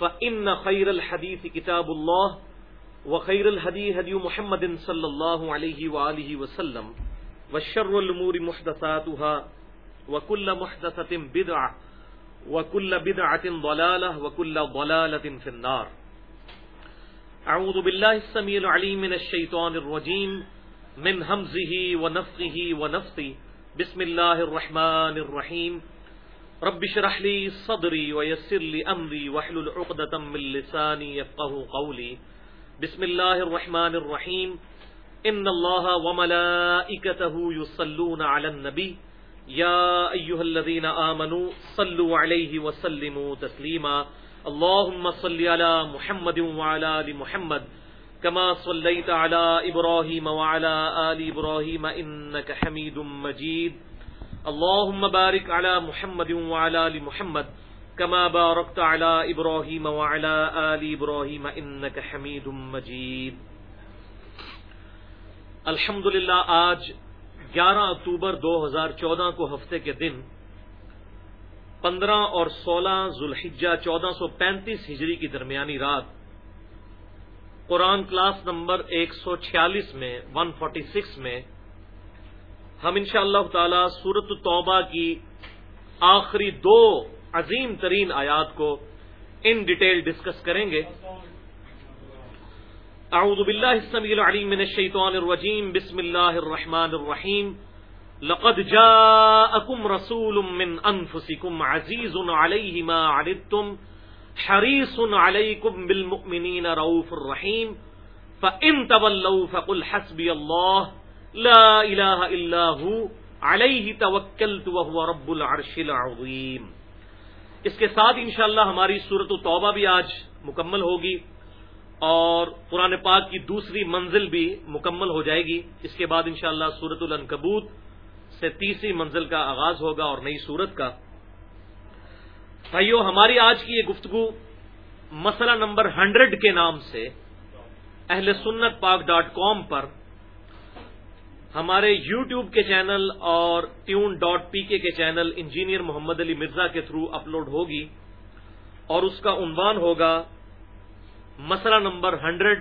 فإن خير الحديث كتاب الله وخير الهدي هدي محمد صلى الله عليه وآله وسلم والشر الأمور محدثاتها وكل محدثة بدعة وكل بدعة ضلالة وكل ضلالة في النار. أعوذ بالله السميع العليم من الشيطان الرجيم من همزه ونفخه ونفثه. بسم الله الرحمن الرحيم. رب اشرح لي صدري ويسر لي امري واحلل عقدة من لساني يفقهوا قولي. بسم الله الرحمن الرحيم. ان الله وملائكته يصلون على النبي. يا ايها الذين امنوا صلوا عليه وسلموا تسليما. اللهم صل على محمد وعلى ال محمد. كما صليت على ابراهيم وعلى ال ابراهيم انك حميد مجيد. اللهم بارك على محمد وعلى ال محمد كما باركت على ابراهيم وعلى ال ابراهيم انك حميد مجيد. الحمدللہ، آج گیارہ اکتوبر دو ہزار چودہ کو ہفتے کے دن پندرہ اور سولہ ذوالحجہ چودہ سو پینتیس ہجری کی درمیانی رات قرآن کلاس نمبر ایک سو چھیالیس میں ون فورٹی سکس میں ہم انشاء اللہ تعالی سورت توبہ کی آخری دو عظیم ترین آیات کو ان ڈیٹیل ڈسکس کریں گے. اعوذ باللہ السمیع العلیم من الشیطان الرجیم. بسم اللہ الرحمن الرحیم. لقد جاءکم رسول من انفسکم عزیز علیہ ما عدتم حریص علیکم بالمؤمنین رؤوف الرحیم. فإن تولوا فقل حسبی اللہ. لا الہ الا ہو علیہ توکلت وهو رب العرش العظیم۔ اس کے ساتھ انشاءاللہ ہماری صورت و توبہ بھی آج مکمل ہوگی اور قرآن پاک کی دوسری منزل بھی مکمل ہو جائے گی۔ اس کے بعد انشاءاللہ شاء اللہ سورت العنکبوت سے تیسری منزل کا آغاز ہوگا اور نئی صورت کا۔ بھائیو، ہماری آج کی یہ گفتگو مسئلہ نمبر ہنڈریڈ کے نام سے اہل سنت پاک ڈاٹ کام پر ہمارے یو ٹیوب کے چینل اور ٹیون ڈاٹ پی کے کے چینل انجینئر محمد علی مرزا کے تھرو اپلوڈ ہوگی اور اس کا عنوان ہوگا مسئلہ نمبر ہنڈریڈ۔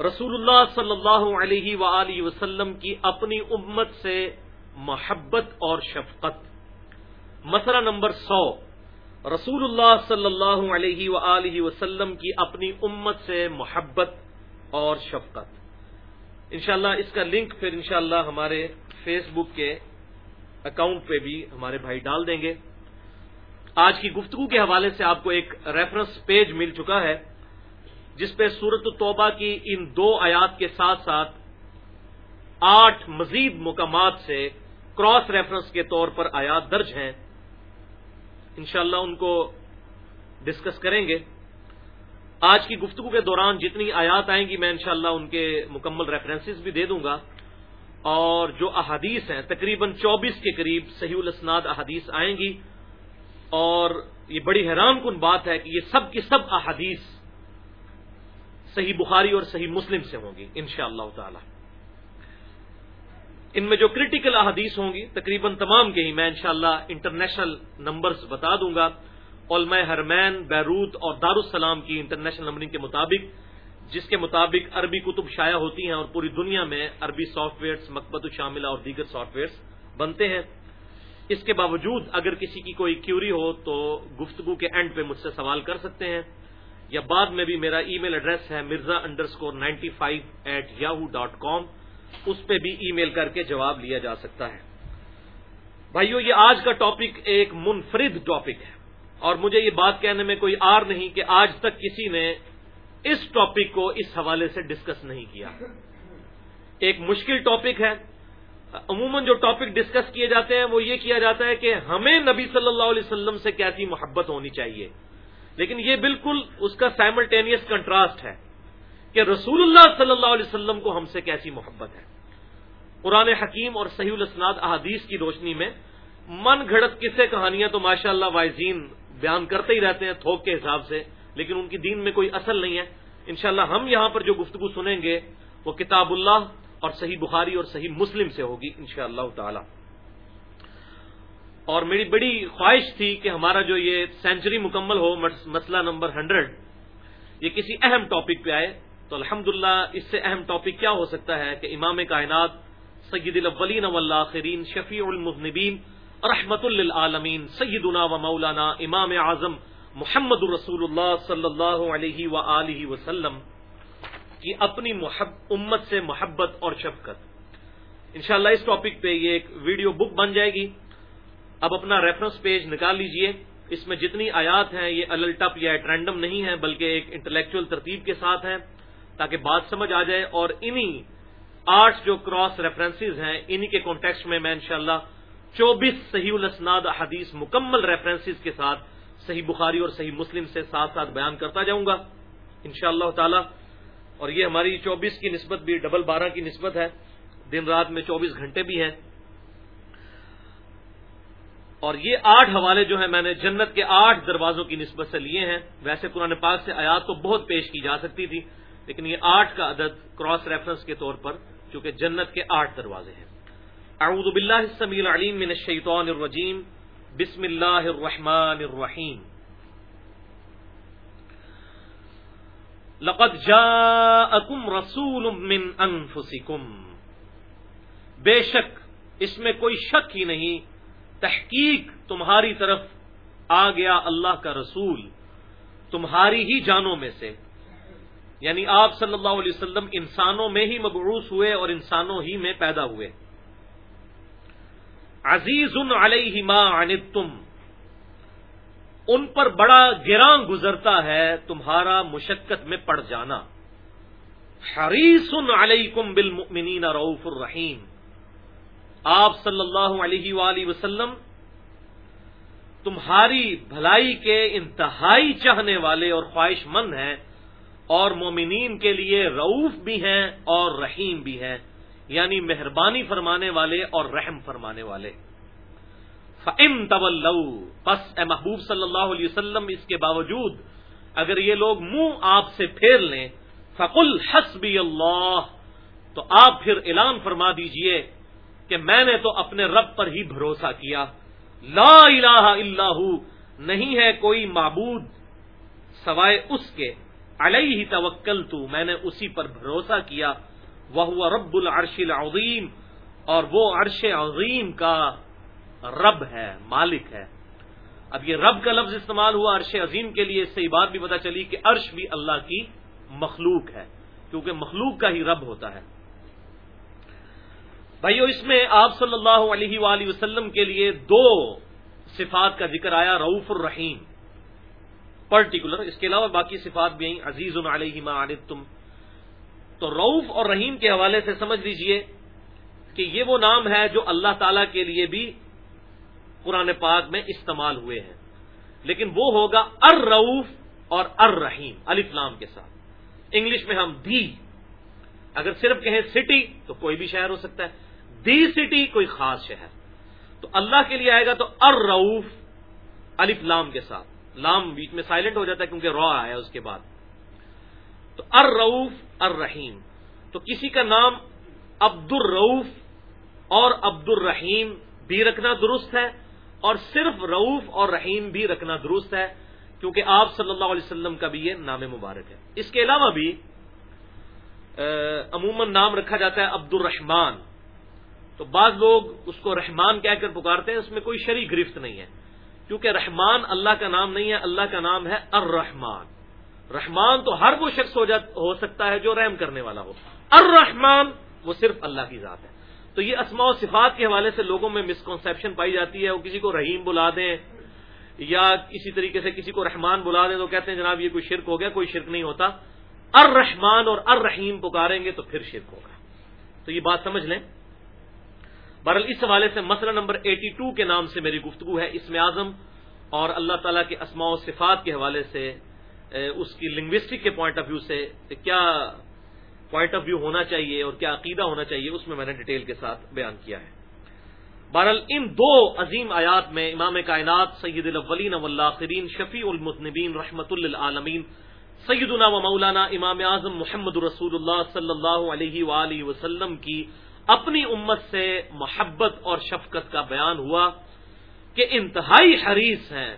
رسول اللہ صلی اللہ علیہ و وسلم کی اپنی امت سے محبت اور شفقت۔ مسئلہ نمبر سو۔ رسول اللہ صلی اللہ علیہ و وسلم کی اپنی امت سے محبت اور شفقت۔ انشاءاللہ اس کا لنک پھر انشاءاللہ ہمارے فیس بک کے اکاؤنٹ پہ بھی ہمارے بھائی ڈال دیں گے۔ آج کی گفتگو کے حوالے سے آپ کو ایک ریفرنس پیج مل چکا ہے، جس پہ سورت توبہ کی ان دو آیات کے ساتھ ساتھ آٹھ مزید مقامات سے کراس ریفرنس کے طور پر آیات درج ہیں۔ انشاءاللہ ان کو ڈسکس کریں گے۔ آج کی گفتگو کے دوران جتنی آیات آئیں گی، میں انشاءاللہ ان کے مکمل ریفرنسز بھی دے دوں گا۔ اور جو احادیث ہیں، تقریباً چوبیس کے قریب صحیح الاسناد احادیث آئیں گی۔ اور یہ بڑی حیران کن بات ہے کہ یہ سب کی سب احادیث صحیح بخاری اور صحیح مسلم سے ہوں گی ان شاء اللہ تعالی۔ ان میں جو کریٹیکل احادیث ہوں گی، تقریباً تمام کے ہی میں انشاءاللہ انٹرنیشنل نمبرز بتا دوں گا۔ علماء حرمین، بیروت اور دارالسلام کی انٹرنیشنل نمبرنگ کے مطابق، جس کے مطابق عربی کتب شائع ہوتی ہیں اور پوری دنیا میں عربی سافٹ ویئرس مکبت شاملہ اور دیگر سافٹ ویئرس بنتے ہیں۔ اس کے باوجود اگر کسی کی کوئی کیوری ہو تو گفتگو کے اینڈ پہ مجھ سے سوال کر سکتے ہیں۔ یا بعد میں بھی میرا ای میل ایڈریس ہے Mirza underscore ninety five at Yahoo dot com. اس پہ بھی ای میل کر کے جواب لیا جا سکتا ہے۔ بھائیو، یہ آج کا ٹاپک ایک منفرد ٹاپک ہے۔ اور مجھے یہ بات کہنے میں کوئی آر نہیں کہ آج تک کسی نے اس ٹاپک کو اس حوالے سے ڈسکس نہیں کیا۔ ایک مشکل ٹاپک ہے۔ عموماً جو ٹاپک ڈسکس کیے جاتے ہیں وہ یہ کیا جاتا ہے کہ ہمیں نبی صلی اللہ علیہ وسلم سے کیسی محبت ہونی چاہیے۔ لیکن یہ بالکل اس کا سائملٹینیس کنٹراسٹ ہے کہ رسول اللہ صلی اللہ علیہ وسلم کو ہم سے کیسی محبت ہے۔ قرآن حکیم اور صحیح الاسناد احادیث کی روشنی میں من گھڑت قصے کہانیاں تو ماشاء اللہ وائزین بیان کرتے ہی رہتے ہیں تھوک کے حساب سے، لیکن ان کی دین میں کوئی اصل نہیں ہے۔ انشاءاللہ ہم یہاں پر جو گفتگو سنیں گے، وہ کتاب اللہ اور صحیح بخاری اور صحیح مسلم سے ہوگی انشاءاللہ اللہ تعالی۔ اور میری بڑی خواہش تھی کہ ہمارا جو یہ سینچری مکمل ہو مسئلہ نمبر ہنڈریڈ، یہ کسی اہم ٹاپک پہ آئے۔ تو الحمد اس سے اہم ٹاپک کیا ہو سکتا ہے کہ امام کائنات سید الاولین والآخرین شفیع المذنبین رحمت للعالمین، سیدنا و مولانا امام اعظم محمد الرسول اللہ صلی اللہ علیہ و وسلم کی اپنی محب، امت سے محبت اور شفقت۔ انشاءاللہ اس ٹاپک پہ یہ ایک ویڈیو بک بن جائے گی۔ اب اپنا ریفرنس پیج نکال لیجیے۔ اس میں جتنی آیات ہیں، یہ الٹپ یا ٹرینڈم نہیں ہے بلکہ ایک انٹلیکچل ترتیب کے ساتھ ہے تاکہ بات سمجھ آ جائے۔ اور انہی آٹھ جو کراس ریفرنسز ہیں، انہی کے کانٹیکس میں میں انشاءاللہ چوبیس صحیح الاسناد حدیث مکمل ریفرنسز کے ساتھ صحیح بخاری اور صحیح مسلم سے ساتھ ساتھ بیان کرتا جاؤں گا ان شاء اللہ تعالی۔ اور یہ ہماری چوبیس کی نسبت بھی ڈبل بارہ کی نسبت ہے۔ دن رات میں چوبیس گھنٹے بھی ہیں۔ اور یہ آٹھ حوالے جو ہیں، میں نے جنت کے آٹھ دروازوں کی نسبت سے لیے ہیں۔ ویسے قرآن پاک سے آیات تو بہت پیش کی جا سکتی تھی، لیکن یہ آٹھ کا عدد کراس ریفرنس کے طور پر، چونکہ جنت کے آٹھ دروازے ہیں۔ اعوذ باللہ السمیع العلیم من الشیطان الرجیم، بسم اللہ الرحمن الرحیم. لقد جاءکم رسول من انفسکم. بے شک اس میں کوئی شک ہی نہیں، تحقیق تمہاری طرف آ گیا اللہ کا رسول، تمہاری ہی جانوں میں سے. یعنی آپ صلی اللہ علیہ وسلم انسانوں میں ہی مبعوث ہوئے اور انسانوں ہی میں پیدا ہوئے. عزیز علیہ ما عنتم، ان پر بڑا گراں گزرتا ہے، تمہارا مشقت میں پڑ جانا۔ حریص علیکم بالمؤمنین رعوف الرحیم۔ آپ صلی اللہ علیہ وآلہ وسلم، تمہاری بھلائی کے انتہائی چاہنے والے اور خواہش مند ہیں، اور مومنین کے لیے رعوف بھی ہیں اور رحیم بھی ہیں۔ یعنی مہربانی فرمانے والے اور رحم فرمانے والے۔ فم طول بس اے محبوب صلی اللہ علیہ وسلم، اس کے باوجود اگر یہ لوگ منہ آپ سے پھیر لیں، فقل حسبی اللہ تو آپ پھر اعلان فرما دیجیے کہ میں نے تو اپنے رب پر ہی بھروسہ کیا۔ لا الہ الا نہیں ہے کوئی معبود سوائے اس کے۔ علیہ ہی توکل تو میں نے اسی پر بھروسہ کیا۔ وہ رب العرش العظیم، اور وہ عرش عظیم کا رب ہے، مالک ہے۔ اب یہ رب کا لفظ استعمال ہوا عرش عظیم کے لیے، اس سے یہ بات بھی پتا چلی کہ عرش بھی اللہ کی مخلوق ہے، کیونکہ مخلوق کا ہی رب ہوتا ہے۔ بھائیو، اس میں آپ صلی اللہ علیہ وآلہ وسلم کے لیے دو صفات کا ذکر آیا رعوف الرحیم۔ پرٹیکولر، اس کے علاوہ باقی صفات بھی آئیں، عزیز علیہ ما تم تو روف اور رحیم کے حوالے سے سمجھ لیجیے کہ یہ وہ نام ہے جو اللہ تعالی کے لیے بھی قرآن پاک میں استعمال ہوئے ہیں۔ لیکن وہ ہوگا ار روف اور ار رحیم الفلام کے ساتھ۔ انگلش میں ہم دی، اگر صرف کہیں سٹی تو کوئی بھی شہر ہو سکتا ہے۔ دی سٹی کوئی خاص شہر۔ تو اللہ کے لیے آئے گا تو ار روف الفلام کے ساتھ۔ لام بیچ میں سائلنٹ ہو جاتا ہے کیونکہ رو آیا اس کے بعد۔ تو ار روف ار رحیم تو کسی کا نام عبد الروف اور عبد الرحیم بھی رکھنا درست ہے اور صرف روف اور رحیم بھی رکھنا درست ہے، کیونکہ آپ صلی اللہ علیہ وسلم کا بھی یہ نام مبارک ہے۔ اس کے علاوہ بھی عموماً نام رکھا جاتا ہے عبد الرحمان تو بعض لوگ اس کو رحمان کہہ کر پکارتے ہیں، اس میں کوئی شریک گرفت نہیں ہے، کیونکہ رحمان اللہ کا نام نہیں ہے، اللہ کا نام ہے الرحمان رحمان تو ہر وہ شخص ہو ہو سکتا ہے جو رحم کرنے والا ہو۔ الرحمان وہ صرف اللہ کی ذات ہے۔ تو یہ اسماء و صفات کے حوالے سے لوگوں میں مسکنسپشن پائی جاتی ہے، وہ کسی کو رحیم بلا دیں یا کسی طریقے سے کسی کو رحمان بلا دیں تو کہتے ہیں جناب یہ کوئی شرک ہو گیا، کوئی شرک نہیں ہوتا۔ الرحمان اور الرحیم پکاریں گے تو پھر شرک ہوگا۔ تو یہ بات سمجھ لیں۔ بہرحال اس حوالے سے مسئلہ نمبر ایٹی ٹو کے نام سے میری گفتگو ہے۔ اسم اعظم اور اللہ تعالیٰ کے اسماء و صفات کے حوالے سے اس کی لنگوسٹک کے پوائنٹ آف ویو سے کیا پوائنٹ آف ویو ہونا چاہیے اور کیا عقیدہ ہونا چاہیے، اس میں میں نے ڈیٹیل کے ساتھ بیان کیا ہے۔ بہرحال، ان دو عظیم آیات میں امام کائنات سید الاولین والآخرین، شفیع المذنبین رحمت للعالمین، سیدنا و مولانا امام اعظم محمد رسول اللہ صلی اللہ علیہ وآلہ وسلم کی اپنی امت سے محبت اور شفقت کا بیان ہوا کہ انتہائی حریص ہیں،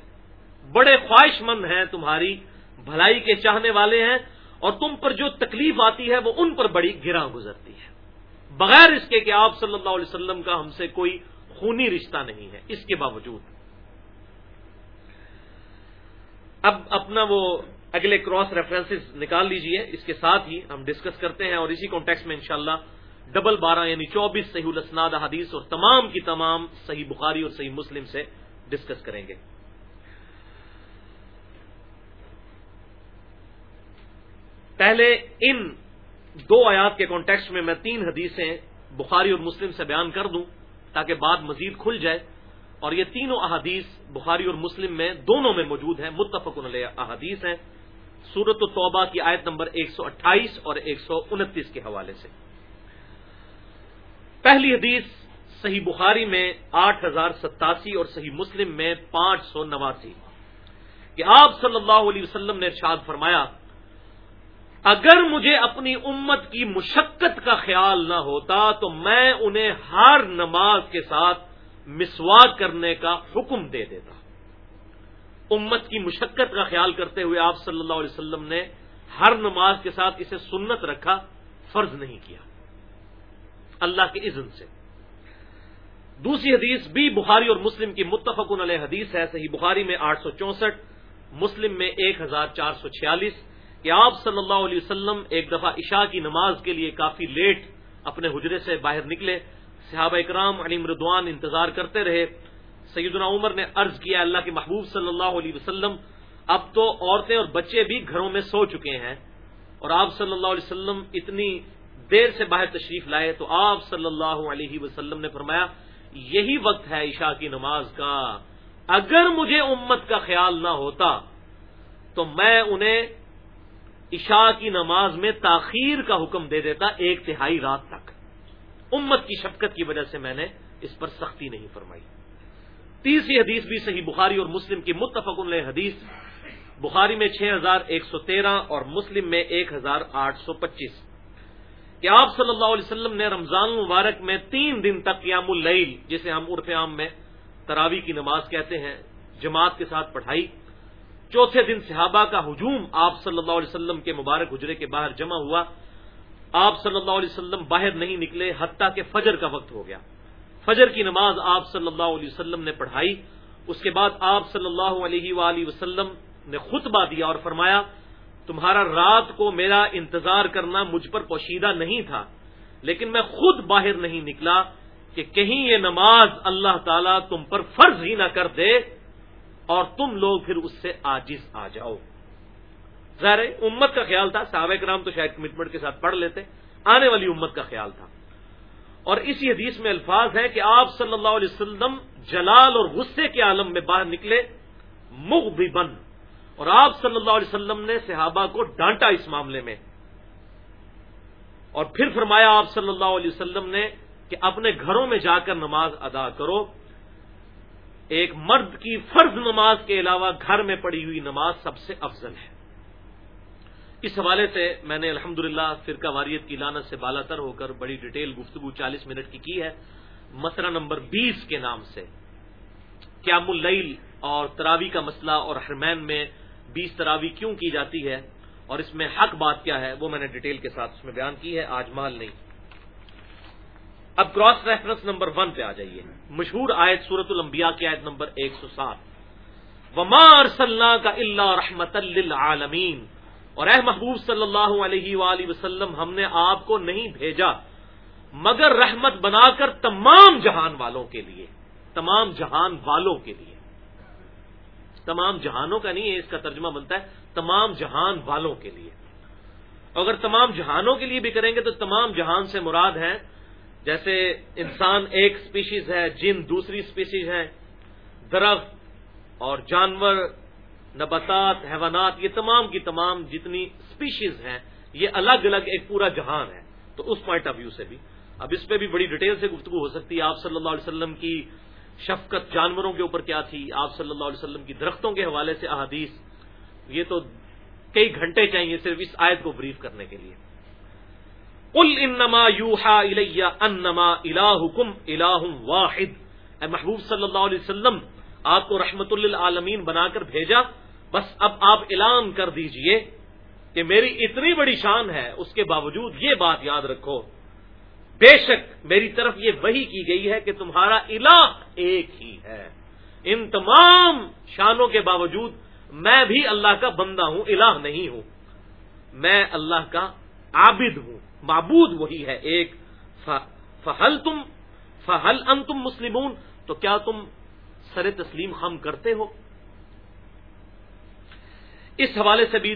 بڑے خواہش مند ہیں تمہاری۔ بھلائی کے چاہنے والے ہیں اور تم پر جو تکلیف آتی ہے وہ ان پر بڑی گراں گزرتی ہے۔ بغیر اس کے کہ آپ صلی اللہ علیہ وسلم کا ہم سے کوئی خونی رشتہ نہیں ہے، اس کے باوجود۔ اب اپنا وہ اگلے کراس ریفرنسز نکال لیجیے، اس کے ساتھ ہی ہم ڈسکس کرتے ہیں اور اسی کانٹیکس میں انشاءاللہ ڈبل بارہ یعنی چوبیس صحیح الاسناد حدیث اور تمام کی تمام صحیح بخاری اور صحیح مسلم سے ڈسکس کریں گے۔ پہلے ان دو آیات کے کانٹیکسٹ میں میں تین حدیثیں بخاری اور مسلم سے بیان کر دوں تاکہ بات مزید کھل جائے اور یہ تینوں احادیث بخاری اور مسلم میں دونوں میں موجود ہیں متفق علیہ احادیث ہیں۔ سورت الطبہ کی آیت نمبر 128 اور 129 کے حوالے سے۔ پہلی حدیث صحیح بخاری میں آٹھ ہزار ستاسی اور صحیح مسلم میں پانچ سو نواسی کہ آپ صلی اللہ علیہ وسلم نے ارشاد فرمایا اگر مجھے اپنی امت کی مشقت کا خیال نہ ہوتا تو میں انہیں ہر نماز کے ساتھ مسواد کرنے کا حکم دے دیتا۔ امت کی مشقت کا خیال کرتے ہوئے آپ صلی اللہ علیہ وسلم نے ہر نماز کے ساتھ اسے سنت رکھا، فرض نہیں کیا۔ اللہ کے اذن سے۔ دوسری حدیث بھی بخاری اور مسلم کی متفق علیہ حدیث ہے، صحیح بخاری میں آٹھ سو چونسٹھ، مسلم میں ایک ہزار چار سو چھیالیس کہ آپ صلی اللہ علیہ وسلم ایک دفعہ عشاء کی نماز کے لیے کافی لیٹ اپنے حجرے سے باہر نکلے۔ صحابہ اکرام علی مردوان انتظار کرتے رہے۔ سیدنا عمر نے عرض کیا، اللہ کے محبوب صلی اللہ علیہ وسلم، اب تو عورتیں اور بچے بھی گھروں میں سو چکے ہیں اور آپ صلی اللہ علیہ وسلم اتنی دیر سے باہر تشریف لائے تو آپ صلی اللہ علیہ وسلم نے فرمایا، یہی وقت ہے عشاء کی نماز کا۔ اگر مجھے امت کا خیال نہ ہوتا تو میں انہیں عشاء کی نماز میں تاخیر کا حکم دے دیتا ایک تہائی رات تک۔ امت کی شفقت کی وجہ سے میں نے اس پر سختی نہیں فرمائی۔ تیسری حدیث بھی صحیح بخاری اور مسلم کی متفق علیہ حدیث۔ بخاری میں چھ ہزار ایک سو تیرہ اور مسلم میں ایک ہزار آٹھ سو پچیس۔ کہ آپ صلی اللہ علیہ وسلم نے رمضان المبارک میں تین دن تک قیام اللیل، جسے ہم عرف عام میں تراوی کی نماز کہتے ہیں، جماعت کے ساتھ پڑھائی چوتھے دن صحابہ کا ہجوم آپ صلی اللہ علیہ وسلم کے مبارک حجرے کے باہر جمع ہوا۔ آپ صلی اللہ علیہ وسلم باہر نہیں نکلے، حتیٰ کہ فجر کا وقت ہو گیا۔ فجر کی نماز آپ صلی اللہ علیہ وسلم نے پڑھائی۔ اس کے بعد آپ صلی اللہ علیہ وآلہ وسلم نے خطبہ دیا اور فرمایا، تمہارا رات کو میرا انتظار کرنا مجھ پر پوشیدہ نہیں تھا، لیکن میں خود باہر نہیں نکلا کہ کہیں یہ نماز اللہ تعالیٰ تم پر فرض ہی نہ کر دے۔ اور تم لوگ پھر اس سے آجز آ جاؤ۔ ظاہر امت کا خیال تھا، صحابہ کرام تو شاید کمٹمنٹ کے ساتھ پڑھ لیتے، آنے والی امت کا خیال تھا۔ اور اسی حدیث میں الفاظ ہے کہ آپ صلی اللہ علیہ وسلم جلال اور غصے کے عالم میں باہر نکلے مغ اور آپ صلی اللہ علیہ وسلم نے صحابہ کو ڈانٹا اس معاملے میں۔ اور پھر فرمایا آپ صلی اللہ علیہ وسلم نے کہ اپنے گھروں میں جا کر نماز ادا کرو۔ ایک مرد کی فرض نماز کے علاوہ گھر میں پڑی ہوئی نماز سب سے افضل ہے۔ اس حوالے سے میں نے الحمد للہ فرقہ واریت کی لانت سے بالا تر ہو کر بڑی ڈیٹیل گفتگو چالیس منٹ کی کی ہے۔ مسئلہ نمبر بیس کے نام سے۔ قیام اللیل اور تراوی کا مسئلہ اور حرمین میں بیس تراوی کیوں کی جاتی ہے اور اس میں حق بات کیا ہے وہ میں نے ڈیٹیل کے ساتھ اس میں بیان کی ہے۔ آج مال نہیں۔ اب کراس ریفرنس نمبر ون پہ آ جائیے۔ مشہور آیت سورت الانبیاء کی آیت نمبر ایک سو سات۔ ومار صلاح کا اللہ رحمت للعالمین اور اے محبوب صلی اللہ علیہ وآلہ وسلم، ہم نے آپ کو نہیں بھیجا، مگر رحمت بنا کر تمام جہان والوں کے لیے، تمام جہان والوں کے لیے۔ تمام جہانوں کا نہیں ہے اس کا ترجمہ بنتا ہے، تمام جہان والوں کے لیے۔ اگر تمام جہانوں کے لیے بھی کریں گے تو تمام جہان سے مراد ہیں جیسے انسان ایک اسپیشیز ہے، جن دوسری اسپیشیز ہے درخت اور جانور، نباتات، حیوانات، یہ تمام کی تمام جتنی اسپیشیز ہیں، یہ الگ الگ ایک پورا جہان ہے۔ تو اس پوائنٹ آف ویو سے بھی۔ اب اس پہ بھی بڑی ڈیٹیل سے گفتگو ہو سکتی ہے۔ آپ صلی اللہ علیہ وسلم کی شفقت جانوروں کے اوپر کیا تھی؟ آپ صلی اللہ علیہ وسلم کی درختوں کے حوالے سے احادیث۔ یہ تو کئی گھنٹے چاہیے صرف اس آیت کو بریف کرنے کے لیے۔ ال انما یوہا الیہ انما الہکم الہ واحد۔ اے محبوب صلی اللہ علیہ وسلم، آپ کو رحمت للعالمین بنا کر بھیجا، بس اب آپ اعلان کر دیجیے کہ میری اتنی بڑی شان ہے، اس کے باوجود یہ بات یاد رکھو۔ بے شک میری طرف یہ وہی کی گئی ہے کہ تمہارا الہ ایک ہی ہے۔ ان تمام شانوں کے باوجود میں بھی اللہ کا بندہ ہوں، الہ نہیں ہوں۔ میں اللہ کا عابد ہوں۔ معبود وہی ہے ایک۔ فہل تم، فہل ان تم مسلمون، تو کیا تم سر تسلیم خم کرتے ہو؟ اس حوالے سے بھی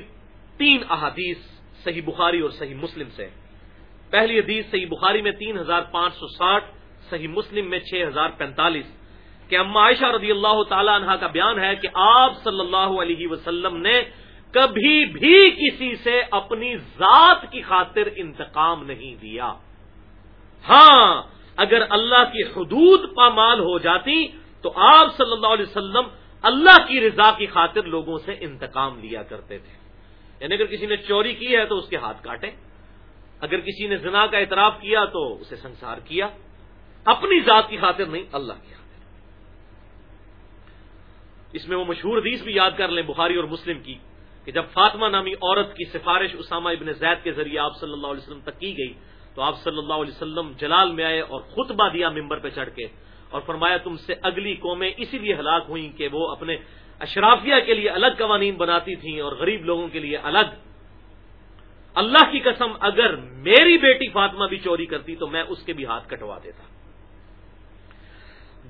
تین احادیث صحیح بخاری اور صحیح مسلم سے۔ پہلی حدیث صحیح بخاری میں تین ہزار پانچ سو ساٹھ، صحیح مسلم میں چھ ہزار پینتالیس۔ کہ اما عائشہ رضی اللہ تعالی عنہ کا بیان ہے کہ آپ صلی اللہ علیہ وسلم نے کبھی بھی کسی سے اپنی ذات کی خاطر انتقام نہیں دیا۔ ہاں اگر اللہ کی حدود پامال ہو جاتی، تو آپ صلی اللہ علیہ وسلم اللہ کی رضا کی خاطر لوگوں سے انتقام لیا کرتے تھے۔ یعنی اگر کسی نے چوری کی ہے تو اس کے ہاتھ کاٹے اگر کسی نے زنا کا اعتراف کیا تو اسے سنسار کیا۔ اپنی ذات کی خاطر نہیں، اللہ کی خاطر۔ اس میں وہ مشہور حدیث بھی یاد کر لیں، بخاری اور مسلم کی۔ کہ جب فاطمہ نامی عورت کی سفارش اسامہ ابن زید کے ذریعے آپ صلی اللہ علیہ وسلم تک کی گئی، تو آپ صلی اللہ علیہ وسلم جلال میں آئے اور خطبہ دیا ممبر پہ چڑھ کے اور فرمایا، تم سے اگلی قومیں اسی لیے ہلاک ہوئیں کہ وہ اپنے اشرافیہ کے لیے الگ قوانین بناتی تھیں اور غریب لوگوں کے لیے الگ۔ اللہ کی قسم، اگر میری بیٹی فاطمہ بھی چوری کرتی تو میں اس کے بھی ہاتھ کٹوا دیتا۔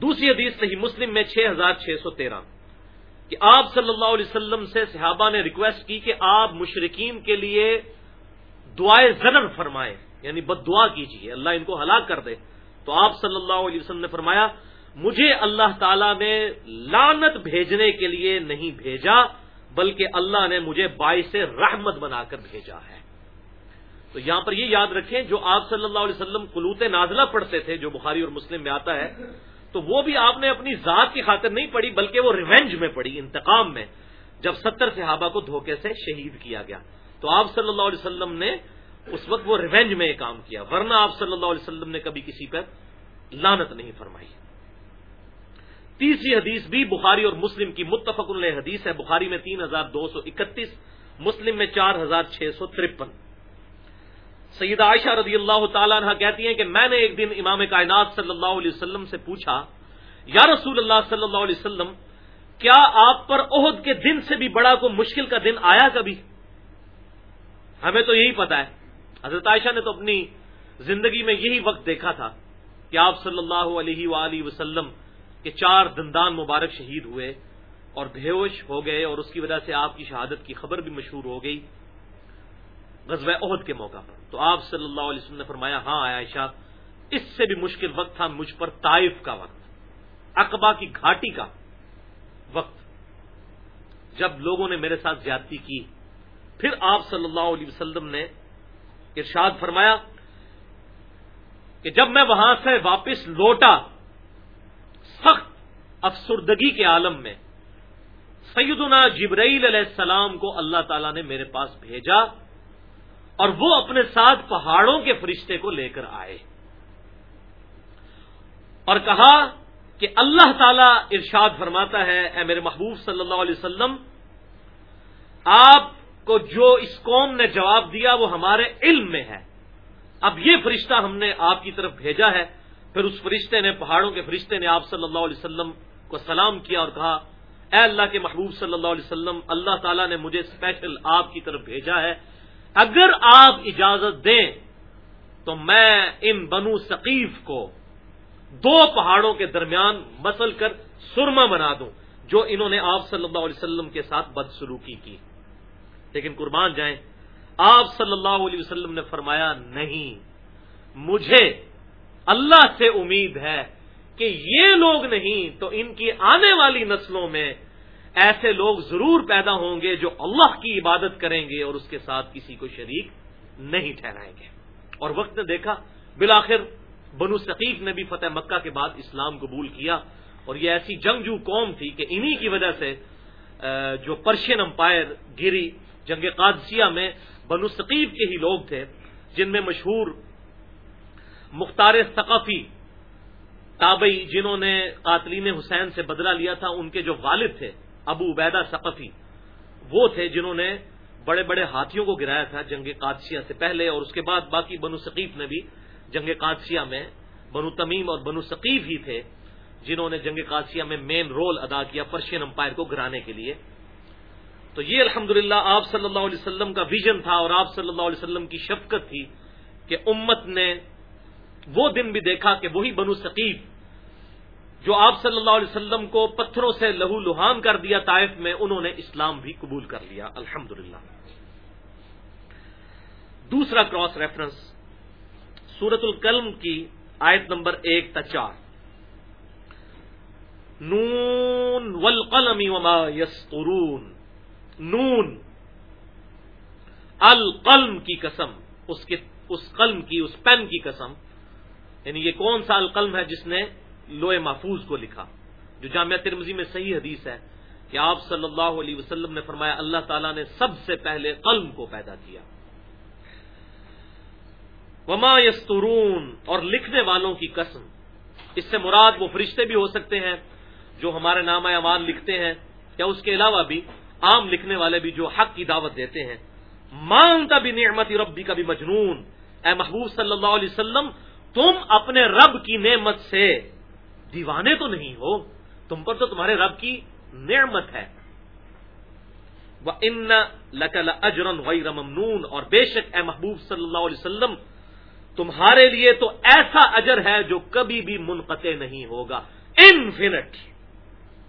دوسری حدیث صحیح مسلم میں چھ ہزار چھ سو تیرہ۔ کہ آپ صلی اللہ علیہ وسلم سے صحابہ نے ریکویسٹ کی کہ آپ مشرقین کے لیے دعائیں ضرر فرمائیں یعنی بد دعا کیجیے، اللہ ان کو ہلاک کر دے۔ تو آپ صلی اللہ علیہ وسلم نے فرمایا، مجھے اللہ تعالی نے لانت بھیجنے کے لیے نہیں بھیجا، بلکہ اللہ نے مجھے باعث رحمت بنا کر بھیجا ہے۔ تو یہاں پر یہ یاد رکھیں، جو آپ صلی اللہ علیہ وسلم قلوت نازلہ پڑھتے تھے، جو بخاری اور مسلم میں آتا ہے تو وہ بھی آپ نے اپنی ذات کی خاطر نہیں پڑھی، بلکہ وہ ریونج میں پڑھی، انتقام میں، جب ستر صحابہ کو دھوکے سے شہید کیا گیا۔ تو آپ صلی اللہ علیہ وسلم نے اس وقت وہ ریونج میں یہ کام کیا۔ ورنہ آپ صلی اللہ علیہ وسلم نے کبھی کسی پر لانت نہیں فرمائی۔ تیسری حدیث بھی بخاری اور مسلم کی، متفق علیہ حدیث ہے۔ بخاری میں تین ہزار دو سو اکتیس، مسلم میں چار ہزار چھ سو ترپن۔ سیدہ عائشہ رضی اللہ تعالیٰ عنہ کہتی ہیں کہ میں نے ایک دن امام کائنات صلی اللہ علیہ وسلم سے پوچھا، یا رسول اللہ صلی اللہ علیہ وسلم، کیا آپ پر عہد کے دن سے بھی بڑا کو مشکل کا دن آیا کبھی؟ ہمیں تو یہی پتا ہے۔ حضرت عائشہ نے تو اپنی زندگی میں یہی وقت دیکھا تھا کہ آپ صلی اللہ علیہ وآلہ وسلم کے چار دندان مبارک شہید ہوئے اور بےوش ہو گئے اور اس کی وجہ سے آپ کی شہادت کی خبر بھی مشہور ہو گئی۔ غزوہ عہد کے موقع پر۔ تو آپ صلی اللہ علیہ وسلم نے فرمایا ہاں عائشہ، اس سے بھی مشکل وقت تھا مجھ پر طائف کا وقت، اقبا کی گھاٹی کا وقت۔ جب لوگوں نے میرے ساتھ زیادتی کی، پھر آپ صلی اللہ علیہ وسلم نے ارشاد فرمایا کہ جب میں وہاں سے واپس لوٹا سخت افسردگی کے عالم میں، سیدنا جبرائیل علیہ السلام کو اللہ تعالی نے میرے پاس بھیجا۔ اور وہ اپنے ساتھ پہاڑوں کے فرشتے کو لے کر آئے اور کہا کہ اللہ تعالی ارشاد فرماتا ہے، اے میرے محبوب صلی اللہ علیہ وسلم، آپ کو جو اس قوم نے جواب دیا وہ ہمارے علم میں ہے۔ اب یہ فرشتہ ہم نے آپ کی طرف بھیجا ہے۔ پھر اس فرشتے نے، پہاڑوں کے فرشتے نے آپ صلی اللہ علیہ وسلم کو سلام کیا اور کہا، اے اللہ کے محبوب صلی اللہ علیہ وسلم، اللہ تعالیٰ نے مجھے اسپیشل آپ کی طرف بھیجا ہے۔ اگر آپ اجازت دیں تو میں ان بنو ثقیف کو دو پہاڑوں کے درمیان مسل کر سرما بنا دوں، جو انہوں نے آپ صلی اللہ علیہ وسلم کے ساتھ بدسلوکی کی۔ لیکن قربان جائیں، آپ صلی اللہ علیہ وسلم نے فرمایا نہیں، مجھے اللہ سے امید ہے کہ یہ لوگ نہیں تو ان کی آنے والی نسلوں میں ایسے لوگ ضرور پیدا ہوں گے جو اللہ کی عبادت کریں گے اور اس کے ساتھ کسی کو شریک نہیں ٹھہرائیں گے۔ اور وقت نے دیکھا، بالآخر بنو ثقیف نے بھی فتح مکہ کے بعد اسلام قبول کیا اور یہ ایسی جنگجو قوم تھی کہ انہی کی وجہ سے جو پرشین امپائر گری جنگ قادسیہ میں بنو ثقیف کے ہی لوگ تھے، جن میں مشہور مختار ثقافی تابئی جنہوں نے قاتلین حسین سے بدلہ لیا تھا، ان کے جو والد تھے ابو عبیدہ ثقفی، وہ تھے جنہوں نے بڑے بڑے ہاتھیوں کو گرایا تھا جنگ قادسیہ سے پہلے اور اس کے بعد باقی بنو ثقیف نے بھی جنگ قادسیہ میں بنو تمیم اور بنو ثقیف ہی تھے جنہوں نے جنگ قادسیہ میں مین رول ادا کیا پرشین امپائر کو گرانے کے لیے۔ تو یہ الحمد آپ صلی اللہ علیہ وسلم کا ویژن تھا اور آپ صلی اللہ علیہ وسلم کی شفقت تھی کہ امت نے وہ دن بھی دیکھا کہ وہی بنو ثقیف جو آپ صلی اللہ علیہ وسلم کو پتھروں سے لہو لہان کر دیا طائف میں، انہوں نے اسلام بھی قبول کر لیا۔ الحمد دوسرا کراس ریفرنس سورت القلم کی آیت نمبر ایک تا چار۔ نون والقلم وما یسطرون۔ نون، القلم کی قسم، اس کے، اس قلم کی، اس پین کی قسم۔ یعنی یہ کون سا القلم ہے جس نے لوہے محفوظ کو لکھا۔ جو جامعہ ترمزی میں صحیح حدیث ہے کہ آپ صلی اللہ علیہ وسلم نے فرمایا، اللہ تعالیٰ نے سب سے پہلے قلم کو پیدا کیا۔ وما یسترون اور لکھنے والوں کی قسم۔ اس سے مراد وہ فرشتے بھی ہو سکتے ہیں جو ہمارے نام اعمال لکھتے ہیں، یا اس کے علاوہ بھی عام لکھنے والے بھی جو حق کی دعوت دیتے ہیں۔ مانتا بھی نعمت ربی کا بھی مجنون اے محبوب صلی اللہ علیہ وسلم، تم اپنے رب کی نعمت سے دیوانے تو نہیں ہو، تم پر تو تمہارے رب کی نعمت ہے۔ وہ ان لکل اجرن غیر ممنون۔ اور بے شک اے محبوب صلی اللہ علیہ وسلم، تمہارے لیے تو ایسا اجر ہے جو کبھی بھی منقطع نہیں ہوگا۔ انفینٹ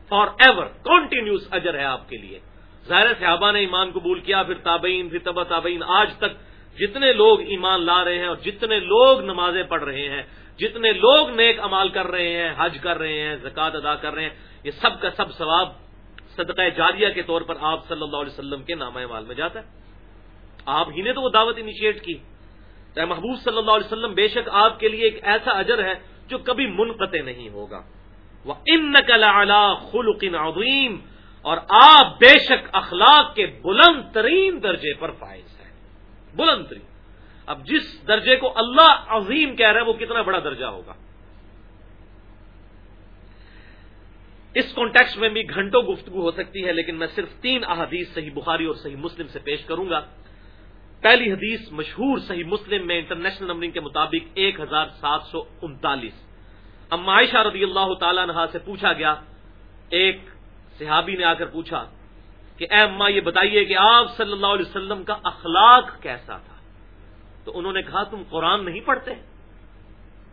فار ایور کنٹینیوس اجر ہے آپ کے لیے۔ ظاہر صحابہ نے ایمان قبول کیا، پھر تابعین، پھر تبا تابعین۔ آج تک جتنے لوگ ایمان لا رہے ہیں اور جتنے لوگ نمازیں پڑھ رہے ہیں جتنے لوگ نیک امال کر رہے ہیں، حج کر رہے ہیں، زکوٰۃ ادا کر رہے ہیں، یہ سب کا سب ثواب صدقہ جاریہ کے طور پر آپ صلی اللہ علیہ وسلم کے نامہ مال میں جاتا ہے۔ آپ ہی نے تو وہ دعوت انیشیٹ کی۔ تو محبوب صلی اللہ علیہ وسلم، بے شک آپ کے لیے ایک ایسا اجر ہے جو کبھی منقطع نہیں ہوگا۔ وہ ان نقل خلقن عظیم اور آپ بے شک اخلاق کے بلند ترین درجے پر فائز ہیں۔ بلند ترین۔ اب جس درجے کو اللہ عظیم کہہ رہا ہے وہ کتنا بڑا درجہ ہوگا؟ اس کانٹیکس میں بھی گھنٹوں گفتگو ہو سکتی ہے، لیکن میں صرف تین احادیث صحیح بخاری اور صحیح مسلم سے پیش کروں گا۔ پہلی حدیث مشہور صحیح مسلم میں انٹرنیشنل نمبرنگ کے مطابق ایک ہزار سات سو انتالیس۔ اب عائشہ رضی اللہ تعالی نہ سے پوچھا گیا، ایک صحابی نے آ کر پوچھا کہ اے اماں یہ بتائیے کہ آپ صلی اللہ علیہ وسلم کا اخلاق کیسا تھا؟ تو انہوں نے کہا تم قرآن نہیں پڑھتے؟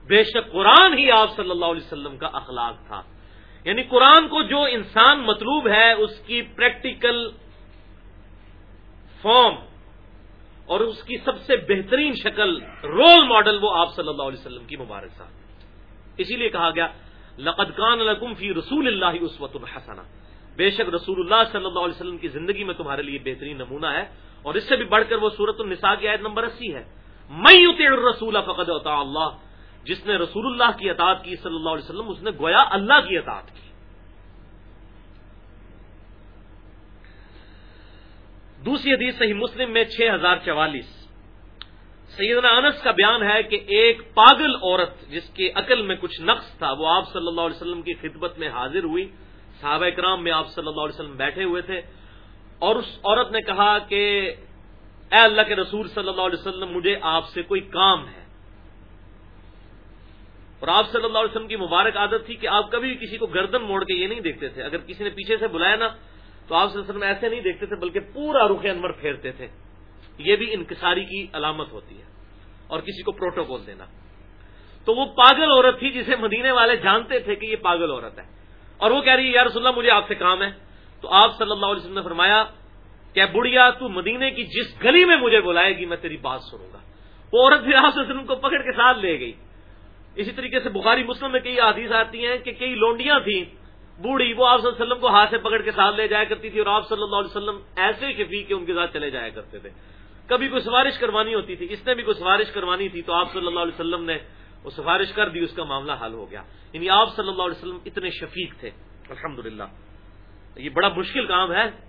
بے شک قرآن ہی آپ صلی اللہ علیہ وسلم کا اخلاق تھا۔ یعنی قرآن کو جو انسان مطلوب ہے، اس کی پریکٹیکل فارم اور اس کی سب سے بہترین شکل رول ماڈل وہ آپ صلی اللہ علیہ وسلم کی مبارک صاحب اسی لیے کہا گیا، لقد کان لکم فی رسول اللہ اسوت الحسنہ بے شک رسول اللہ صلی اللہ علیہ وسلم کی زندگی میں تمہارے لیے بہترین نمونہ ہے۔ اور اس سے بھی بڑھ کر وہ سورت النساء کی آیت نمبر اسی ہے۔ میں رسول فقد اللہ۔ جس نے رسول اللہ کی اطاعت کی صلی اللہ علیہ وسلم، اس نے گویا اللہ کی اطاعت کی۔ دوسری حدیث صحیح مسلم میں چھ ہزار چوالیس۔ سیدنا انس کا بیان ہے کہ ایک پاگل عورت جس کے عقل میں کچھ نقص تھا، وہ آپ صلی اللہ علیہ وسلم کی خدمت میں حاضر ہوئی۔ صحابہ کرام میں آپ صلی اللہ علیہ وسلم بیٹھے ہوئے تھے۔ اور اس عورت نے کہا کہ اے اللہ کے رسول صلی اللہ علیہ وسلم، مجھے آپ سے کوئی کام ہے۔ اور آپ صلی اللہ علیہ وسلم کی مبارک عادت تھی کہ آپ کبھی بھی کسی کو گردن موڑ کے یہ نہیں دیکھتے تھے۔ اگر کسی نے پیچھے سے بلایا نا، تو آپ صلی اللہ علیہ وسلم ایسے نہیں دیکھتے تھے، بلکہ پورا رخ انور پھیرتے تھے۔ یہ بھی انکساری کی علامت ہوتی ہے۔ اور کسی کو پروٹوکول دینا۔ تو وہ پاگل عورت تھی جسے مدینے والے جانتے تھے کہ یہ پاگل عورت ہے۔ اور وہ کہہ رہی ہے، یا رسول اللہ، مجھے آپ سے کام ہے۔ تو آپ صلی اللہ علیہ وسلم نے فرمایا کہ بڑھیا تو مدینے کی جس گلی میں مجھے بلائے گی، میں تیری بات سنوں گا۔ وہ عورت بھی آپ وسلم کو پکڑ کے ساتھ لے گئی۔ اسی طریقے سے بخاری مسلم میں کئی حادیث آتی ہیں کہ کئی لونڈیاں تھیں۔ بوڑھی وہ آپ صلی اللہ علیہ وسلم کو ہاتھ سے پکڑ کے ساتھ لے جایا کرتی تھی اور آپ صلی اللہ علیہ وسلم ایسے شفیق کے ان کے ساتھ چلے جایا کرتے تھے۔ کبھی کوئی سفارش کروانی ہوتی تھی، اس نے بھی کوئی سفارش کروانی تھی تو آپ صلی اللہ علیہ وسلم نے وہ سفارش کر دی، اس کا معاملہ حل ہو گیا۔ یعنی آپ صلی اللہ علیہ وسلم اتنے شفیق تھے۔ الحمد یہ بڑا مشکل کام ہے۔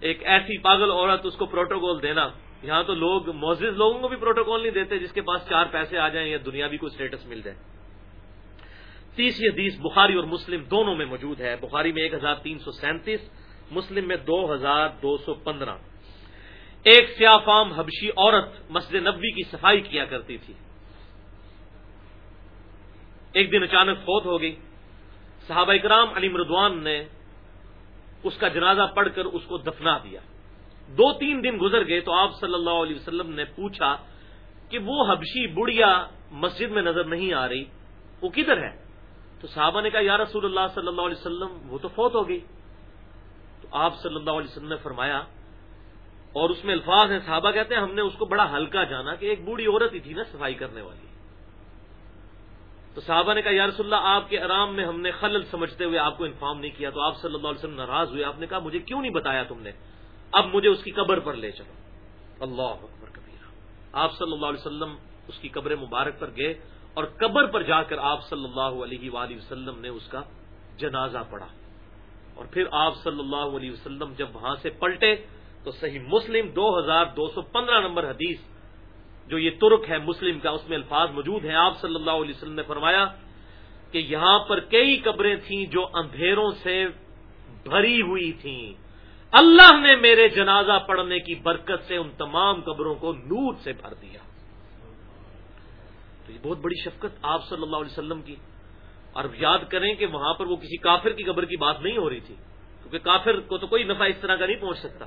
ایک ایسی پاگل عورت اس کو پروٹوکول دینا۔ یہاں تو لوگ معزز لوگوں کو بھی پروٹوکول نہیں دیتے جس کے پاس چار پیسے آ جائیں یا دنیا بھی کوئی اسٹیٹس مل جائے۔ تیسری حدیث بخاری اور مسلم دونوں میں موجود ہے۔ بخاری میں ایک ہزار تین سو سینتیس، مسلم میں دو ہزار دو سو پندرہ۔ ایک سیاہ فام حبشی عورت مسجد نبی کی صفائی کیا کرتی تھی۔ ایک دن اچانک فوت ہو گئی۔ صحابہ اکرام علی مردوان نے اس کا جنازہ پڑھ کر اس کو دفنا دیا۔ دو تین دن گزر گئے تو آپ صلی اللہ علیہ وسلم نے پوچھا کہ وہ حبشی بڑھیا مسجد میں نظر نہیں آ رہی، وہ کدھر ہے؟ تو صحابہ نے کہا، یا رسول اللہ صلی اللہ علیہ وسلم، وہ تو فوت ہو گئی۔ تو آپ صلی اللہ علیہ وسلم نے فرمایا، اور اس میں الفاظ ہیں، صحابہ کہتے ہیں، ہم نے اس کو بڑا ہلکا جانا کہ ایک بوڑھی عورت ہی تھی نا، صفائی کرنے والی۔ تو صحابہ نے کہا، یا رسول اللہ، آپ کے آرام میں ہم نے خلل سمجھتے ہوئے آپ کو انفارم نہیں کیا تو آپ صلی اللہ علیہ وسلم ناراض ہوئے۔ آپ نے کہا، مجھے کیوں نہیں بتایا تم نے؟ اب مجھے اس کی قبر پر لے چلو۔ اللہ اکبر کبیرہ۔ آپ صلی اللہ علیہ وسلم اس کی قبر مبارک پر گئے اور قبر پر جا کر آپ صلی اللہ علیہ وآلہ وسلم نے اس کا جنازہ پڑھا۔ اور پھر آپ صلی اللہ علیہ وسلم جب وہاں سے پلٹے تو صحیح مسلم دو ہزار دو سو پندرہ نمبر حدیث جو یہ ترک ہے مسلم کا، اس میں الفاظ موجود ہیں۔ آپ صلی اللہ علیہ وسلم نے فرمایا کہ یہاں پر کئی قبریں تھیں جو اندھیروں سے بھری ہوئی تھیں۔ اللہ نے میرے جنازہ پڑھنے کی برکت سے ان تمام قبروں کو نور سے بھر دیا۔ تو یہ بہت بڑی شفقت آپ صلی اللہ علیہ وسلم کی۔ اور یاد کریں کہ وہاں پر وہ کسی کافر کی قبر کی بات نہیں ہو رہی تھی، کیونکہ کافر کو تو کوئی نفع اس طرح کا نہیں پہنچ سکتا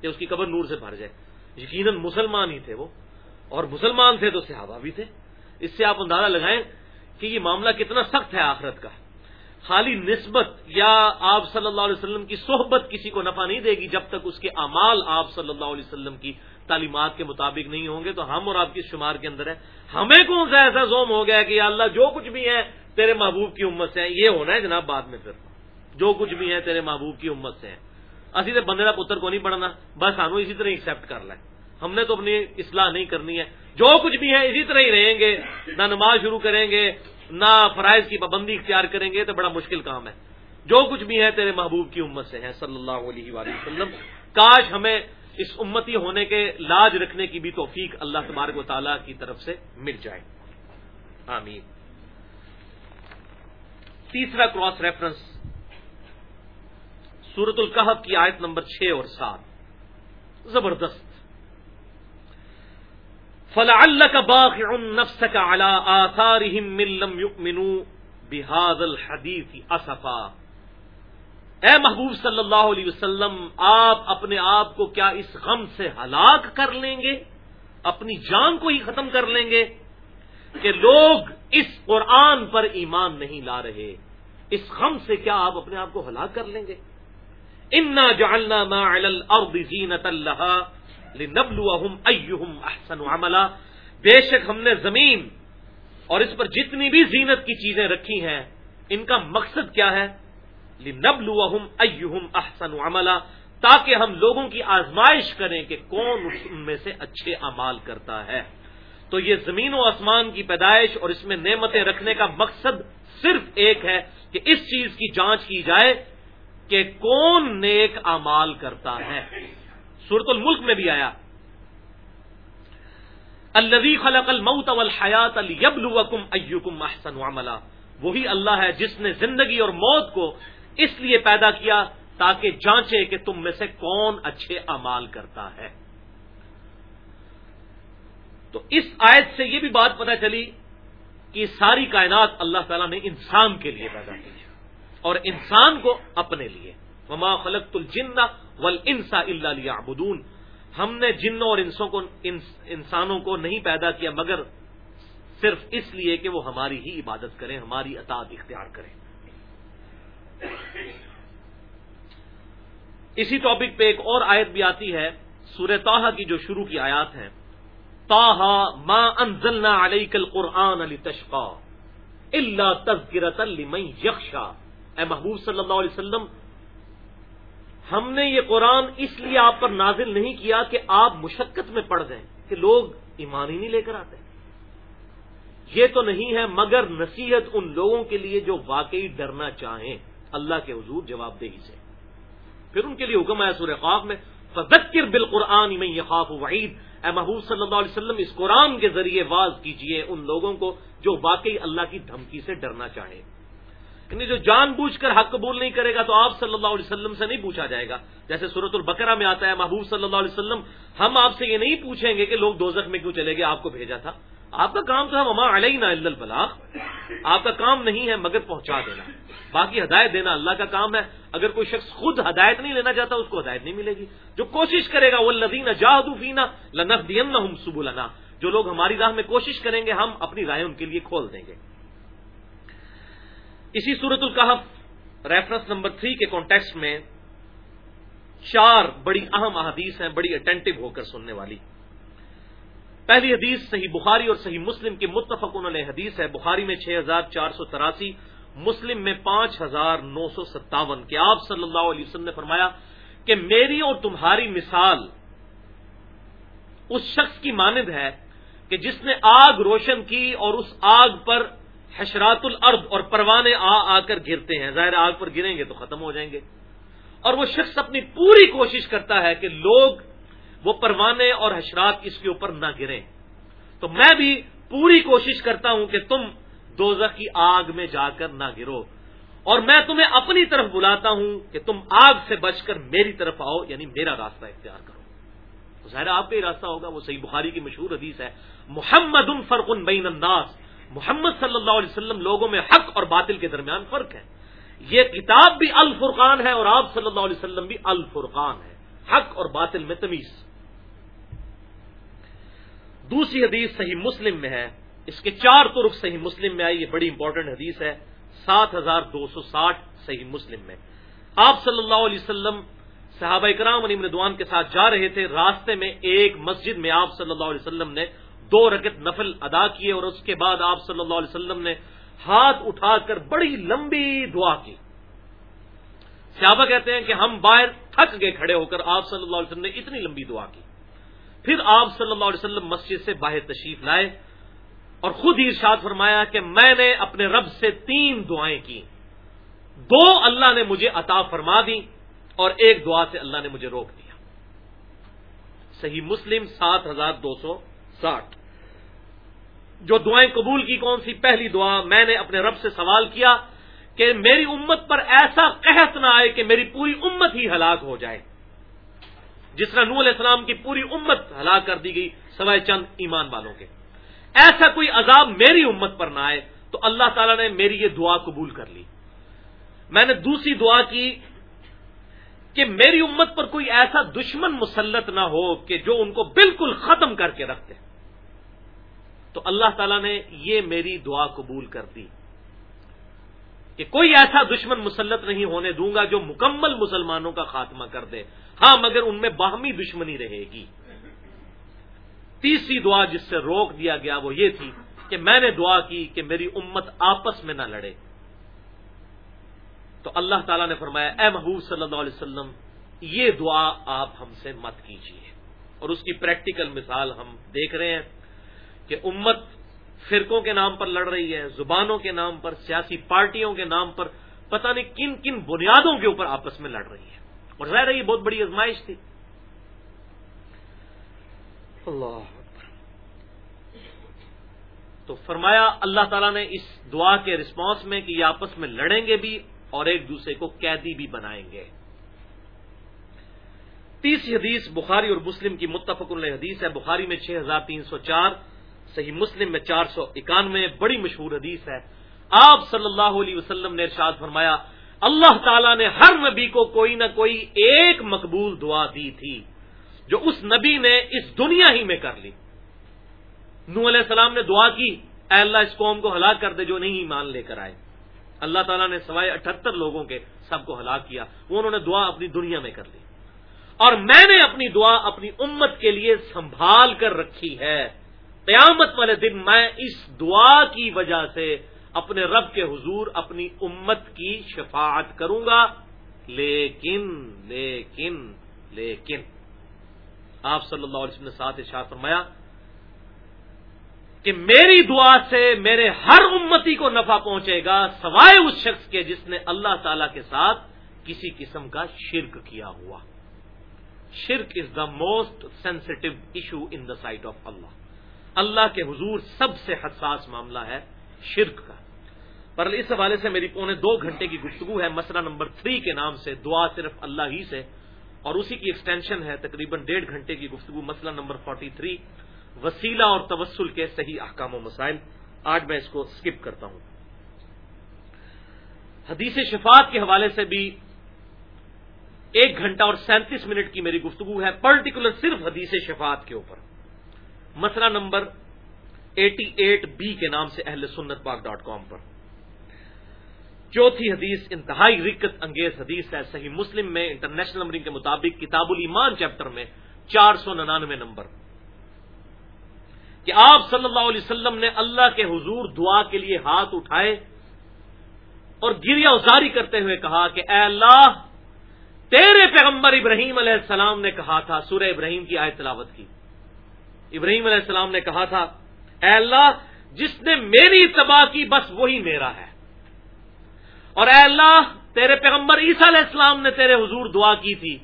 کہ اس کی قبر نور سے بھر جائے۔ یقیناً مسلمان ہی تھے وہ۔ اور مسلمان تھے تو صحابہ بھی تھے۔ اس سے آپ اندازہ لگائیں کہ یہ معاملہ کتنا سخت ہے آخرت کا۔ خالی نسبت یا آپ صلی اللہ علیہ وسلم کی صحبت کسی کو نفع نہیں دے گی جب تک اس کے امال آپ صلی اللہ علیہ وسلم کی تعلیمات کے مطابق نہیں ہوں گے۔ تو ہم اور آپ کی شمار کے اندر ہے ہمیں کون سا ایسا زوم ہو گیا کہ اللہ جو کچھ بھی ہے تیرے محبوب کی امت سے ہے یہ ہونا ہے جناب بعد میں پھر۔ جو کچھ بھی ہے تیرے محبوب کی امت سے ہے اسی تو بندے کا پتر کو نہیں پڑھنا۔ بس ہم اسی طرح ایکسپٹ کر لیں۔ ہم نے تو اپنی اصلاح نہیں کرنی ہے۔ جو کچھ بھی ہے، اسی طرح ہی رہیں گے۔ نہ نماز شروع کریں گے، نہ فرائض کی پابندی اختیار کریں گے، تو بڑا مشکل کام ہے۔ جو کچھ بھی ہے، تیرے محبوب کی امت سے ہے، صلی اللہ علیہ وآلہ وسلم۔ کاش ہمیں اس امتی ہونے کے لاج رکھنے کی بھی توفیق اللہ تبارک و تعالیٰ کی طرف سے مل جائے۔ آمین۔ تیسرا کراس ریفرنس سورت القحب کی آیت نمبر چھ اور سات۔ زبردست۔ فلا اللہ کا باغ نفس کا الا آثار ملم یؤمنو بحاد اے محبوب صلی اللہ علیہ وسلم، آپ اپنے آپ کو کیا اس غم سے ہلاک کر لیں گے؟ اپنی جان کو ہی ختم کر لیں گے؟ کہ لوگ اس قرآن پر ایمان نہیں لا رہے۔ اس غم سے کیا آپ اپنے آپ کو ہلاک کر لیں گے؟ انا جعلنا ما علی الارض زینت اللہ لنبلوہم ایہم احسن عملا۔ بے شک ہم نے زمین اور اس پر جتنی بھی زینت کی چیزیں رکھی ہیں، ان کا مقصد کیا ہے؟ لنبلوہم ایہم احسن عملا، تاکہ ہم لوگوں کی آزمائش کریں کہ کون ان میں سے اچھے امال کرتا ہے۔ تو یہ زمین و آسمان کی پیدائش اور اس میں نعمتیں رکھنے کا مقصد صرف ایک ہے کہ اس چیز کی جانچ کی جائے کہ کون نیک امال کرتا ہے۔ سورت الملک میں بھی آیا. الذي خلق الموت والحیات لیبلوکم ایکم احسن عملا. وہی اللہ ہے جس نے زندگی اور موت کو اس لیے پیدا کیا تاکہ جانچے کہ تم میں سے کون اچھے امال کرتا ہے. تو اس آیت سے یہ بھی بات پتہ چلی کہ ساری کائنات اللہ تعالیٰ نے انسان کے لیے پیدا کی اور انسان کو اپنے لیے. وما خلق الجن ول انسا اللہ ہم نے جنوں اور انسوں کو انسانوں کو نہیں پیدا کیا، مگر صرف اس لیے کہ وہ ہماری ہی عبادت کریں، ہماری اطاعت اختیار کریں۔ اسی ٹاپک پہ ایک اور آیت بھی آتی ہے، سورہ تاہا کی جو شروع کی آیات ہیں۔ تاہا ما انزلنا علیک القرآن علی تشقا اللہ تذکرت لمن یخشا۔ اے محبوب صلی اللہ علیہ وسلم ہم نے یہ قرآن اس لیے آپ پر نازل نہیں کیا کہ آپ مشقت میں پڑ جائیں، کہ لوگ ایمان ہی نہیں لے کر آتے۔ یہ تو نہیں ہے مگر نصیحت ان لوگوں کے لیے جو واقعی ڈرنا چاہیں۔ اللہ کے حضور جواب دہی سے۔ پھر ان کے لیے حکم ہے سورہ خواب میں، فذکر بالقرآن میں یہ خواب وعید۔ اے محبوب صلی اللہ علیہ وسلم، اس قرآن کے ذریعے واز کیجیے ان لوگوں کو جو واقعی اللہ کی دھمکی سے ڈرنا چاہے یعنی جو جان بوجھ کر حق قبول نہیں کرے گا تو آپ صلی اللہ علیہ وسلم سے نہیں پوچھا جائے گا۔ جیسے صورت البقرہ میں آتا ہے، محبوب صلی اللہ علیہ وسلم، ہم آپ سے یہ نہیں پوچھیں گے کہ لوگ دوزخ میں کیوں چلے گئے، آپ کو بھیجا تھا۔ آپ کا کام تو ہے مما علیہ البلاغ۔ آپ کا کام نہیں ہے مگر پہنچا دینا۔ باقی ہدایت دینا اللہ کا کام ہے۔ اگر کوئی شخص خود ہدایت نہیں لینا چاہتا، اس کو ہدایت نہیں ملے گی۔ جو کوشش کرے گا وہ لدینہ جادوفینا لنف دین سب جو لوگ ہماری راہ میں کوشش کریں گے، ہم اپنی رائے ان کے لیے کھول دیں گے۔ اسی صورت القحف ریفرنس نمبر تھری کے کانٹیکس میں چار بڑی اہم احادیث ہیں، بڑی اٹینٹو ہو کر سننے والی۔ پہلی حدیث صحیح بخاری اور صحیح مسلم کی متفق علیہ حدیث ہے، بخاری میں چھ ہزار چار سو تراسی، مسلم میں پانچ ہزار نو سو ستاون کہ آپ صلی اللہ علیہ وسلم نے فرمایا کہ میری اور تمہاری مثال اس شخص کی مانند ہے کہ جس نے آگ روشن کی اور اس آگ پر حشرات الارض اور پروانے آ آ کر گرتے ہیں۔ ظاہر آگ پر گریں گے تو ختم ہو جائیں گے۔ اور وہ شخص اپنی پوری کوشش کرتا ہے کہ لوگ وہ پروانے اور حشرات اس کے اوپر نہ گریں۔ تو میں بھی پوری کوشش کرتا ہوں کہ تم دوزخ کی آگ میں جا کر نہ گرو۔ اور میں تمہیں اپنی طرف بلاتا ہوں کہ تم آگ سے بچ کر میری طرف آؤ یعنی میرا راستہ اختیار کرو۔ ظاہر آپ کا ہی راستہ ہوگا، وہ صحیح بخاری کی مشہور حدیث ہے، محمد ان فرق بین انداز محمد صلی اللہ علیہ وسلم لوگوں میں حق اور باطل کے درمیان فرق ہے۔ یہ کتاب بھی الفرقان ہے اور آپ صلی اللہ علیہ وسلم بھی الفرقان ہے حق اور باطل میں تمیز۔ دوسری حدیث صحیح مسلم میں ہے۔ اس کے چار ترک صحیح مسلم میں آئی، یہ بڑی امپورٹنٹ حدیث ہے۔ سات ہزار دو سو ساٹھ صحیح مسلم میں۔ آپ صلی اللہ علیہ وسلم صحابہ اکرام علی مردوان کے ساتھ جا رہے تھے۔ راستے میں ایک مسجد میں آپ صلی اللہ علیہ وسلم نے دو رکت نفل ادا کیے اور اس کے بعد آپ صلی اللہ علیہ وسلم نے ہاتھ اٹھا کر بڑی لمبی دعا کی۔ صحابہ کہتے ہیں کہ ہم باہر تھک گئے کھڑے ہو کر آپ صلی اللہ علیہ وسلم نے اتنی لمبی دعا کی۔ پھر آپ صلی اللہ علیہ وسلم مسجد سے باہر تشریف لائے اور خود ہی ارشاد فرمایا کہ میں نے اپنے رب سے تین دعائیں کی۔ دو اللہ نے مجھے عطا فرما دی اور ایک دعا سے اللہ نے مجھے روک دیا۔ صحیح مسلم سات ہزار دو سو ساٹھ۔ جو دعائیں قبول کی کون سی؟ پہلی دعا، میں نے اپنے رب سے سوال کیا کہ میری امت پر ایسا قحط نہ آئے کہ میری پوری امت ہی ہلاک ہو جائے۔ جس طرح نور علیہ السلام کی پوری امت ہلاک کر دی گئی سوائے چند ایمان والوں کے۔ ایسا کوئی عذاب میری امت پر نہ آئے تو اللہ تعالیٰ نے میری یہ دعا قبول کر لی۔ میں نے دوسری دعا کی کہ میری امت پر کوئی ایسا دشمن مسلط نہ ہو کہ جو ان کو بالکل ختم کر کے رکھتے۔ تو اللہ تعالیٰ نے یہ میری دعا قبول کر دی کہ کوئی ایسا دشمن مسلط نہیں ہونے دوں گا جو مکمل مسلمانوں کا خاتمہ کر دے۔ ہاں مگر ان میں باہمی دشمنی رہے گی۔ تیسری دعا جس سے روک دیا گیا وہ یہ تھی کہ میں نے دعا کی کہ میری امت آپس میں نہ لڑے۔ تو اللہ تعالیٰ نے فرمایا، اے محبوب صلی اللہ علیہ وسلم، یہ دعا آپ ہم سے مت کیجیے۔ اور اس کی پریکٹیکل مثال ہم دیکھ رہے ہیں کہ امت فرقوں کے نام پر لڑ رہی ہے، زبانوں کے نام پر، سیاسی پارٹیوں کے نام پر، پتہ نہیں کن کن بنیادوں کے اوپر آپس میں لڑ رہی ہے۔ اور ظاہر یہ بہت بڑی ازمائش تھی۔ اللہ تو فرمایا، اللہ تعالیٰ نے اس دعا کے رسپانس میں کہ یہ آپس میں لڑیں گے بھی اور ایک دوسرے کو قیدی بھی بنائیں گے۔ تیسری حدیث بخاری اور مسلم کی متفق حدیث ہے۔ بخاری میں چھ ہزار تین سو چار، صحیح مسلم میں چار سو اکانوے، بڑی مشہور حدیث ہے۔ آپ صلی اللہ علیہ وسلم نے ارشاد فرمایا، اللہ تعالیٰ نے ہر نبی کو کوئی نہ کوئی ایک مقبول دعا دی تھی، جو اس نبی نے اس دنیا ہی میں کر لی۔ نو علیہ السلام نے دعا کی، اے اللہ اس قوم کو ہلاک کر دے جو نہیں ایمان لے کر آئے۔ اللہ تعالیٰ نے سوائے اٹھہتر لوگوں کے سب کو ہلاک کیا، وہ انہوں نے دعا اپنی دنیا میں کر لی۔ اور میں نے اپنی دعا اپنی امت کے لیے سنبھال کر رکھی ہے۔ قیامت والے دن میں اس دعا کی وجہ سے اپنے رب کے حضور اپنی امت کی شفاعت کروں گا۔ لیکن لیکن لیکن۔ آپ صلی اللہ علیہ وسلم نے ساتھ اشار فرمایا کہ میری دعا سے میرے ہر امتی کو نفع پہنچے گا سوائے اس شخص کے جس نے اللہ تعالی کے ساتھ کسی قسم کا شرک کیا ہوا۔ شرک is the most sensitive issue in the sight of Allah Allah کے حضور سب سے حساس معاملہ ہے شرک کا۔ پر اس حوالے سے میری پونے دو گھنٹے کی گفتگو ہے مسئلہ نمبر تھری کے نام سے، دعا صرف اللہ ہی سے۔ اور اسی کی ایکسٹینشن ہے تقریباً ڈیڑھ گھنٹے کی گفتگو، مسئلہ نمبر فورٹی تھری وسیلہ اور تبسل کے صحیح احکام و مسائل۔ آج میں اس کو اسکپ کرتا ہوں۔ حدیث شفاعت کے حوالے سے بھی ایک گھنٹہ اور سینتیس منٹ کی میری گفتگو ہے، پرٹیکولر صرف حدیث شفاعت کے اوپر۔ مسئلہ نمبر ایٹی ایٹ بی کے نام سے اہل سنت پاک ڈاٹ کام پر۔ چوتھی حدیث، انتہائی رکت انگیز حدیث ہے۔ صحیح مسلم میں انٹرنیشنل نمبرنگ کے مطابق کتاب الایمان چیپٹر میں چار سو ننانوے نمبر۔ کہ آپ صلی اللہ علیہ وسلم نے اللہ کے حضور دعا کے لیے ہاتھ اٹھائے اور گریا ازاری کرتے ہوئے کہا کہ اے اللہ، تیرے پیغمبر ابراہیم علیہ السلام نے کہا تھا، سورہ ابراہیم کی آیت تلاوت کی۔ ابراہیم علیہ السلام نے کہا تھا، اے اللہ، جس نے میری تباہ کی، بس وہی میرا ہے۔ اور اے اللہ، تیرے پیغمبر عیسیٰ علیہ السلام نے تیرے حضور دعا کی تھی،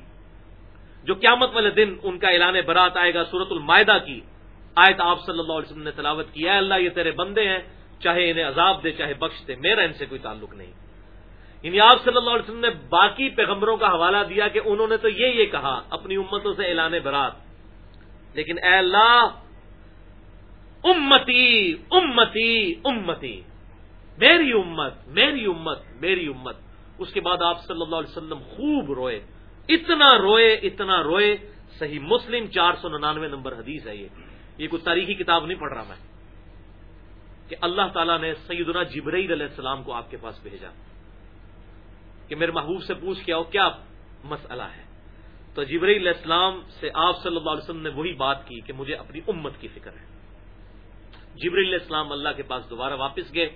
جو قیامت والے دن ان کا اعلان برات آئے گا سورت المائدہ کی۔ آیت آپ صلی اللہ علیہ وسلم نے تلاوت کی، اے اللہ یہ تیرے بندے ہیں، چاہے انہیں عذاب دے، چاہے بخش دے، میرا ان سے کوئی تعلق نہیں۔ یعنی آپ صلی اللہ علیہ وسلم نے باقی پیغمبروں کا حوالہ دیا کہ انہوں نے تو یہ یہ کہا، اپنی امتوں سے اعلان برات۔ لیکن اے اللہ، امتی امتی امتی، میری امت میری امت میری امت۔ اس کے بعد آپ صلی اللہ علیہ وسلم خوب روئے۔ اتنا روئے اتنا روئے۔ صحیح مسلم، چار سو ننانوے نمبر حدیث ہے یہ۔ یہ کوئی تاریخی کتاب نہیں پڑھ رہا میں، کہ اللہ تعالیٰ نے سیدنا جبرائیل علیہ السلام کو آپ کے پاس بھیجا، کہ میرے محبوب سے پوچھ کے آؤ، کیا مسئلہ ہے؟ تو جبرئی علیہ السلام سے آپ صلی اللہ علیہ وسلم نے وہی بات کی کہ مجھے اپنی امت کی فکر ہے۔ جبری علیہ السلام اللہ کے پاس دوبارہ واپس گئے،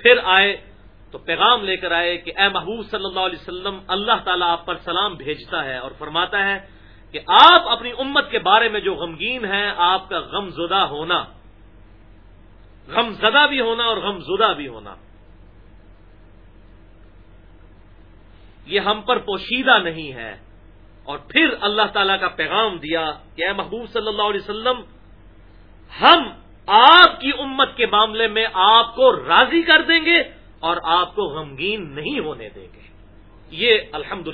پھر آئے، تو پیغام لے کر آئے کہ اے محبوب صلی اللہ علیہ وسلم اللہ تعالیٰ آپ پر سلام بھیجتا ہے اور فرماتا ہے کہ آپ اپنی امت کے بارے میں جو غمگین ہے آپ کا غم زدہ ہونا غم زدہ بھی ہونا اور غم زدہ بھی ہونا۔ یہ ہم پر پوشیدہ نہیں ہے۔ اور پھر اللہ تعالی کا پیغام دیا کہ اے محبوب صلی اللہ علیہ وسلم، ہم آپ کی امت کے معاملے میں آپ کو راضی کر دیں گے اور آپ کو غمگین نہیں ہونے دیں گے۔ یہ الحمد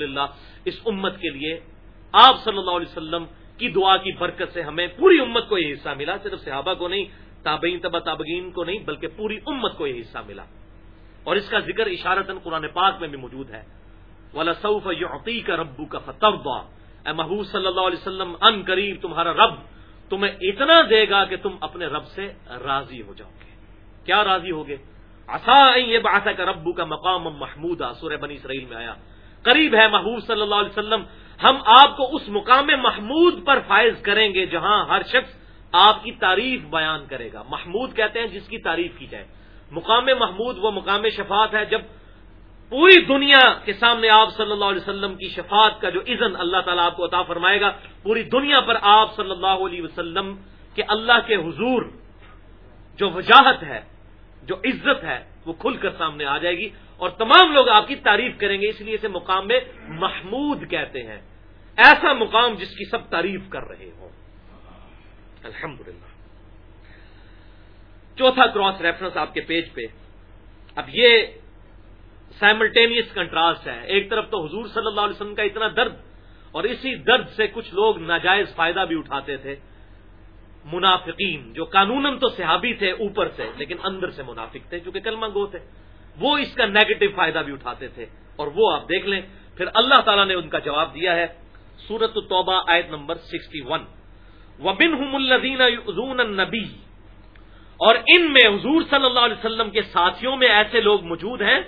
اس امت کے لیے آپ صلی اللہ علیہ وسلم کی دعا کی برکت سے ہمیں پوری امت کو یہ حصہ ملا، صرف صحابہ کو نہیں، تابعین تبا تابگین کو نہیں، بلکہ پوری امت کو یہ حصہ ملا۔ اور اس کا ذکر اشارتن قرآن پاک میں بھی موجود ہے۔ والا سعف یوقی ربو کا اے محبوب صلی اللہ علیہ وسلم، ان قریب تمہارا رب تمہیں اتنا دے گا کہ تم اپنے رب سے راضی ہو جاؤ گے۔ کیا راضی ہوگے آسا یہ بات ہے کہ ربو کا مقام محمود سورہ بنی اسرائیل میں آیا۔ قریب ہے محبوب صلی اللہ علیہ وسلم ہم آپ کو اس مقام محمود پر فائز کریں گے جہاں ہر شخص آپ کی تعریف بیان کرے گا۔ محمود کہتے ہیں جس کی تعریف کی جائے۔ مقام محمود وہ مقام شفاعت ہے جب پوری دنیا کے سامنے آپ صلی اللہ علیہ وسلم کی شفاعت کا جو اذن اللہ تعالیٰ آپ کو عطا فرمائے گا، پوری دنیا پر آپ صلی اللہ علیہ وسلم کے اللہ کے حضور جو وجاہت ہے، جو عزت ہے وہ کھل کر سامنے آ جائے گی اور تمام لوگ آپ کی تعریف کریں گے اس لیے اسے مقام میں محمود کہتے ہیں۔ ایسا مقام جس کی سب تعریف کر رہے ہوں۔ الحمد چوتھا کراس ریفرنس آپ کے پیج پہ۔ اب یہ سائملٹینیس کنٹراسٹ ہے۔ ایک طرف تو حضور صلی اللہ علیہ وسلم کا اتنا درد اور اسی درد سے کچھ لوگ ناجائز فائدہ بھی اٹھاتے تھے۔ منافقین، جو قانون تو صحابی تھے اوپر سے، لیکن اندر سے منافق تھے، جو کہ کلمہ گو تھے۔ وہ اس کا نیگیٹو فائدہ بھی اٹھاتے تھے۔ اور وہ آپ دیکھ لیں، پھر اللہ تعالیٰ نے ان کا جواب دیا ہے۔ سورت توبہ آیت نمبر سکسٹی ون۔ وبن الدین نبی اور ان میں حضور صلی اللہ علیہ وسلم کے ساتھیوں میں ایسے لوگ موجود ہیں،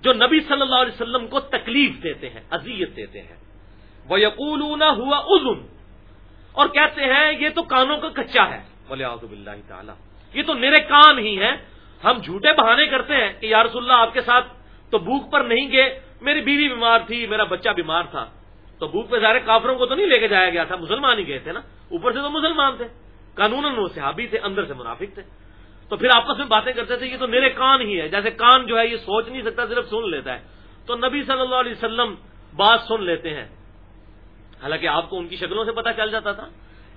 جو نبی صلی اللہ علیہ وسلم کو تکلیف دیتے ہیں، اذیت دیتے ہیں۔ وہ یقول ہوا ازن اور کہتے ہیں یہ تو کانوں کا کچا ہے۔ بولے آزب اللہ تعالیٰ یہ تو میرے کان ہی ہیں۔ ہم جھوٹے بہانے کرتے ہیں کہ یا رسول اللہ آپ کے ساتھ تو بھوک پر نہیں گئے۔ میری بیوی بیمار تھی، میرا بچہ بیمار تھا۔ تو بھوک پہ سارے کافروں کو تو نہیں لے کے جایا گیا تھا، مسلمان ہی گئے تھے نا۔ اوپر سے تو مسلمان تھے۔ قانون وہ صحابی تھے، اندر سے منافق تھے۔ تو پھر آپس میں باتیں کرتے تھے، یہ تو میرے کان ہی ہے جیسے کان جو ہے، یہ سوچ نہیں سکتا، صرف سن لیتا ہے۔ تو نبی صلی اللہ علیہ وسلم بات سن لیتے ہیں۔ حالانکہ آپ کو ان کی شکلوں سے پتا چل جاتا تھا۔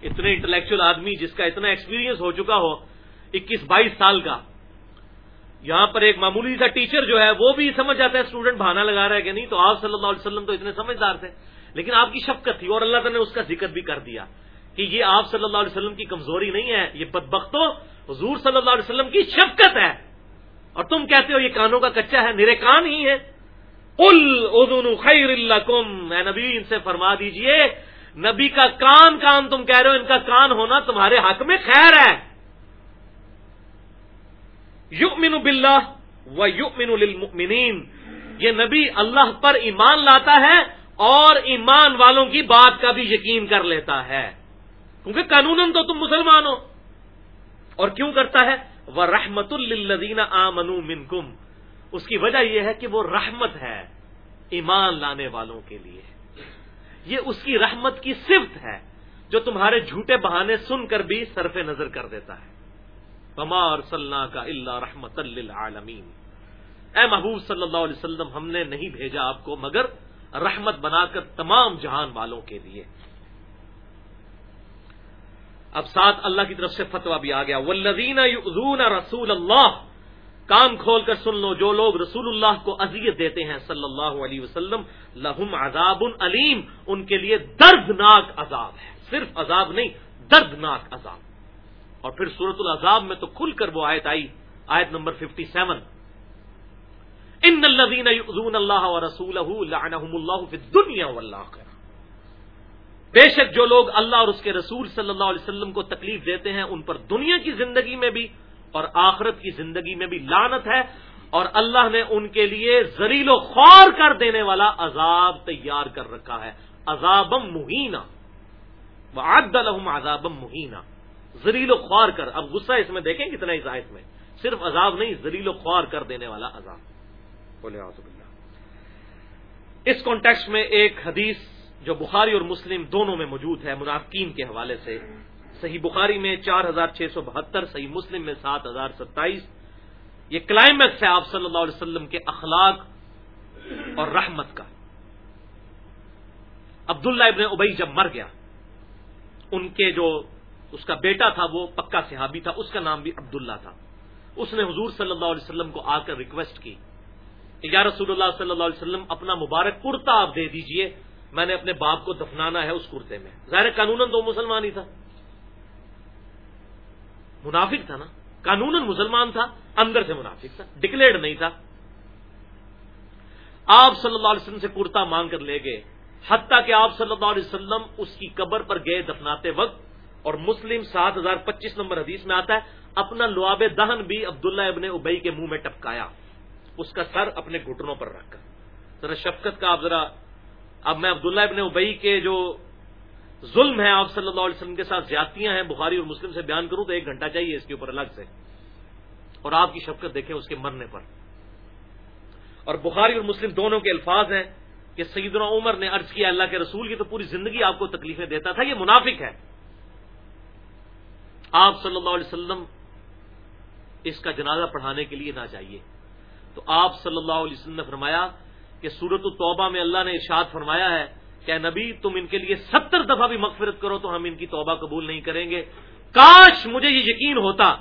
اتنے انٹلیکچل آدمی جس کا اتنا ایکسپیرینس ہو چکا ہو، اکیس بائیس سال کا۔ یہاں پر ایک معمولی سا ٹیچر جو ہے، وہ بھی سمجھ جاتا ہے اسٹوڈنٹ بہانا لگا رہا ہے کہ نہیں، تو آپ صلی اللہ علیہ وسلم تو اتنے سمجھدار تھے۔ لیکن آپ کی شفقت تھی اور اللہ تعالیٰ نے اس کا ذکر بھی کر دیا کہ یہ آپ صلی اللہ علیہ وسلم کی کمزوری نہیں ہے، یہ بدبختوں حضور صلی اللہ علیہ وسلم کی شفقت ہے۔ اور تم کہتے ہو یہ کانوں کا کچا ہے، میرے کان ہی ہے خیر اللہ کم نبی، ان سے فرما دیجیے، نبی کا کان کان تم کہہ رہے ہو، ان کا کان ہونا تمہارے حق میں خیر ہے۔ یؤمن باللہ و یؤمن للمؤمنین۔ یہ نبی اللہ پر ایمان لاتا ہے اور ایمان والوں کی بات کا بھی یقین کر لیتا ہے۔ کیونکہ قانون تو تم مسلمان ہو۔ اور کیوں کرتا ہے؟ وہ رحمت الدین آمن منکم اس کی وجہ یہ ہے کہ وہ رحمت ہے ایمان لانے والوں کے لیے۔ یہ اس کی رحمت کی صفت ہے جو تمہارے جھوٹے بہانے سن کر بھی صرف نظر کر دیتا ہے۔ بمار صلاح کا اللہ رحمت للعالمین اے محبوب صلی اللہ علیہ وسلم، ہم نے نہیں بھیجا آپ کو مگر رحمت بنا کر تمام جہان والوں کے لیے۔ اب ساتھ اللہ کی طرف سے فتوا بھی آ گیا۔ ولدین رسول اللہ کام کھول کر سن لو، جو لوگ رسول اللہ کو اذیت دیتے ہیں صلی اللہ علیہ وسلم، لہم عذاب علیم، ان کے لیے دردناک عذاب ہے۔ صرف عذاب نہیں، دردناک عذاب۔ اور پھر سورت العذاب میں تو کھل کر وہ آیت آئی، آیت نمبر ففٹی سیون ان الذين يؤذون الله ورسوله لعنهم الله في الدنيا بے شک جو لوگ اللہ اور اس کے رسول صلی اللہ علیہ وسلم کو تکلیف دیتے ہیں، ان پر دنیا کی زندگی میں بھی اور آخرت کی زندگی میں بھی لانت ہے اور اللہ نے ان کے لیے زریل و خوار کر دینے والا عذاب تیار کر رکھا ہے۔ عذابم مہینہ وعد لهم عذابم مہینہ زریل و خوار کر۔ اب غصہ اس میں دیکھیں کتنا اس آیت میں۔ صرف عذاب نہیں زریل و خوار کر دینے والا عذاب۔ بولے اس کانٹیکس میں ایک حدیث جو بخاری اور مسلم دونوں میں موجود ہے، منافقین کے حوالے سے۔ صحیح بخاری میں چار ہزار چھ سو بہتر، صحیح مسلم میں سات ہزار ستائیس۔ یہ کلائمیکس ہے آپ صلی اللہ علیہ وسلم کے اخلاق اور رحمت کا۔ عبداللہ ابن ابئی جب مر گیا، ان کے جو اس کا بیٹا تھا، وہ پکا صحابی تھا، اس کا نام بھی عبداللہ تھا۔ اس نے حضور صلی اللہ علیہ وسلم کو آ کر ریکویسٹ کی کہ یا رسول اللہ صلی اللہ علیہ وسلم، اپنا مبارک کرتا آپ دے دیجیے، میں نے اپنے باپ کو دفنانا ہے اس کرتے میں۔ ظاہر قانون تو مسلمان ہی تھا۔ منافق تھا نا قانون مسلمان تھا، اندر سے منافق تھا ڈکلیئرڈ نہیں تھا۔ آپ صلی اللہ علیہ وسلم سے کرتا مانگ کر لے گئے، حتیٰ کہ آپ صلی اللہ علیہ وسلم اس کی قبر پر گئے دفناتے وقت، اور مسلم سات ہزار پچیس نمبر حدیث میں آتا ہے، اپنا لواب دہن بھی عبداللہ ابن ابئی کے منہ میں ٹپکایا، اس کا سر اپنے گھٹنوں پر رکھ ذرا شفقت کا آپ ذرا، اب میں عبداللہ ابن ابئی کے جو ظلم ہے آپ صلی اللہ علیہ وسلم کے ساتھ، زیادتیاں ہیں، بخاری اور مسلم سے بیان کروں تو ایک گھنٹہ چاہیے اس کے اوپر الگ سے۔ اور آپ کی شفقت دیکھیں اس کے مرنے پر۔ اور بخاری اور مسلم دونوں کے الفاظ ہیں کہ سیدنا عمر نے عرض کیا اللہ کے رسول کی تو پوری زندگی آپ کو تکلیفیں دیتا تھا، یہ منافق ہے۔ آپ صلی اللہ علیہ وسلم اس کا جنازہ پڑھانے کے لیے نہ چاہیے تو آپ صلی اللہ علیہ وسلم نے فرمایا کہ سورت التوبہ میں اللہ نے ارشاد فرمایا ہے کہ نبی تم ان کے لیے ستر دفعہ بھی مغفرت کرو تو ہم ان کی توبہ قبول نہیں کریں گے۔ کاش مجھے یہ یقین ہوتا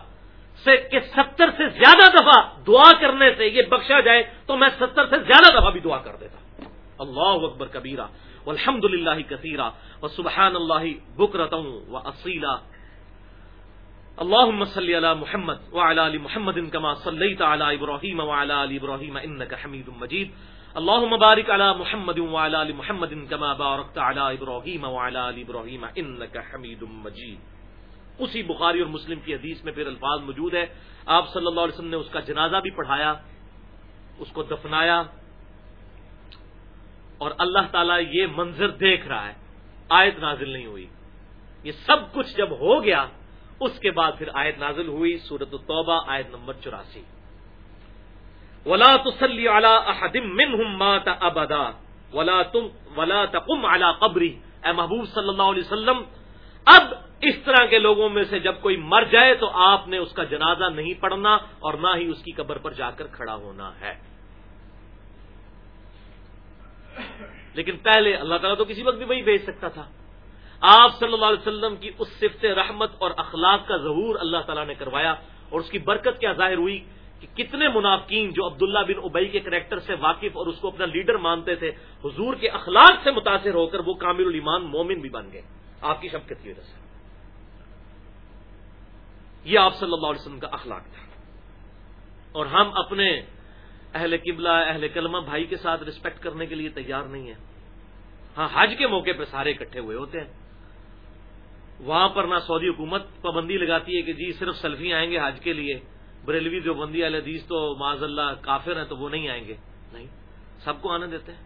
کہ ستر سے زیادہ دفعہ دعا کرنے سے یہ بخشا جائے تو میں ستر سے زیادہ دفعہ بھی دعا کر دیتا۔ اللہ اکبر کبیرہ۔ الحمد للہ کثیرہ۔ و سبحان اللہ بکرتا و اصیلا اللهم صل على محمد وعلى ال محمد كما صليت على ابراهيم وعلى ال ابراهيم انك حميد مجيد اللهم بارك على محمد وعلى ال محمد كما باركت على ابراهيم وعلى ال ابراهيم انك حميد مجيد. اسی بخاری اور مسلم کی حدیث میں پھر الفاظ موجود ہے آپ صلی اللہ علیہ وسلم نے اس کا جنازہ بھی پڑھایا، اس کو دفنایا اور اللہ تعالیٰ یہ منظر دیکھ رہا ہے، آیت نازل نہیں ہوئی۔ یہ سب کچھ جب ہو گیا، اس کے بعد پھر آیت نازل ہوئی سورت التوبہ، آیت نمبر چوراسی۔ ولا تسلی احدم منہم مات ابدا ولا تم ولا تقم علی قبری اے محبوب صلی اللہ علیہ وسلم، اب اس طرح کے لوگوں میں سے جب کوئی مر جائے تو آپ نے اس کا جنازہ نہیں پڑھنا اور نہ ہی اس کی قبر پر جا کر کھڑا ہونا ہے۔ لیکن پہلے اللہ تعالیٰ تو کسی وقت بھی وہی بھیج سکتا تھا۔ آپ صلی اللہ علیہ وسلم کی اس صفت رحمت اور اخلاق کا ظہور اللہ تعالیٰ نے کروایا اور اس کی برکت کیا ظاہر ہوئی کہ کتنے منافقین جو عبداللہ بن ابئی کے کریکٹر سے واقف اور اس کو اپنا لیڈر مانتے تھے، حضور کے اخلاق سے متاثر ہو کر وہ کامل الایمان مومن بھی بن گئے۔ آپ کی شفقت کی وجہ سے۔ یہ آپ صلی اللہ علیہ وسلم کا اخلاق تھا۔ اور ہم اپنے اہل قبلہ، اہل کلمہ بھائی کے ساتھ رسپیکٹ کرنے کے لیے تیار نہیں ہیں۔ ہاں حج کے موقع پہ سارے اکٹھے ہوئے ہوتے ہیں۔ وہاں پر نہ سعودی حکومت پابندی لگاتی ہے کہ جی صرف سیلفی آئیں گے حج کے لیے۔ بریلوی جو بندی علیہ حدیث تو معذ اللہ کافر ہیں تو وہ نہیں آئیں گے؟ نہیں۔ سب کو آنے دیتے ہیں۔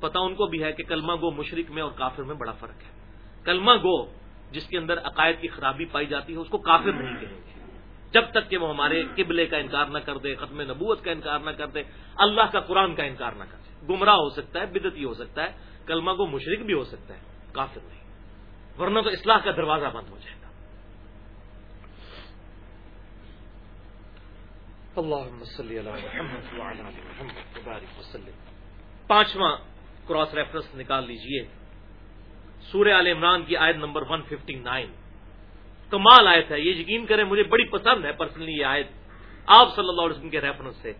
پتا ان کو بھی ہے کہ کلمہ گو مشرق میں اور کافر میں بڑا فرق ہے۔ کلمہ گو جس کے اندر عقائد کی خرابی پائی جاتی ہے، اس کو کافر نہیں کہیں گے۔ جب تک کہ وہ ہمارے قبلے کا انکار نہ کر دے، ختم نبوت کا انکار نہ کر دے، اللہ کا قرآن کا انکار نہ کر دے۔ گمراہ ہو سکتا ہے بدتی ہو سکتا ہے، کلمہ کو مشرق بھی ہو سکتا ہے، کافر نہیں۔ ورنہ تو اصلاح کا دروازہ بند ہو جائے۔ گا پانچواں کراس ریفرنس نکال لیجیے۔ سورہ عال عمران کی آیت نمبر 159 کمال آیت ہے، یہ یقین کریں مجھے بڑی پسند ہے پرسنلی یہ آیت۔ آپ صلی اللہ علیہ وسلم کے ریفرنس سے۔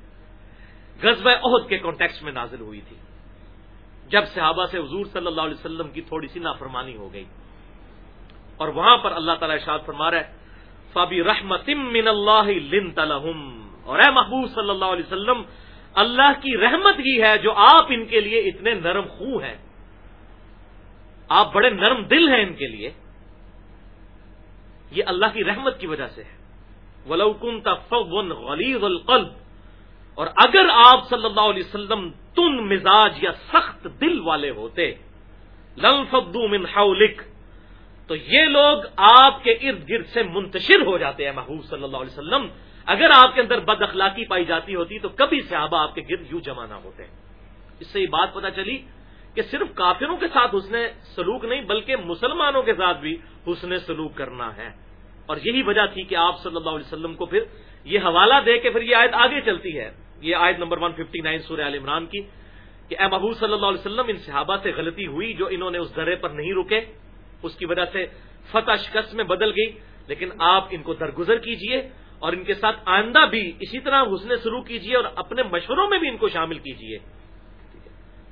غزب عہد کے کانٹیکس میں نازل ہوئی تھی۔ جب صحابہ سے حضور صلی اللہ علیہ وسلم کی تھوڑی سی نافرمانی ہو گئی۔ اور وہاں پر اللہ تعالی ارشاد فرما رہا ہے فابی رحمت من اللہ لن اور اے محبوب صلی اللہ علیہ وسلم، اللہ کی رحمت ہی ہے جو آپ ان کے لیے اتنے نرم خو ہیں۔ آپ بڑے نرم دل ہیں ان کے لیے۔ یہ اللہ کی رحمت کی وجہ سے ہے۔ ولوکن تفون غلیظ القلب، اور اگر آپ صلی اللہ علیہ وسلم تن مزاج یا سخت دل والے ہوتے لنفدو من حولک تو یہ لوگ آپ کے ارد گرد سے منتشر ہو جاتے ہیں، محبوب صلی اللہ علیہ وسلم۔ اگر آپ کے اندر بد اخلاقی پائی جاتی ہوتی تو کبھی صحابہ آپ کے گرد یوں جمع نہ ہوتے۔ اس سے یہ بات پتا چلی کہ صرف کافروں کے ساتھ حسن سلوک نہیں بلکہ مسلمانوں کے ساتھ بھی حسن سلوک کرنا ہے۔ اور یہی وجہ تھی کہ آپ صلی اللہ علیہ وسلم کو پھر یہ حوالہ دے کے پھر یہ آیت آگے چلتی ہے۔ یہ آیت نمبر 159 سورہ عال عمران کی کہ اے محبوب صلی اللہ علیہ وسلم، ان صحابہ سے غلطی ہوئی جو انہوں نے اس درے پر نہیں رکے۔ اس کی وجہ سے فتح شکست میں بدل گئی، لیکن آپ ان کو درگزر کیجیے۔ اور ان کے ساتھ آئندہ بھی اسی طرح حسن شروع کیجیے اور اپنے مشوروں میں بھی ان کو شامل کیجیے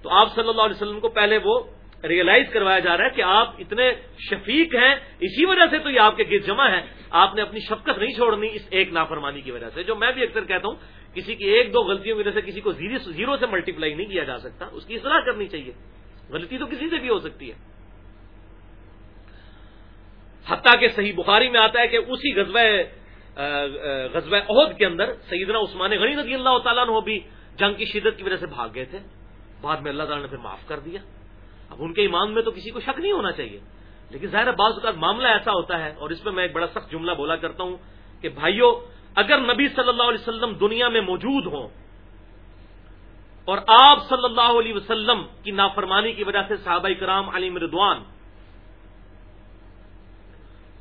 تو آپ صلی اللہ علیہ وسلم کو پہلے وہ ریئلائز کروایا جا رہا ہے کہ آپ اتنے شفیق ہیں، اسی وجہ سے تو یہ آپ کے گرد جمع ہے آپ نے اپنی شفقت نہیں چھوڑنی اس ایک نافرمانی کی وجہ سے، جو میں بھی اکثر کہتا ہوں، کسی کی ایک دو غلطیوں کی وجہ سے کسی کو زیرو سے ملٹیپلائی نہیں کیا جا سکتا، اس کی اصلاح کرنی چاہیے۔ غلطی تو کسی سے بھی ہو سکتی ہے۔ حتیٰ کہ صحیح بخاری میں آتا ہے کہ اسی غزوہ غزوہ عہد کے اندر سیدنا عثمان غنی رضی اللہ تعالیٰ نے بھی جنگ کی شدت کی وجہ سے بھاگ گئے تھے۔ بعد میں اللہ تعالیٰ نے پھر معاف کر دیا۔ اب ان کے ایمان میں تو کسی کو شک نہیں ہونا چاہیے۔ لیکن ظاہر بعض اوقات معاملہ ایسا ہوتا ہے اور اس میں میں ایک بڑا سخت جملہ بولا کرتا ہوں کہ بھائیوں اگر نبی صلی اللہ علیہ وسلم دنیا میں موجود ہوں اور آپ صلی اللہ علیہ وسلم کی نافرمانی کی وجہ سے صحابہ کرام علی مردوان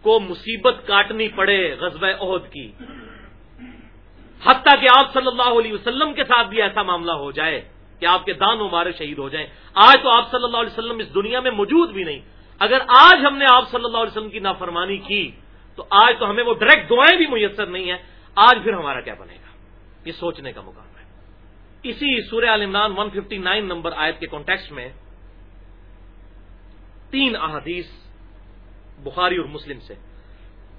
کو مصیبت کاٹنی پڑے غزب عہد کی۔ حتیٰ کہ آپ صلی اللہ علیہ وسلم کے ساتھ بھی ایسا معاملہ ہو جائے کہ آپ کے دان مارے شہید ہو جائیں۔ آج تو آپ صلی اللہ علیہ وسلم اس دنیا میں موجود بھی نہیں۔ اگر آج ہم نے آپ صلی اللہ علیہ وسلم کی نافرمانی کی، تو آج تو ہمیں وہ ڈائریکٹ دعائیں بھی میسر نہیں ہیں۔ آج پھر ہمارا کیا بنے گا؟ یہ سوچنے کا مقام ہے۔ اسی سورہ عال عمران 159 نمبر آیت کے کانٹیکس میں تین احادیث بخاری اور مسلم سے۔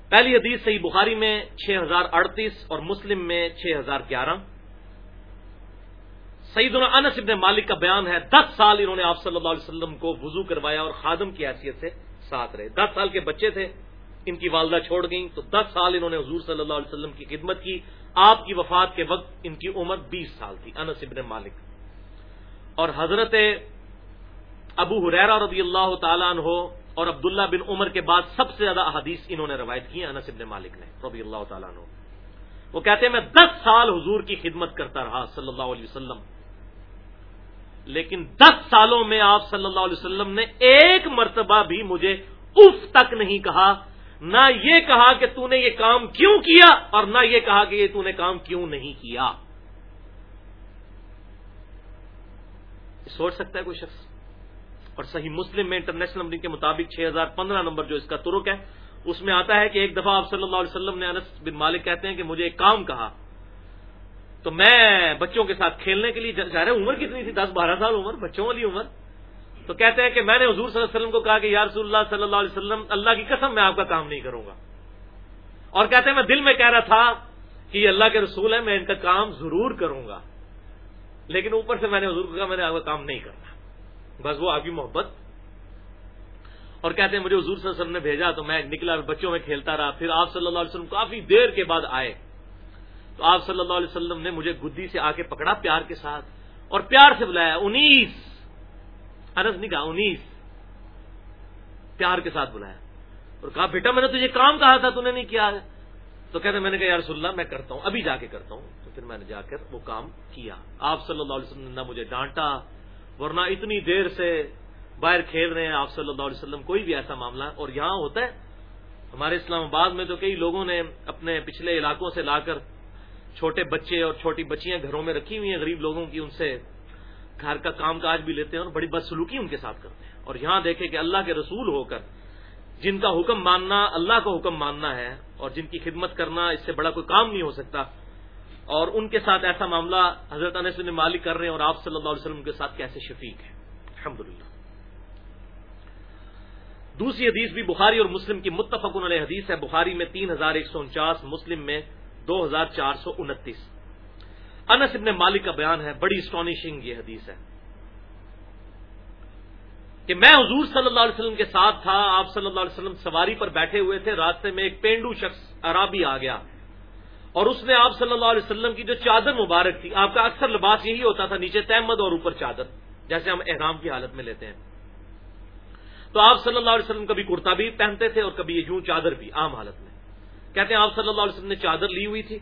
پہلی حدیث صحیح بخاری میں چھ ہزار اڑتیس اور مسلم میں چھ ہزار گیارہ۔ انس ابن مالک کا بیان ہے، دس سال انہوں نے آپ صلی اللہ علیہ وسلم کو وضو کروایا اور خادم کی حیثیت سے ساتھ رہے۔ دس سال کے بچے تھے، ان کی والدہ چھوڑ گئیں۔ تو دس سال انہوں نے حضور صلی اللہ علیہ وسلم کی خدمت کی۔ آپ کی وفات کے وقت ان کی عمر بیس سال تھی، انس ابن مالک۔ اور حضرت ابو حریرا رضی اللہ تعالیٰ عنہ اور عبداللہ بن عمر کے بعد سب سے زیادہ احادیث انہوں نے روایت کی انس ابن مالک نے، رضی اللہ تعالیٰ عنہ۔ وہ کہتے ہیں، میں دس سال حضور کی خدمت کرتا رہا صلی اللہ علیہ وسلم۔ لیکن دس سالوں میں آپ صلی اللہ علیہ وسلم نے ایک مرتبہ بھی مجھے اف تک نہیں کہا۔ نہ یہ کہا کہ تو نے یہ کام کیوں کیا اور نہ یہ کہا کہ یہ تو نے کام کیوں نہیں کیا۔ سوچ سکتا ہے کوئی شخص؟ اور صحیح مسلم میں انٹرنیشنل نمبر کے مطابق چھ ہزار پندرہ نمبر جو اس کا ترک ہے، اس میں آتا ہے کہ ایک دفعہ آپ صلی اللہ علیہ وسلم نے انس بن مالک کہتے ہیں کہ مجھے ایک کام کہا۔ تو میں بچوں کے ساتھ کھیلنے کے لیے ظاہر عمر کتنی تھی؟ دس بارہ سال عمر، بچوں والی عمر۔ تو کہتے ہیں کہ میں نے حضور صلی اللہ علیہ وسلم کو کہا کہ یا رسول اللہ صلی اللہ علیہ وسلم، اللہ کی قسم میں آپ کا کام نہیں کروں گا۔ اور کہتے ہیں میں دل میں کہہ رہا تھا کہ یہ اللہ کے رسول ہے میں ان کا کام ضرور کروں گا۔ لیکن اوپر سے میں نے حضور کو کہا، میں نے آپ کا کام نہیں کرنا۔ بس وہ آپ کی محبت۔ اور کہتے ہیں مجھے حضور صلی اللہ علیہ وسلم نے بھیجا تو میں نکلا، بچوں میں کھیلتا رہا۔ پھر آپ صلی اللہ علیہ وسلم کافی دیر کے بعد آئے۔ تو آپ صلی اللہ علیہ وسلم نے مجھے گدی سے آ کے پکڑا پیار کے ساتھ۔ اور پیار سے بلایا، انیس۔ انس نہیں کہا، انیس۔ پیار کے ساتھ بلایا۔ اور کہا، بیٹا، میں نے تجھے کام کہا تھا، تو نے نہیں کیا تو کہتے میں نے کہا یار اللہ، میں کرتا ہوں، ابھی جا کے کرتا ہوں۔ تو پھر میں نے جا کر وہ کام کیا۔ آپ صلی اللہ علیہ وسلم نے نہ مجھے ڈانٹا ورنہ اتنی دیر سے باہر کھیل رہے ہیں آپ صلی اللہ علیہ وسلم، کوئی بھی ایسا معاملہ۔ اور یہاں ہوتا ہے، ہمارے اسلام آباد میں تو کئی لوگوں نے اپنے پچھلے علاقوں سے لا کر چھوٹے بچے اور چھوٹی بچیاں گھروں میں رکھی ہوئی ہیں، غریب لوگوں کی ان سے گھر کا کام کاج بھی لیتے ہیں اور بڑی بدسلوکی ان کے ساتھ کرتے ہیں۔ اور یہاں دیکھیں کہ اللہ کے رسول ہو کر، جن کا حکم ماننا، اللہ کا حکم ماننا ہے اور جن کی خدمت کرنا، اس سے بڑا کوئی کام نہیں ہو سکتا۔ اور ان کے ساتھ ایسا معاملہ حضرت انس نے مالک کر رہے ہیں اور آپ صلی اللہ علیہ وسلم کے ساتھ کیسے شفیق ہے الحمد دوسری حدیث بھی بخاری اور مسلم کی متفق علیہ حدیث ہے۔ بخاری میں تین ہزار ایک سو انچاس، مسلم میں دو ہزار چار سو انتیس۔ انس ابن مالک کا بیان ہے، بڑی اسٹانشنگ یہ حدیث ہے کہ میں حضور صلی اللہ علیہ وسلم کے ساتھ تھا، آپ صلی اللہ علیہ وسلم سواری پر بیٹھے ہوئے تھے، راستے میں ایک پینڈو شخص عرابی آ گیا۔ اور اس نے آپ صلی اللہ علیہ وسلم کی جو چادر مبارک تھی، آپ کا اکثر لباس یہی ہوتا تھا، نیچے تحمد اور اوپر چادر، جیسے ہم احرام کی حالت میں لیتے ہیں۔ تو آپ صلی اللہ علیہ وسلم کبھی کرتا بھی پہنتے تھے اور کبھی یہ یوں چادر بھی عام حالت میں۔ کہتے ہیں آپ صلی اللہ علیہ وسلم نے چادر لی ہوئی تھی۔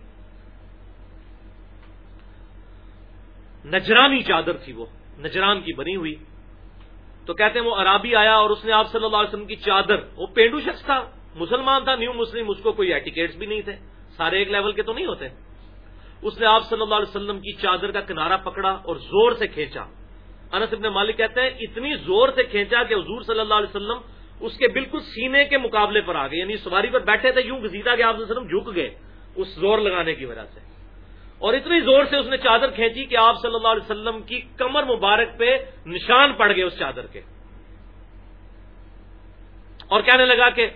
نجرانی چادر تھی وہ، نجران کی بنی ہوئی۔ تو کہتے ہیں وہ عرابی آیا اور اس نے آپ صلی اللہ علیہ وسلم کی چادر، وہ پینڈو شخص تھا، مسلمان تھا، نیو مسلم، اس کو کوئی ایٹیکیٹس بھی نہیں تھے۔ سارے ایک لیول کے تو نہیں ہوتے۔ اس نے آپ صلی اللہ علیہ وسلم کی چادر کا کنارا پکڑا اور زور سے کھینچا۔ انس ابن مالک کہتے ہیں، اتنی زور سے کھینچا کہ حضور صلی اللہ علیہ وسلم اس کے بالکل سینے کے مقابلے پر آ گئے۔ یعنی سواری پر بیٹھے تھے، یوں گزیتا کہ آپ وسلم جھک گئے اس زور لگانے کی وجہ سے۔ اور اتنی زور سے اس نے چادر کھینچی کہ آپ صلی اللہ علیہ وسلم کی کمر مبارک پہ نشان پڑ گئے اس چادر کے۔ اور کہنے لگا کہ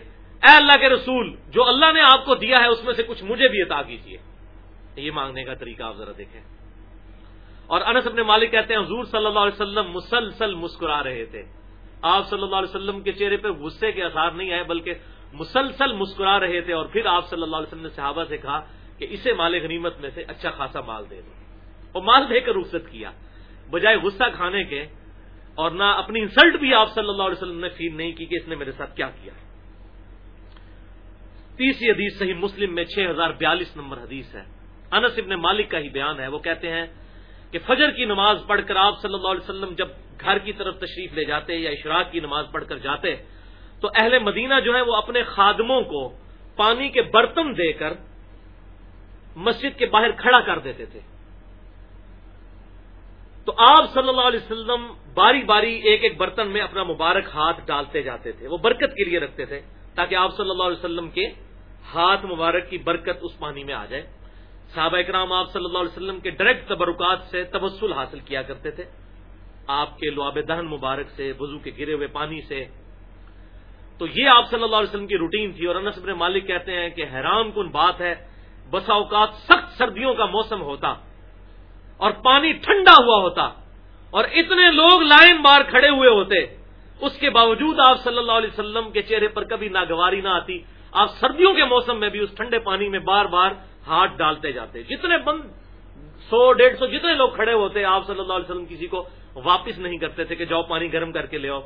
اے اللہ کے رسول، جو اللہ نے آپ کو دیا ہے، اس میں سے کچھ مجھے بھی عطا کیجیے یہ مانگنے کا طریقہ آپ ذرا دیکھیں۔ اور انس اپنے مالک کہتے ہیں، حضور صلی اللہ علیہ وسلم مسلسل مسکرا رہے تھے۔ آپ صلی اللہ علیہ وسلم کے چہرے پہ غصے کے اثار نہیں آئے، بلکہ مسلسل مسکرا رہے تھے۔ اور پھر آپ صلی اللہ علیہ وسلم نے صحابہ سے کہا کہ اسے مال غنیمت میں سے اچھا خاصا مال دے دو۔ اور مال دے کر رخصت کیا۔ بجائے غصہ کھانے کے اور نہ اپنی انسلٹ بھی آپ صلی اللہ علیہ وسلم نے فیل نہیں کی کہ اس نے میرے ساتھ کیا کیا۔ تیسری حدیث صحیح مسلم میں چھ ہزار بیالیس نمبر حدیث ہے۔ انس ابن مالک کا ہی بیان ہے، وہ کہتے ہیں کہ فجر کی نماز پڑھ کر آپ صلی اللہ علیہ وسلم جب گھر کی طرف تشریف لے جاتے یا اشراق کی نماز پڑھ کر جاتے، تو اہل مدینہ جو ہے وہ اپنے خادموں کو پانی کے برتن دے کر مسجد کے باہر کھڑا کر دیتے تھے۔ تو آپ صلی اللہ علیہ وسلم باری باری ایک ایک برتن میں اپنا مبارک ہاتھ ڈالتے جاتے تھے، وہ برکت کے لیے رکھتے تھے۔ تاکہ آپ صلی اللہ علیہ وسلم کے ہاتھ مبارک کی برکت اس پانی میں آ جائے۔ صحابہ اکرام آپ صلی اللہ علیہ وسلم کے ڈائریکٹ تبرکات سے تبسل حاصل کیا کرتے تھے۔ آپ کے لعاب دہن مبارک سے، وضو کے گرے ہوئے پانی سے۔ تو یہ آپ صلی اللہ علیہ وسلم کی روٹین تھی اور انس بن مالک کہتے ہیں کہ حیران کن بات ہے بسا اوقات سخت سردیوں کا موسم ہوتا اور پانی ٹھنڈا ہوا ہوتا اور اتنے لوگ لائن بار کھڑے ہوئے ہوتے۔ اس کے باوجود آپ صلی اللہ علیہ وسلم کے چہرے پر کبھی ناگواری نہ آتی، آپ سردیوں کے موسم میں بھی اس ٹھنڈے پانی میں بار بار ہاتھ ڈالتے جاتے۔ جتنے بند، سو، ڈیڑھ سو جتنے لوگ کھڑے ہوتے، آپ صلی اللہ علیہ وسلم کسی کو واپس نہیں کرتے تھے کہ جاؤ پانی گرم کر کے لے آؤ۔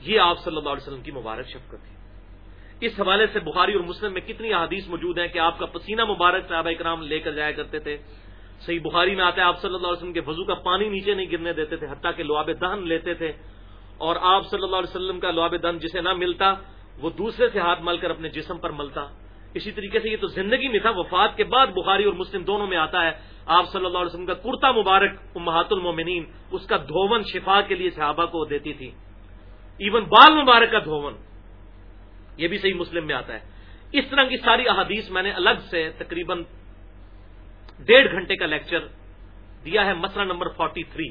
یہ آپ صلی اللہ علیہ وسلم کی مبارک شفقت تھی۔ اس حوالے سے بخاری اور مسلم میں کتنی احادیث موجود ہیں کہ آپ کا پسینہ مبارک صحابہ اکرام لے کر جایا کرتے تھے۔ صحیح بخاری میں آتا ہے، آپ صلی اللہ علیہ وسلم کے وضو کا پانی نیچے نہیں گرنے دیتے تھے، حتیٰ کہ لواب دہن لیتے تھے۔ اور آپ صلی اللہ علیہ وسلم کا لواب دہن جسے نہ ملتا، وہ دوسرے سے ہاتھ مل کر اپنے جسم پر ملتا۔ اسی طریقے سے یہ تو زندگی میں تھا، وفات کے بعد بخاری اور مسلم دونوں میں آتا ہے۔ آپ صلی اللہ علیہ وسلم کا کرتا مبارک امہات المومنین، اس کا دھون شفا کے لیے صحابہ کو دیتی تھی۔ ایون بال مبارک کا دھون یہ بھی صحیح مسلم میں آتا ہے۔ اس طرح کی ساری احادیث میں نے الگ سے تقریباً ڈیڑھ گھنٹے کا لیکچر دیا ہے، مسئلہ نمبر فورٹی تھری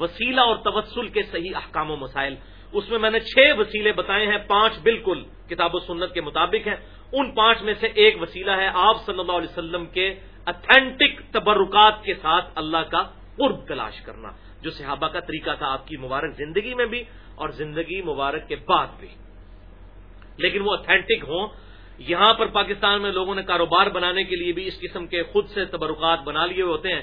وسیلہ اور تبسل کے صحیح احکام و مسائل۔ اس میں میں نے چھ وسیلے بتائے ہیں، پانچ بالکل کتاب و سنت کے مطابق ہیں۔ ان پانچ میں سے ایک وسیلہ ہے آپ صلی اللہ علیہ وسلم کے اتھینٹک تبرکات کے ساتھ اللہ کا قرب تلاش کرنا، جو صحابہ کا طریقہ تھا، آپ کی مبارک زندگی میں بھی اور زندگی مبارک کے بعد بھی۔ لیکن وہ اتھینٹک ہوں۔ یہاں پر پاکستان میں لوگوں نے کاروبار بنانے کے لیے بھی اس قسم کے خود سے تبرکات بنا لیے ہوتے ہیں۔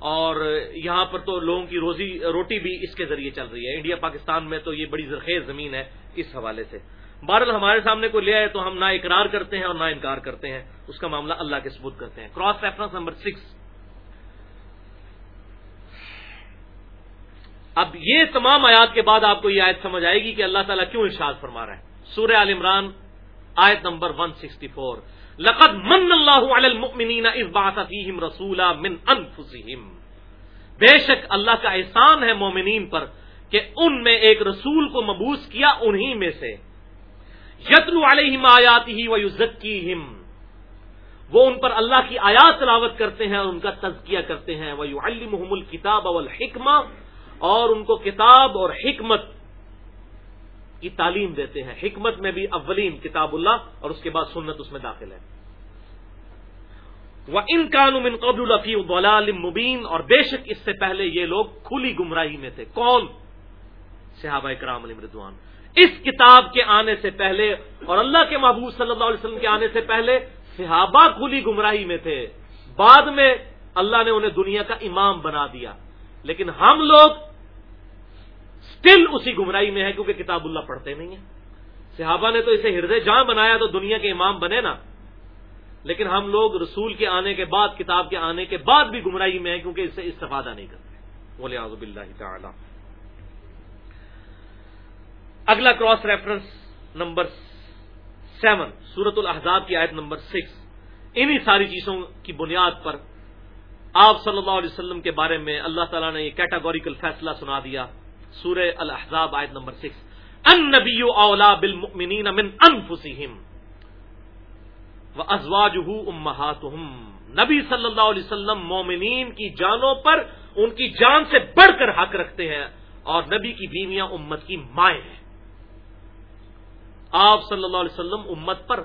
اور یہاں پر تو لوگوں کی روزی، روٹی بھی اس کے ذریعے چل رہی ہے۔ انڈیا، پاکستان میں تو یہ بڑی زرخیز زمین ہے اس حوالے سے۔ بہرحال ہمارے سامنے کوئی لے آئے تو ہم نہ اقرار کرتے ہیں اور نہ انکار کرتے ہیں۔ اس کا معاملہ اللہ کے ثبوت کرتے ہیں۔ Cross reference number six. اب یہ تمام آیات کے بعد آپ کو یہ آیت سمجھ آئے گی کہ اللہ تعالیٰ کیوں ارشاد فرما رہا ہے۔ سورہ عال عمران، آیت نمبر 164 لقد من اللہ علی المؤمنین اذ بعث فیہم رسولا من انفسہم۔ بے شک اللہ کا احسان ہے مومنین پر کہ ان میں ایک رسول کو مبوس کیا انہی میں سے۔ یتلو علیہم آیاتی و یزکیہم وہ ان پر اللہ کی آیات تلاوت کرتے ہیں اور ان کا تزکیہ کرتے ہیں۔ وہ یعلمہم الکتاب والحکمہ اور ان کو کتاب اور حکمت کی تعلیم دیتے ہیں۔ حکمت میں بھی اولین کتاب اللہ اور اس کے بعد سنت اس میں داخل ہے۔ وہ ان قانون قبل الفی مبین اور بے شک اس سے پہلے یہ لوگ کھلی گمراہی میں تھے۔ کون؟ صحابہ اکرام علی مردوان اس کتاب کے آنے سے پہلے اور اللہ کے محبوب صلی اللہ علیہ وسلم کے آنے سے پہلے صحابہ کھلی گمراہی میں تھے۔ بعد میں اللہ نے انہیں دنیا کا امام بنا دیا۔ لیکن ہم لوگ اسٹل اسی گمراہی میں ہے کیونکہ کتاب اللہ پڑھتے نہیں ہیں۔ صحابہ نے تو اسے ہردے جہاں بنایا تو دنیا کے امام بنے نا۔ لیکن ہم لوگ رسول کے آنے کے بعد، کتاب کے آنے کے بعد بھی گمراہی میں ہیں کیونکہ اس سے استفادہ نہیں کرتے۔ بولے آزب اللہ تعالی۔ اگلا کراس ریفرنس نمبر سیون سورت الحضاب کی آیت نمبر سکس انہی ساری چیزوں کی بنیاد پر آپ صلی اللہ علیہ وسلم کے بارے میں اللہ تعالیٰ نے یہ کیٹاگوریکل فیصلہ سنا دیا۔ سورہ الحضاب آیت نمبر سکس ان نبی اولا بالمؤمنین من انفسہم و ازواج امہاتہم. نبی صلی اللہ علیہ وسلم مومنین کی جانوں پر ان کی جان سے بڑھ کر حق رکھتے ہیں اور نبی کی بیویاں امت کی مائیں ہیں۔ آپ صلی اللہ علیہ وسلم امت پر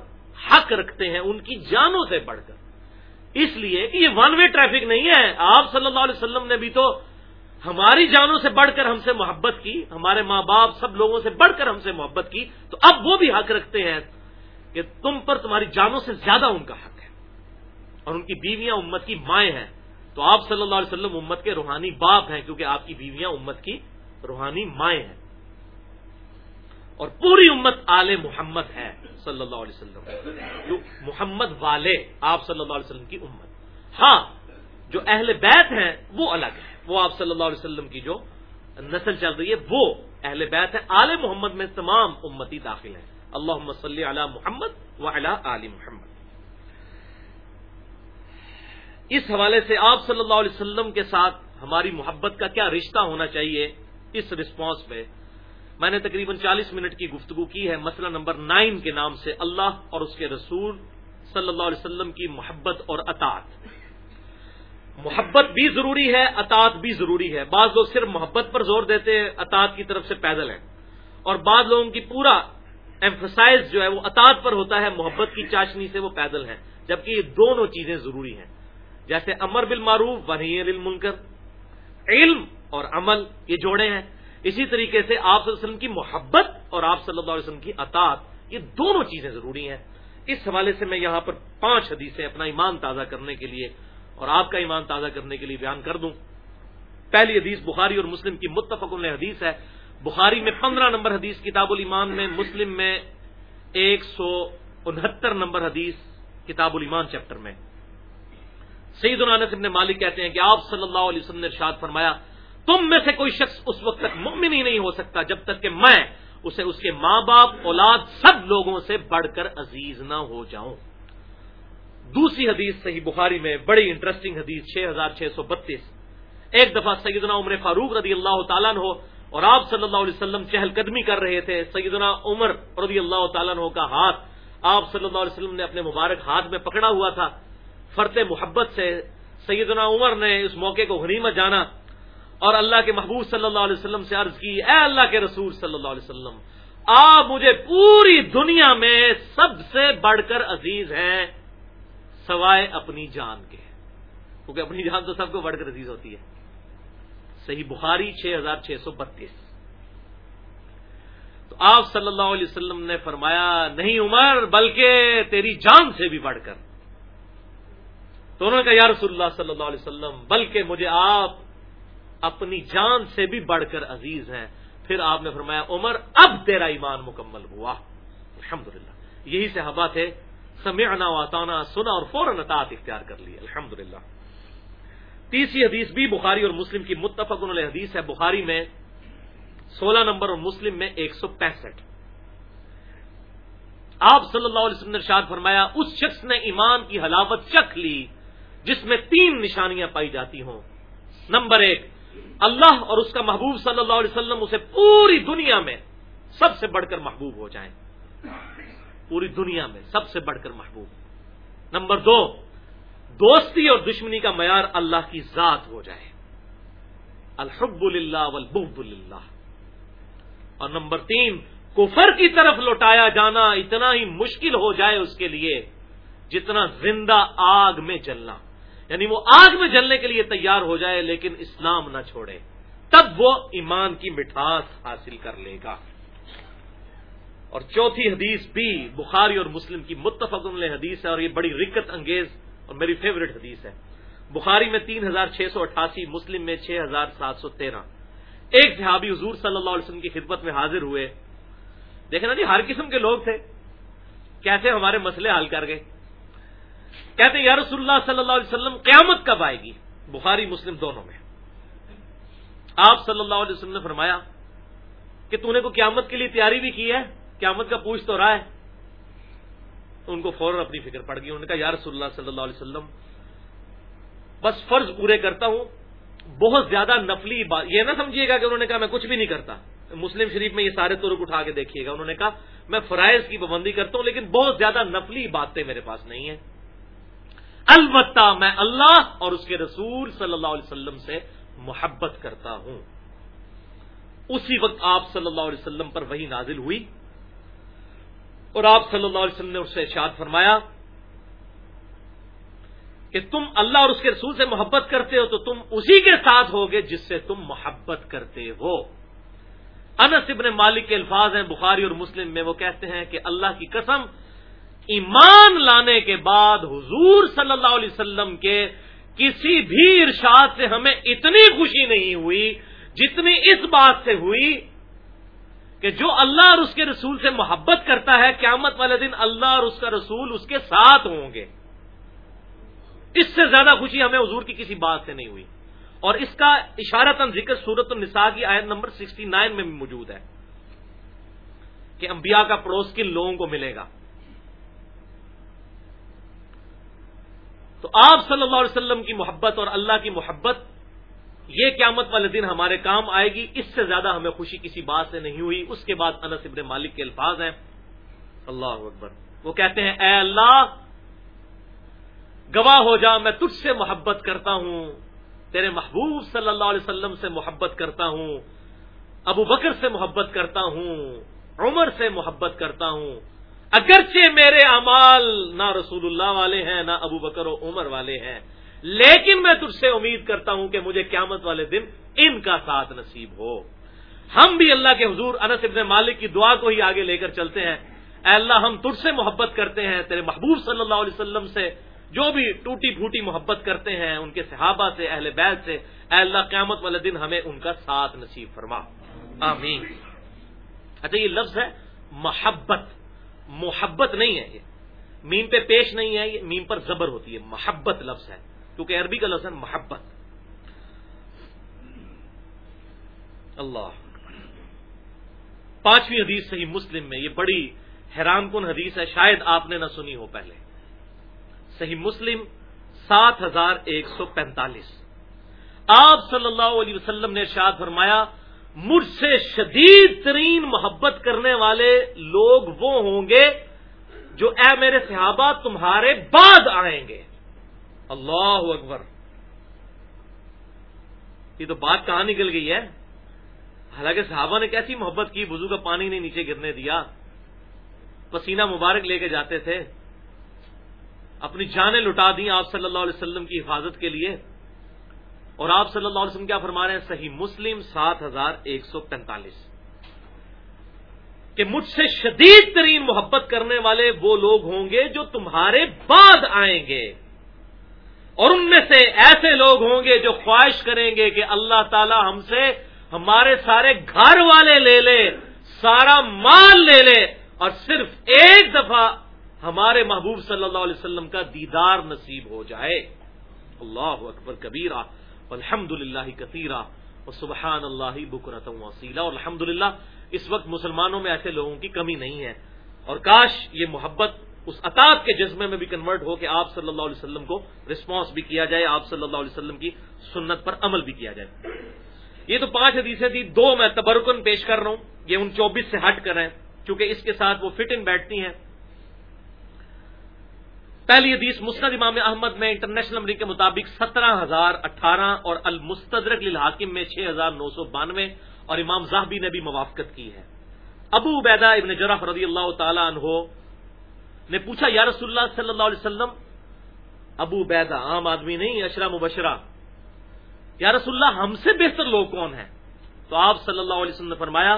حق رکھتے ہیں ان کی جانوں سے بڑھ کر۔ اس لیے کہ یہ ون وے ٹریفک نہیں ہے۔ آپ صلی اللہ علیہ وسلم نے بھی تو ہماری جانوں سے بڑھ کر ہم سے محبت کی، ہمارے ماں باپ سب لوگوں سے بڑھ کر ہم سے محبت کی، تو اب وہ بھی حق رکھتے ہیں کہ تم پر تمہاری جانوں سے زیادہ ان کا حق ہے۔ اور ان کی بیویاں امت کی مائیں ہیں۔ تو آپ صلی اللہ علیہ وسلم امت کے روحانی باپ ہیں، کیونکہ آپ کی بیویاں امت کی روحانی مائیں ہیں۔ اور پوری امت آل محمد ہے صلی اللہ علیہ وسلم۔ جو محمد والے آپ صلی اللہ علیہ وسلم کی امت۔ ہاں جو اہل بیت ہیں، وہ الگ ہیں۔ وہ آپ صلی اللہ علیہ وسلم کی جو نسل چل رہی ہے، وہ اہل بیت ہے آل محمد میں تمام امتی داخل ہیں۔ اللہ صلی علی محمد و علی آل محمد۔ اس حوالے سے آپ صلی اللہ علیہ وسلم کے ساتھ ہماری محبت کا کیا رشتہ ہونا چاہیے اس رسپانس پہ میں نے تقریباً چالیس منٹ کی گفتگو کی ہے۔ مسئلہ نمبر نائن کے نام سے اللہ اور اس کے رسول صلی اللہ علیہ وسلم کی محبت اور اطاعت۔ محبت بھی ضروری ہے، اطاعت بھی ضروری ہے۔ بعض لوگ صرف محبت پر زور دیتے ہیں، اطاعت کی طرف سے پیدل ہیں۔ اور بعض لوگوں کی پورا ایمفسائز جو ہے وہ اطاعت پر ہوتا ہے، محبت کی چاشنی سے وہ پیدل ہیں۔ جبکہ یہ دونوں چیزیں ضروری ہیں۔ جیسے امر بالمعروف وحی المنکر۔ علم اور عمل یہ جوڑے ہیں۔ اسی طریقے سے آپ صلی اللہ علیہ وسلم کی محبت اور آپ صلی اللہ علیہ وسلم کی اطاعت، یہ دونوں چیزیں ضروری ہیں۔ اس حوالے سے میں یہاں پر پانچ حدیثیں اپنا ایمان تازہ کرنے کے لیے اور آپ کا ایمان تازہ کرنے کے لیے بیان کر دوں۔ پہلی حدیث بخاری اور مسلم کی متفق حدیث ہے۔ بخاری میں پندرہ نمبر حدیث کتاب الایمان میں، مسلم میں ایک سو انہتر نمبر حدیث کتاب الایمان چیپٹر میں۔ سعید الانس ابن مالک کہتے ہیں کہ آپ صلی اللہ علیہ وسلم نے ارشاد فرمایا، تم میں سے کوئی شخص اس وقت تک مومن ہی نہیں ہو سکتا جب تک کہ میں اسے اس کے ماں باپ، اولاد سب لوگوں سے بڑھ کر عزیز نہ ہو جاؤں۔ دوسری حدیث صحیح بخاری میں بڑی انٹرسٹنگ حدیث چھ ہزار چھ سو بتیس۔ ایک دفعہ سیدنا عمر فاروق رضی اللہ تعالیٰ ہو اور آپ صلی اللہ علیہ وسلم چہل قدمی کر رہے تھے۔ سیدنا عمر رضی اللہ تعالیٰ کا ہاتھ آپ صلی اللہ علیہ وسلم نے اپنے مبارک ہاتھ میں پکڑا ہوا تھا۔ فرت محبت سے سیدنا عمر نے اس موقع کو غنیمت جانا اور اللہ کے محبوب صلی اللہ علیہ وسلم سے عرض کی، اے اللہ کے رسول صلی اللہ علیہ وسلم، آپ مجھے پوری دنیا میں سب سے بڑھ کر عزیز ہیں۔ سوائے اپنی جان کے۔ کیونکہ اپنی جان تو سب کو بڑھ کر عزیز ہوتی ہے۔ صحیح بخاری چھ ہزار چھ سو بتیس۔ تو آپ صلی اللہ علیہ وسلم نے فرمایا، نہیں عمر، بلکہ تیری جان سے بھی بڑھ کر۔ تو انہوں نے کہا، یا رسول اللہ صلی اللہ علیہ وسلم، بلکہ مجھے آپ اپنی جان سے بھی بڑھ کر عزیز ہیں۔ پھر آپ نے فرمایا، عمر، اب تیرا ایمان مکمل ہوا۔ الحمد یہی سے ہوا تھے سمعنا واتانا سنا اور فوراً اطاعت اختیار کر لی الحمد تیسری حدیث بھی بخاری اور مسلم کی متفق علیہ حدیث ہے۔ بخاری میں سولہ نمبر اور مسلم میں ایک سو پینسٹھ۔ آپ صلی اللہ علیہ وسلم نے ارشاد فرمایا، اس شخص نے ایمان کی حلاوت چکھ لی جس میں تین نشانیاں پائی جاتی ہوں۔ نمبر ایک، اللہ اور اس کا محبوب صلی اللہ علیہ وسلم اسے پوری دنیا میں سب سے بڑھ کر محبوب ہو جائیں۔ پوری دنیا میں سب سے بڑھ کر محبوب نمبر دو، دوستی اور دشمنی کا معیار اللہ کی ذات ہو جائے۔ الحب اللہ والبغض اللہ اور نمبر تین، کفر کی طرف لوٹایا جانا اتنا ہی مشکل ہو جائے اس کے لیے جتنا زندہ آگ میں جلنا۔ یعنی وہ آگ میں جلنے کے لیے تیار ہو جائے لیکن اسلام نہ چھوڑے۔ تب وہ ایمان کی مٹھاس حاصل کر لے گا۔ اور چوتھی حدیث بھی بخاری اور مسلم کی متفق حدیث ہے اور یہ بڑی رکت انگیز اور میری فیوریٹ حدیث ہے۔ بخاری میں تین ہزار چھ سو اٹھاسی، مسلم میں چھ ہزار سات سو تیرہ۔ ایک صحابی حضور صلی اللہ علیہ وسلم کی خدمت میں حاضر ہوئے۔ دیکھیں نا جی ہر قسم کے لوگ تھے۔ کیسے ہمارے مسئلے حل کر گئے۔ کہتے ہیں، یا رسول اللہ صلی اللہ علیہ وسلم، قیامت کب آئے گی؟ بخاری، مسلم دونوں میں۔ آپ صلی اللہ علیہ وسلم نے فرمایا کہ تو نے کو قیامت کے لیے تیاری بھی کی ہے؟ قیامت کا پوچھ تو رہا ہے۔ ان کو فوراً اپنی فکر پڑ گئی۔ انہوں نے کہا، یا رسول اللہ صلی اللہ علیہ وسلم، بس فرض پورے کرتا ہوں، بہت زیادہ نفلی بات یہ نہ سمجھیے گا کہ انہوں نے کہا، میں کچھ بھی نہیں کرتا۔ مسلم شریف میں یہ سارے ترک اٹھا کے دیکھیے گا۔ انہوں نے کہا، میں فرائض کی پابندی کرتا ہوں، لیکن بہت زیادہ نفلی باتیں میرے پاس نہیں ہیں۔ البتہ میں اللہ اور اس کے رسول صلی اللہ علیہ وسلم سے محبت کرتا ہوں۔ اسی وقت آپ صلی اللہ علیہ وسلم پر وہی نازل ہوئی۔ اور آپ صلی اللہ علیہ وسلم نے اس سے اشاد فرمایا کہ تم اللہ اور اس کے رسول سے محبت کرتے ہو تو تم اسی کے ساتھ ہوگے جس سے تم محبت کرتے ہو۔ انس ابن مالک کے الفاظ ہیں، بخاری اور مسلم میں وہ کہتے ہیں کہ اللہ کی قسم ایمان لانے کے بعد حضور صلی اللہ علیہ وسلم کے کسی بھی ارشاد سے ہمیں اتنی خوشی نہیں ہوئی جتنی اس بات سے ہوئی۔ کہ جو اللہ اور اس کے رسول سے محبت کرتا ہے، قیامت والے دن اللہ اور اس کا رسول اس کے ساتھ ہوں گے۔ اس سے زیادہ خوشی ہمیں حضور کی کسی بات سے نہیں ہوئی۔ اور اس کا اشارت ذکر صورت النساء کی آیت نمبر سکسٹی نائن میں بھی موجود ہے کہ انبیاء کا پڑوس کن لوگوں کو ملے گا۔ تو آپ صلی اللہ علیہ وسلم کی محبت اور اللہ کی محبت یہ قیامت والے دن ہمارے کام آئے گی، اس سے زیادہ ہمیں خوشی کسی بات سے نہیں ہوئی۔ اس کے بعد انس ابن مالک کے الفاظ ہیں۔ اللہ اکبر۔ وہ کہتے ہیں، اے اللہ، گواہ ہو جا، میں تجھ سے محبت کرتا ہوں۔ تیرے محبوب صلی اللہ علیہ وسلم سے محبت کرتا ہوں۔ ابو بکر سے محبت کرتا ہوں۔ عمر سے محبت کرتا ہوں۔ اگرچہ میرے امال نہ رسول اللہ والے ہیں، نہ ابو بکر و عمر والے ہیں لیکن میں تجھ سے امید کرتا ہوں کہ مجھے قیامت والے دن ان کا ساتھ نصیب ہو۔ ہم بھی اللہ کے حضور انس ابن مالک کی دعا کو ہی آگے لے کر چلتے ہیں۔ اے اللہ، ہم تجھ سے محبت کرتے ہیں، تیرے محبوب صلی اللہ علیہ وسلم سے جو بھی ٹوٹی پھوٹی محبت کرتے ہیں، ان کے صحابہ سے، اہل بیت سے، اے اللہ، قیامت والے دن ہمیں ان کا ساتھ نصیب فرما۔ آمین۔ اچھا یہ لفظ ہے محبت۔ محبت نہیں ہے یہ۔ میم پہ پیش نہیں ہے یہ، میم پر زبر ہوتی ہے۔ محبت لفظ ہے۔ کیونکہ عربی کا لفظ ہے محبت. اللہ. پانچویں حدیث صحیح مسلم میں یہ بڑی حیران کن حدیث ہے، شاید آپ نے نہ سنی ہو پہلے. صحیح مسلم سات ہزار ایک سو پینتالیس. آپ صلی اللہ علیہ وسلم نے ارشاد فرمایا، مجھ سے شدید ترین محبت کرنے والے لوگ وہ ہوں گے جو اے میرے صحابہ تمہارے بعد آئیں گے. اللہ اکبر۔ یہ تو بات کہاں نکل گئی ہے؟ حالانکہ صحابہ نے کیسی محبت کی بزو کا پانی نہیں نیچے گرنے دیا۔ پسینہ مبارک لے کے جاتے تھے۔ اپنی جانیں لٹا دی آپ صلی اللہ علیہ وسلم کی حفاظت کے لیے۔ اور آپ صلی اللہ علیہ وسلم کیا فرما رہے ہیں؟ صحیح مسلم سات ہزار ایک سو پینتالیس۔ کہ مجھ سے شدید ترین محبت کرنے والے وہ لوگ ہوں گے جو تمہارے بعد آئیں گے۔ اور ان میں سے ایسے لوگ ہوں گے جو خواہش کریں گے کہ اللہ تعالی ہم سے ہمارے سارے گھر والے لے لے، سارا مال لے لے، اور صرف ایک دفعہ ہمارے محبوب صلی اللہ علیہ وسلم کا دیدار نصیب ہو جائے۔ اللہ اکبر کبیرہ الحمد للہ کثیرہ اور سبحان اللہ بکرت وسیلہ اور الحمد اس وقت مسلمانوں میں ایسے لوگوں کی کمی نہیں ہے۔ اور کاش یہ محبت اس اطاط کے جذبے میں بھی کنورٹ ہو کہ آپ صلی اللہ علیہ وسلم کو رسپانس بھی کیا جائے، آپ صلی اللہ علیہ وسلم کی سنت پر عمل بھی کیا جائے۔ یہ تو پانچ حدیثیں تھی دو میں تبرکن پیش کر رہا ہوں، یہ ان چوبیس سے ہٹ کر ہیں کیونکہ اس کے ساتھ وہ فٹ ان بیٹھتی ہیں۔ پہلی حدیث مسند امام احمد میں انٹرنیشنل نمبر کے مطابق سترہ ہزار اٹھارہ اور المستدرک للحاکم میں چھ ہزار نو سو بانوے اور امام زاہبی نے بھی موافقت کی ہے۔ ابو عبیدہ ابن جرف رضی اللہ تعالی عنہ نے پوچھا، یا رسول اللہ صلی اللہ علیہ وسلم، ابو عبیدہ، عام آدمی نہیں، اشرا مبشرہ، یا رسول اللہ، ہم سے بہتر لوگ کون ہیں؟ تو آپ صلی اللہ علیہ وسلم نے فرمایا،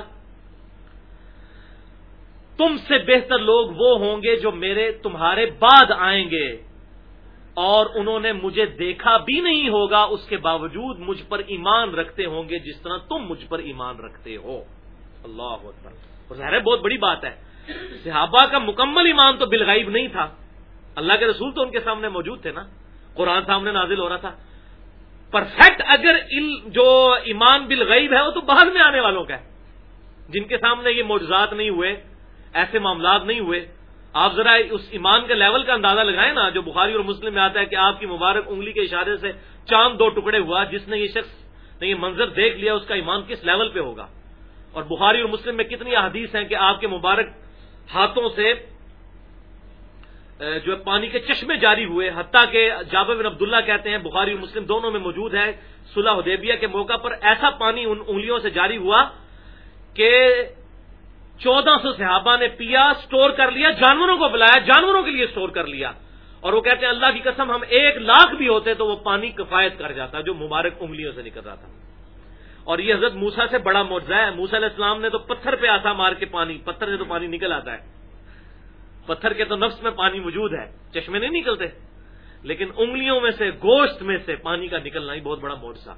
تم سے بہتر لوگ وہ ہوں گے جو میرے تمہارے بعد آئیں گے، اور انہوں نے مجھے دیکھا بھی نہیں ہوگا، اس کے باوجود مجھ پر ایمان رکھتے ہوں گے جس طرح تم مجھ پر ایمان رکھتے ہو۔ اللہ اور ظاہر ہے، بہت بڑی بات ہے۔ صحابہ کا مکمل ایمان تو بالغیب نہیں تھا۔ اللہ کے رسول تو ان کے سامنے موجود تھے نا۔ قرآن سامنے نازل ہو رہا تھا۔ پرفیکٹ اگر جو ایمان بالغیب ہے وہ تو بعد میں آنے والوں کا ہے۔ جن کے سامنے یہ معجزات نہیں ہوئے، ایسے معاملات نہیں ہوئے۔ آپ ذرا اس ایمان کے لیول کا اندازہ لگائیں نا، جو بخاری اور مسلم میں آتا ہے کہ آپ کی مبارک انگلی کے اشارے سے چاند دو ٹکڑے ہوا، جس نے یہ شخص، نے یہ منظر دیکھ لیا، اس کا ایمان کس لیول پہ ہوگا؟ اور بخاری اور مسلم میں کتنی حدیث ہیں کہ آپ کے مبارک ہاتھوں سے جو پانی کے چشمے جاری ہوئے، حتیٰ کہ جابر بن عبداللہ کہتے ہیں، بخاری اور مسلم دونوں میں موجود ہے، صلح حدیبیہ کے موقع پر ایسا پانی ان انگلیوں سے جاری ہوا کہ چودہ سو صحابہ نے پیا سٹور کر لیا، جانوروں کو بلایا، جانوروں کے لیے سٹور کر لیا۔ اور وہ کہتے ہیں، اللہ کی قسم ہم ایک لاکھ بھی ہوتے تو وہ پانی کفایت کر جاتا، جو مبارک انگلیوں سے نکل رہا تھا۔ اور یہ حضرت موسا سے بڑا معجزہ ہے۔ موسا علیہ السلام نے تو پتھر پہ آسا مار کے پانی، پتھر سے تو پانی نکل آتا ہے۔ پتھر کے تو نفس میں پانی موجود ہے، چشمے نہیں نکلتے۔ لیکن انگلیوں میں سے، گوشت میں سے پانی کا نکلنا ہی بہت بڑا معجزہ۔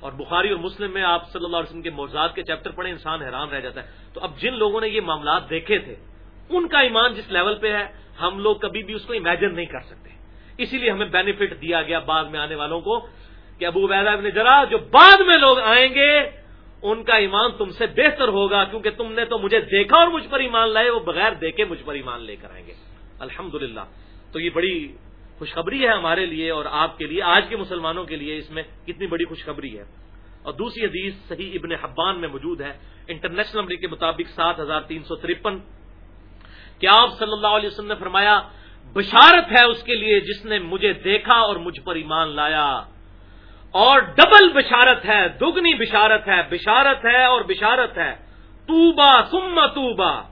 اور بخاری اور مسلم میں آپ صلی اللہ علیہ وسلم کے موضوعات کے چیپٹر پڑھے انسان حیران رہ جاتا ہے۔ تو اب جن لوگوں نے یہ معاملات دیکھے تھے، ان کا ایمان جس لیول پہ ہے، ہم لوگ کبھی بھی اس کو امیجن نہیں کر سکتے۔ اسی لیے ہمیں بینیفٹ دیا گیا بعد میں آنے والوں کو۔ کہ ابو عبیدہ ابن جرا جو بعد میں لوگ آئیں گے، ان کا ایمان تم سے بہتر ہوگا، کیونکہ تم نے تو مجھے دیکھا اور مجھ پر ایمان لائے، وہ بغیر دیکھے مجھ پر ایمان لے کر آئیں گے۔ الحمد تو یہ بڑی خوشخبری ہے ہمارے لیے اور آپ کے لیے، آج کے مسلمانوں کے لیے اس میں کتنی بڑی خوشخبری ہے۔ اور دوسری حدیث صحیح ابن حبان میں موجود ہے، انٹرنیشنل نمبر کے مطابق سات ہزار تین سو ترپن۔ کیا آپ صلی اللہ علیہ وسلم نے فرمایا، بشارت ہے اس کے لیے جس نے مجھے دیکھا اور مجھ پر ایمان لایا۔ اور ڈبل بشارت ہے، دگنی بشارت ہے بشارت ہے اور بشارت ہے۔ توبا سم توبا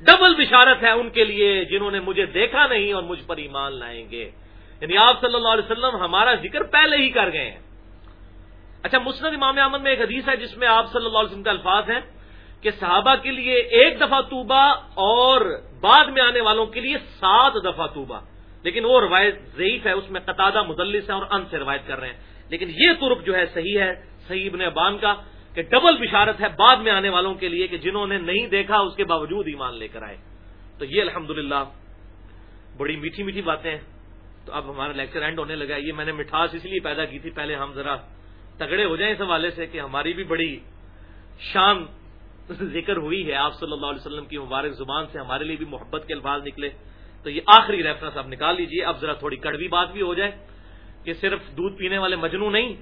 ڈبل بشارت ہے ان کے لیے جنہوں نے مجھے دیکھا نہیں اور مجھ پر ایمان لائیں گے۔ یعنی آپ صلی اللہ علیہ وسلم ہمارا ذکر پہلے ہی کر گئے ہیں۔ اچھا مسند امام احمد میں ایک حدیث ہے جس میں آپ صلی اللہ علیہ وسلم کے الفاظ ہیں کہ صحابہ کے لیے ایک دفعہ توبہ اور بعد میں آنے والوں کے لیے سات دفعہ توبہ۔ لیکن وہ روایت ضعیف ہے، اس میں قطادہ مدلس ہے اور ان سے روایت کر رہے ہیں۔ لیکن یہ ترک جو ہے صحیح ہے، صحیح ابن ابان کا کہ ڈبل بشارت ہے بعد میں آنے والوں کے لیے کہ جنہوں نے نہیں دیکھا اس کے باوجود ایمان لے کر آئے۔ تو یہ الحمد بڑی میٹھی میٹھی باتیں ہیں۔ تو اب ہمارا لیکچر اینڈ ہونے لگا یہ میں نے مٹھاس اس لیے پیدا کی تھی، پہلے ہم ذرا تگڑے ہو جائیں اس حوالے سے کہ ہماری بھی بڑی شان ذکر ہوئی ہے۔ آپ صلی اللہ علیہ وسلم کی مبارک زبان سے ہمارے لیے بھی محبت کے الفاظ نکلے۔ تو یہ آخری ریفرنس آپ نکال لیجیے۔ اب ذرا تھوڑی کڑوی بات بھی ہو جائے۔ کہ صرف دودھ پینے والے مجنو نہیں،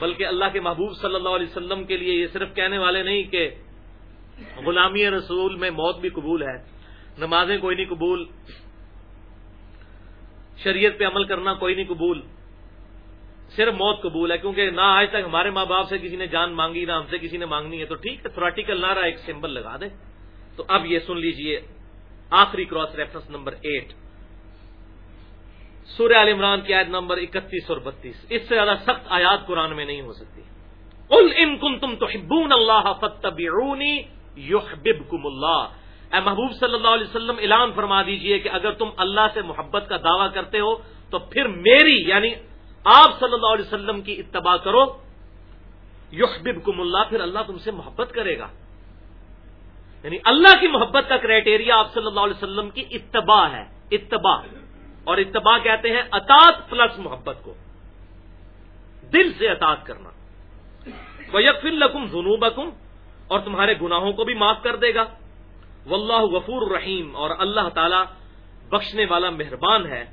بلکہ اللہ کے محبوب صلی اللہ علیہ وسلم کے لیے یہ صرف کہنے والے نہیں کہ غلامی رسول میں موت بھی قبول ہے، نمازیں کوئی نہیں قبول، شریعت پہ عمل کرنا کوئی نہیں قبول، صرف موت قبول ہے، کیونکہ نہ آج تک ہمارے ماں باپ سے کسی نے جان مانگی، نہ ہم سے کسی نے مانگنی ہے، تو ٹھیک ہے تھوراٹیکل نہ رہا ایک سمبل لگا دیں۔ تو اب یہ سن لیجیے آخری کراس ریفرنس نمبر ایٹ سورہ عال عمران کی آیت نمبر اکتیس اور بتیس۔ اس سے زیادہ سخت آیات قرآن میں نہیں ہو سکتی۔ ال ان کن تم تو ہبون اللہ فتبی اللہ۔ اے محبوب صلی اللہ علیہ وسلم، اعلان فرما دیجیے کہ اگر تم اللہ سے محبت کا دعویٰ کرتے ہو، تو پھر میری یعنی آپ صلی اللہ علیہ وسلم کی اتباع کرو۔ یحببکم اللہ، پھر اللہ تم سے محبت کرے گا۔ یعنی اللہ کی محبت کا کرائٹیریا آپ صلی اللہ علیہ وسلم کی اتباع ہے۔ اتباع۔ اور اتباع کہتے ہیں اطاط پلس محبت کو۔ دل سے اطاط کرنا۔ وہ یکفل لکم جنوب اور تمہارے گناہوں کو بھی معاف کر دے گا۔ واللہ غفور رحیم اور اللہ تعالی بخشنے والا مہربان ہے۔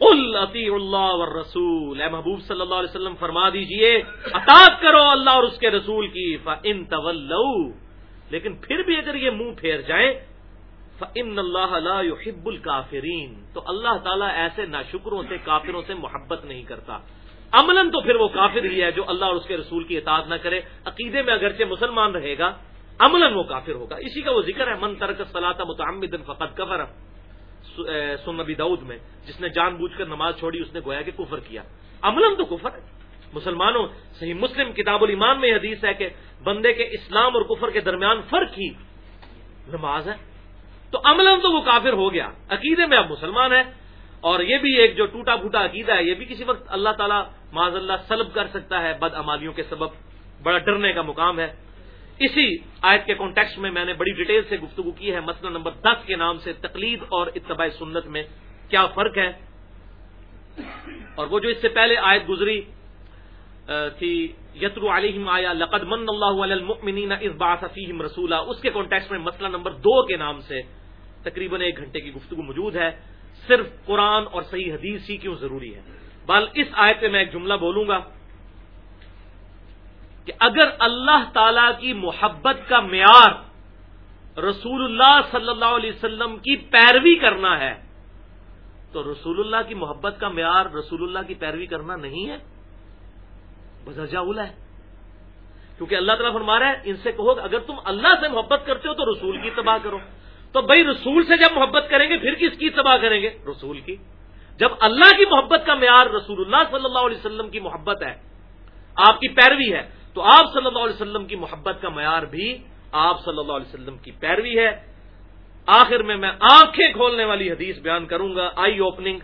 التی اللہ اور رسول اے محبوب صلی اللہ علیہ وسلم، فرما دیجیے اطاط کرو اللہ اور اس کے رسول کی۔ فن طول لیکن پھر بھی اگر یہ منہ پھیر جائیں فن اللہ يحب الکافرین تو اللہ تعالیٰ ایسے ناشکروں سے کافروں سے محبت نہیں کرتا۔ عملاً تو پھر وہ کافر ہی ہے جو اللہ اور اس کے رسول کی اطاعت نہ کرے۔ عقیدے میں اگرچہ مسلمان رہے گا، عملاً وہ کافر ہوگا۔ اسی کا وہ ذکر ہے، من ترک صلاح متعمد فقط کفر۔ سنبی دعود میں، جس نے جان بوجھ کر نماز چھوڑی، اس نے گویا کہ کفر کیا۔ عملاً تو کفر ہے۔ مسلمانوں، صحیح مسلم کتاب الایمان میں حدیث ہے کہ بندے کے اسلام اور کفر کے درمیان فرق ہی نماز ہے۔ تو عملاً تو وہ کافر ہو گیا۔ عقیدے میں اب مسلمان ہے اور یہ بھی ایک جو ٹوٹا پھوٹا عقیدہ ہے، یہ بھی کسی وقت اللہ تعالیٰ معذ اللہ سلب کر سکتا ہے، بد امالیوں کے سبب۔ بڑا ڈرنے کا مقام ہے۔ اسی آیت کے کانٹیکس میں میں نے بڑی ڈیٹیل سے گفتگو کی ہے۔ مسئلہ نمبر دس کے نام سے تقلید اور اتباع سنت میں کیا فرق ہے۔ اور وہ جو اس سے پہلے آیت گزری تھی یترو علیہم آیا لقد من اللہ المؤمنین اس بات فیہم رسولہ اس کے کانٹیکس میں مسئلہ نمبر دو کے نام سے تقریباً ایک گھنٹے کی گفتگو موجود ہے۔ صرف قرآن اور صحیح حدیث ہی کیوں ضروری ہے؟ بال اس آیت میں میں ایک جملہ بولوں گا کہ اگر اللہ تعالی کی محبت کا معیار رسول اللہ صلی اللہ علیہ وسلم کی پیروی کرنا ہے، تو رسول اللہ کی محبت کا معیار رسول اللہ کی پیروی کرنا نہیں ہے۔ بزرجہ اولا ہے۔ کیونکہ اللہ تعالیٰ فرما رہا ہے، ان سے کہو اگر تم اللہ سے محبت کرتے ہو تو رسول کی تباہ کرو۔ تو بھائی رسول سے جب محبت کریں گے، پھر کس کی تباہ کریں گے؟ رسول کی۔ جب اللہ کی محبت کا معیار رسول اللہ صلی اللہ علیہ وسلم کی محبت ہے، آپ کی پیروی ہے، تو آپ صلی اللہ علیہ وسلم کی محبت کا معیار بھی آپ صلی اللہ علیہ وسلم کی پیروی ہے۔ آخر میں میں آنکھیں کھولنے والی حدیث بیان کروں گا، آئی اوپننگ۔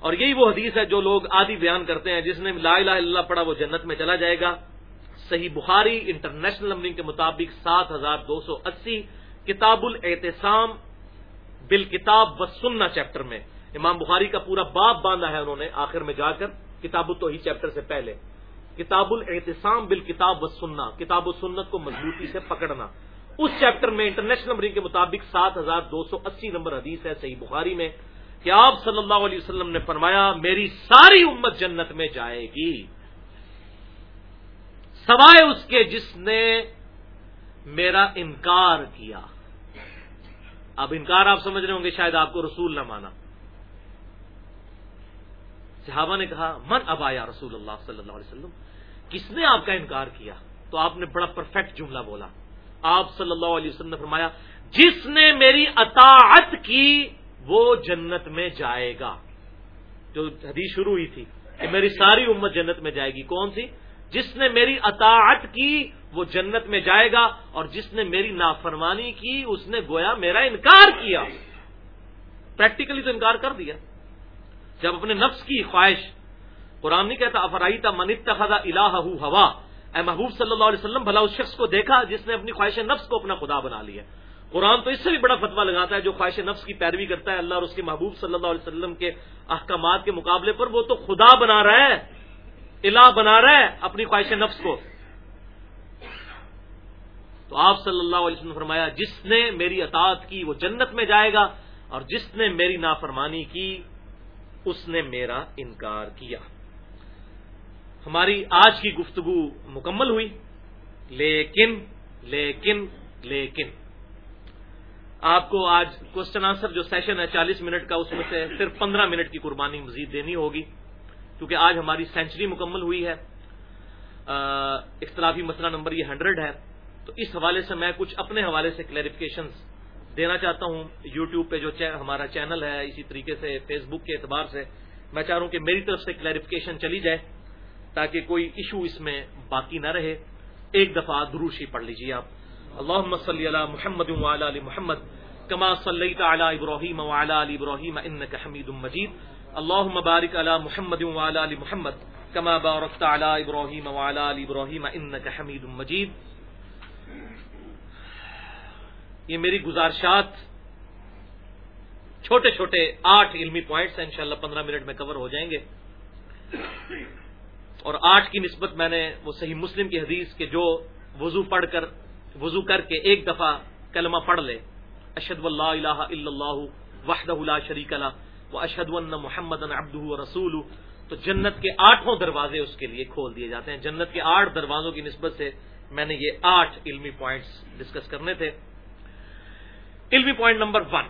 اور یہی وہ حدیث ہے جو لوگ آدھی بیان کرتے ہیں، جس نے لا الہ الا اللہ پڑھا وہ جنت میں چلا جائے گا۔ صحیح بخاری انٹرنیشنل نمبرنگ کے مطابق سات ہزار دو سو اسی کتاب الاحتسام بال کتاب و سننا چیپٹر میں۔ امام بخاری کا پورا باب باندھا ہے انہوں نے آخر میں جا کر، کتاب تو ہی چیپٹر سے پہلے۔ کتاب الاحتسام بال کتاب و سننا کتاب و سنت کو مضبوطی سے پکڑنا۔ اس چیپٹر میں انٹرنیشنل نمبرنگ کے مطابق سات ہزار دو سو اسی نمبر حدیث ہے صحیح بخاری میں کہ آپ صلی اللہ علیہ وسلم نے فرمایا، میری ساری امت جنت میں جائے گی۔ سوائے اس کے جس نے میرا انکار کیا۔ اب انکار آپ سمجھ رہے ہوں گے، شاید آپ کو رسول نہ مانا۔ صحابہ نے کہا، من اب آیا رسول اللہ صلی اللہ علیہ وسلم؟ کس نے آپ کا انکار کیا؟ تو آپ نے بڑا پرفیکٹ جملہ بولا۔ آپ صلی اللہ علیہ وسلم نے فرمایا، جس نے میری اطاعت کی، وہ جنت میں جائے گا۔ جو حدیث شروع ہوئی تھی کہ میری ساری امت جنت میں جائے گی۔ کون سی؟ جس نے میری اطاعت کی وہ جنت میں جائے گا اور جس نے میری نافرمانی کی، اس نے گویا میرا انکار کیا۔ پریکٹیکلی تو انکار کر دیا۔ جب اپنے نفس کی خواہش، قرآن نہیں کہتا افرائی تا منت الہ ہوا؟ اے محبوب صلی اللہ علیہ وسلم، بھلا اس شخص کو دیکھا جس نے اپنی خواہش نفس کو اپنا خدا بنا لیا قرآن تو اس سے بھی بڑا فتوا لگاتا ہے، جو خواہش نفس کی پیروی کرتا ہے، اللہ اور اس کے محبوب صلی اللہ علیہ وسلم کے احکامات کے مقابلے پر، وہ تو خدا بنا رہا ہے، الہ بنا رہا ہے اپنی خواہش نفس کو۔ تو آپ صلی اللہ علیہ وسلم نے فرمایا، جس نے میری اطاعت کی وہ جنت میں جائے گا، اور جس نے میری نافرمانی کی، اس نے میرا انکار کیا۔ ہماری آج کی گفتگو مکمل ہوئی، لیکن لیکن لیکن۔ آپ کو آج کوشچن آنسر جو سیشن ہے، چالیس منٹ کا، اس میں سے صرف پندرہ منٹ کی قربانی مزید دینی ہوگی، کیونکہ آج ہماری سینچری مکمل ہوئی ہے۔ اختلافی مسئلہ نمبر یہ ہنڈریڈ ہے۔ تو اس حوالے سے میں کچھ اپنے حوالے سے کلیریفکیشن دینا چاہتا ہوں۔ یوٹیوب پہ جو ہمارا چینل ہے، اسی طریقے سے فیس بک کے اعتبار سے میں چاہ رہا ہوں کہ میری طرف سے کلیریفکیشن چلی جائے تاکہ کوئی ایشو اس میں باقی نہ رہے۔ ایک دفعہ دروشی پڑھ لیجیے آپ۔ اللهم صل على محمد وعلى ال محمد كما صليت على ابراهيم وعلى ال ابراهيم انك حميد مجيد اللهم بارك على محمد وعلى ال محمد كما باركت على ابراهيم وعلى ال ابراهيم انك حميد مجيد یہ میری گزارشات چھوٹے چھوٹے آٹھ علمی پوائنٹس ہیں، انشاءاللہ پندرہ منٹ میں کور ہو جائیں گے۔ اور آٹھ کی نسبت میں نے وہ صحیح مسلم کی حدیث کے جو وضو پڑھ کر، وضو کر کے ایک دفعہ کلمہ پڑھ لے اشد اللہ الہ الا اللہ وحدہ لا شریک اللہ و اشد محمد ابد رسول تو جنت کے آٹھوں دروازے اس کے لیے کھول دیے جاتے ہیں۔ جنت کے آٹھ دروازوں کی نسبت سے میں نے یہ آٹھ علمی پوائنٹس ڈسکس کرنے تھے۔ علمی پوائنٹ نمبر ون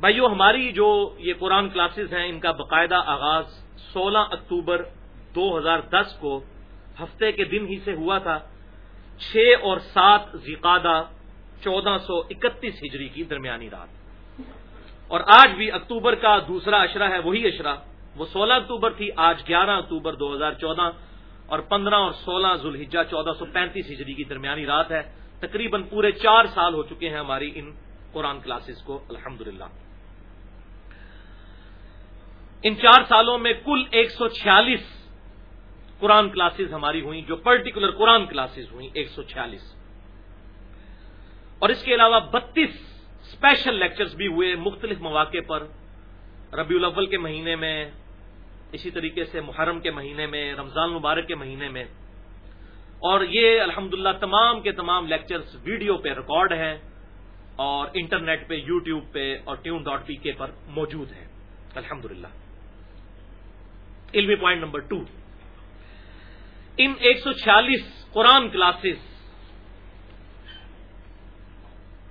بھائیو، ہماری جو یہ قرآن کلاسز ہیں، ان کا باقاعدہ آغاز سولہ اکتوبر دو ہزار دس کو ہفتے کے دن ہی سے ہوا تھا، چھ اور سات زیقادہ چودہ سو اکتیس ہجری کی درمیانی رات۔ اور آج بھی اکتوبر کا دوسرا اشرا ہے، وہی اشرا وہ سولہ اکتوبر تھی، آج گیارہ اکتوبر دو ہزار چودہ اور پندرہ اور سولہ ذوالحجہ چودہ سو پینتیس ہجری کی درمیانی رات ہے۔ تقریباً پورے چار سال ہو چکے ہیں ہماری ان قرآن کلاسز کو الحمد ان چار سالوں میں کل ایک سو چھیالیس قرآن کلاسز ہماری ہوئیں، جو پرٹیکولر قرآن کلاسز ہوئیں، ایک سو چھیالیس۔ اور اس کے علاوہ بتیس اسپیشل لیکچرز بھی ہوئے مختلف مواقع پر۔ ربیع الاول کے مہینے میں، اسی طریقے سے محرم کے مہینے میں، رمضان مبارک کے مہینے میں۔ اور یہ الحمد تمام کے تمام لیکچرز ویڈیو پہ ریکارڈ ہیں اور انٹرنیٹ پہ یوٹیوب پہ اور ٹیون ڈاٹ پی کے پر موجود ہیں۔ الحمد علمی پوائنٹ نمبر ٹو۔ ان ایک سو چھیالیس قرآن کلاسز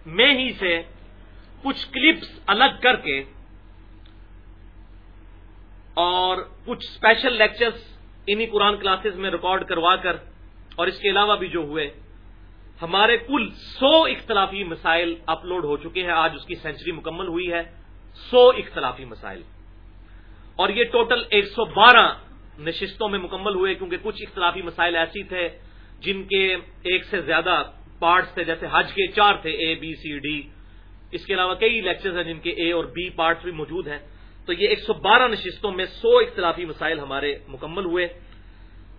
میں ہی سے کچھ کلپس الگ کر کے اور کچھ اسپیشل لیکچرز انہی قرآن کلاسز میں ریکارڈ کروا کر اور اس کے علاوہ بھی جو ہوئے، ہمارے کل سو اختلافی مسائل اپلوڈ ہو چکے ہیں۔ آج اس کی سینچری مکمل ہوئی ہے، سو اختلافی مسائل۔ اور یہ ٹوٹل ایک سو بارہ نشستوں میں مکمل ہوئے، کیونکہ کچھ اختلافی مسائل ایسی تھے جن کے ایک سے زیادہ پارٹس تھے، جیسے حج کے چار تھے اے بی سی ڈی اس کے علاوہ کئی لیکچرز ہیں جن کے اے اور بی پارٹس بھی موجود ہیں۔ تو یہ ایک سو بارہ نشستوں میں سو اختلافی مسائل ہمارے مکمل ہوئے۔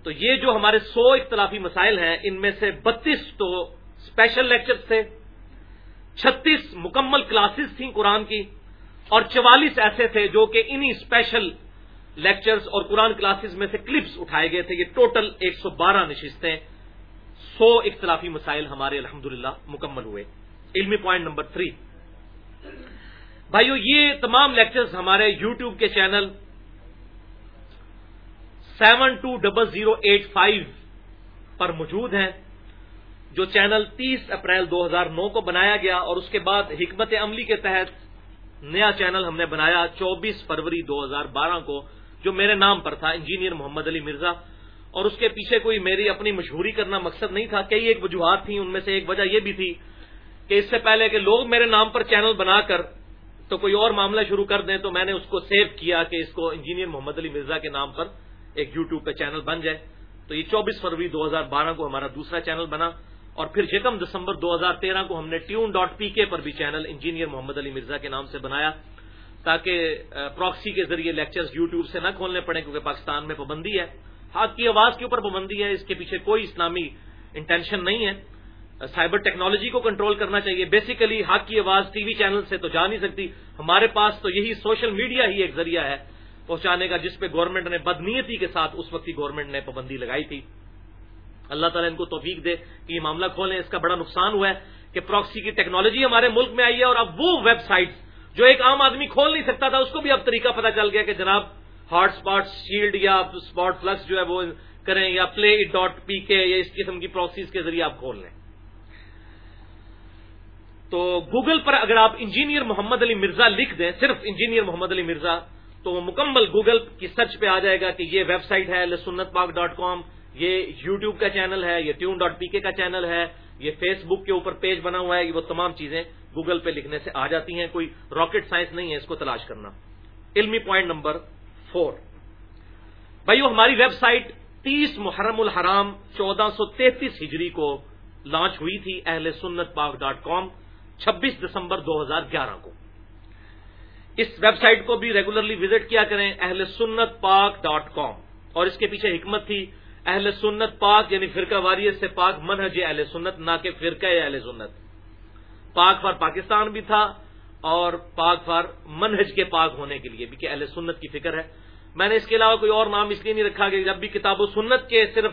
تو یہ جو ہمارے سو اختلافی مسائل ہیں، ان میں سے بتیس تو اسپیشل لیکچرز تھے، چھتیس مکمل کلاسز تھیں قرآن کی، اور چوالیس ایسے تھے جو کہ انہی اسپیشل لیکچرز اور قرآن کلاسز میں سے کلپس اٹھائے گئے تھے۔ یہ ٹوٹل ایک سو بارہ نشستیں سو اختلافی مسائل ہمارے الحمد مکمل ہوئے۔ علمی پوائنٹ نمبر تھری بھائیو، یہ تمام لیکچرز ہمارے یوٹیوب کے channel seven two double zero eight five پر موجود ہیں، جو چینل تیس اپریل دو ہزار نو کو بنایا گیا اور اس کے بعد حکمت عملی کے تحت نیا چینل ہم نے بنایا چوبیس فروری دو ہزار بارہ کو، جو میرے نام پر تھا، انجینئر محمد علی مرزا۔ اور اس کے پیچھے کوئی میری اپنی مشہوری کرنا مقصد نہیں تھا، کئی ایک وجوہات تھیں، ان میں سے ایک وجہ یہ بھی تھی کہ اس سے پہلے کہ لوگ میرے نام پر چینل بنا کر تو کوئی اور معاملہ شروع کر دیں تو میں نے اس کو سیو کیا کہ اس کو انجینئر محمد علی مرزا کے نام پر ایک یوٹیوب پہ چینل بن جائے۔ تو یہ چوبیس فروری دو ہزار بارہ کو ہمارا دوسرا چینل بنا۔ اور پھر یکم دسمبر دو ہزار تیرہ کو ہم نے ٹیون ڈاٹ پی کے پر بھی چینل انجینئر محمد علی مرزا کے نام سے بنایا۔ تاکہ پراکسی کے ذریعے لیکچرز یوٹیوب سے نہ کھولنے پڑیں، کیونکہ پاکستان میں پابندی ہے۔ ہاتھ کی آواز کے اوپر پابندی ہے، اس کے پیچھے کوئی اسلامی انٹینشن نہیں ہے۔ سائبر ٹیکنالوجی کو کنٹرول کرنا چاہیے۔ بیسیکلی حق کی آواز ٹی وی چینل سے تو جا نہیں سکتی۔ ہمارے پاس تو یہی سوشل میڈیا ہی ایک ذریعہ ہے۔ پہنچانے کا جس پہ گورنمنٹ نے بدنیتی کے ساتھ اس وقت کی گورنمنٹ نے پابندی لگائی تھی۔ اللہ تعالیٰ ان کو توفیق دے کہ یہ معاملہ کھولیں۔ اس کا بڑا نقصان ہوا ہے کہ پراکسی کی ٹیکنالوجی ہمارے ملک میں آئی ہے اور اب وہ ویب سائٹ جو ایک عام آدمی کھول نہیں سکتا تھا، اس کو بھی اب طریقہ پتا چل گیا کہ جناب ہاٹ اسپاٹ شیلڈ یا اسپاٹ فلکس جو ہے وہ کریں یا پلے ڈاٹ پی کے یا اس قسم کی پروکسیز کے ذریعے آپ کھول لیں۔ تو گوگل پر اگر آپ انجینئر محمد علی مرزا لکھ دیں، صرف انجینئر محمد علی مرزا تو وہ مکمل گوگل کی سرچ پہ آ جائے گا کہ یہ ویب سائٹ ہے لسنت پاک ڈاٹ کام یہ یو ٹیوب کا چینل ہے، یہ ٹیون ڈاٹ پی کے کا چینل ہے، یہ فیس بک کے اوپر پیج بنا ہوا ہے، یہ وہ تمام چیزیں گوگل پہ لکھنے سے آ جاتی ہیں۔ کوئی راکٹ سائنس نہیں ہے، اس کو تلاش کرنا۔ علمی پوائنٹ نمبر فور بھائیو ہماری ویب سائٹ تیس محرم الحرام چودہ سو تینتیس ہجری کو لانچ ہوئی تھی اہل سنت پاک ڈاٹ کام، چھبیس دسمبر دو ہزار گیارہ کو۔ اس ویب سائٹ کو بھی ریگولرلی وزٹ کیا کریں اہل سنت پاک ڈاٹ کام اور اس کے پیچھے حکمت تھی اہل سنت پاک یعنی فرقہ واریت سے پاک منہج اہل سنت نہ کہ فرقہ اہل سنت پاک فار پاکستان بھی تھا اور پاک فار منہج کے پاک ہونے کے لیے بھی، کہ اہل سنت کی فکر ہے۔ میں نے اس کے علاوہ کوئی اور نام اس لیے نہیں رکھا کہ جب بھی کتاب و سنت کے صرف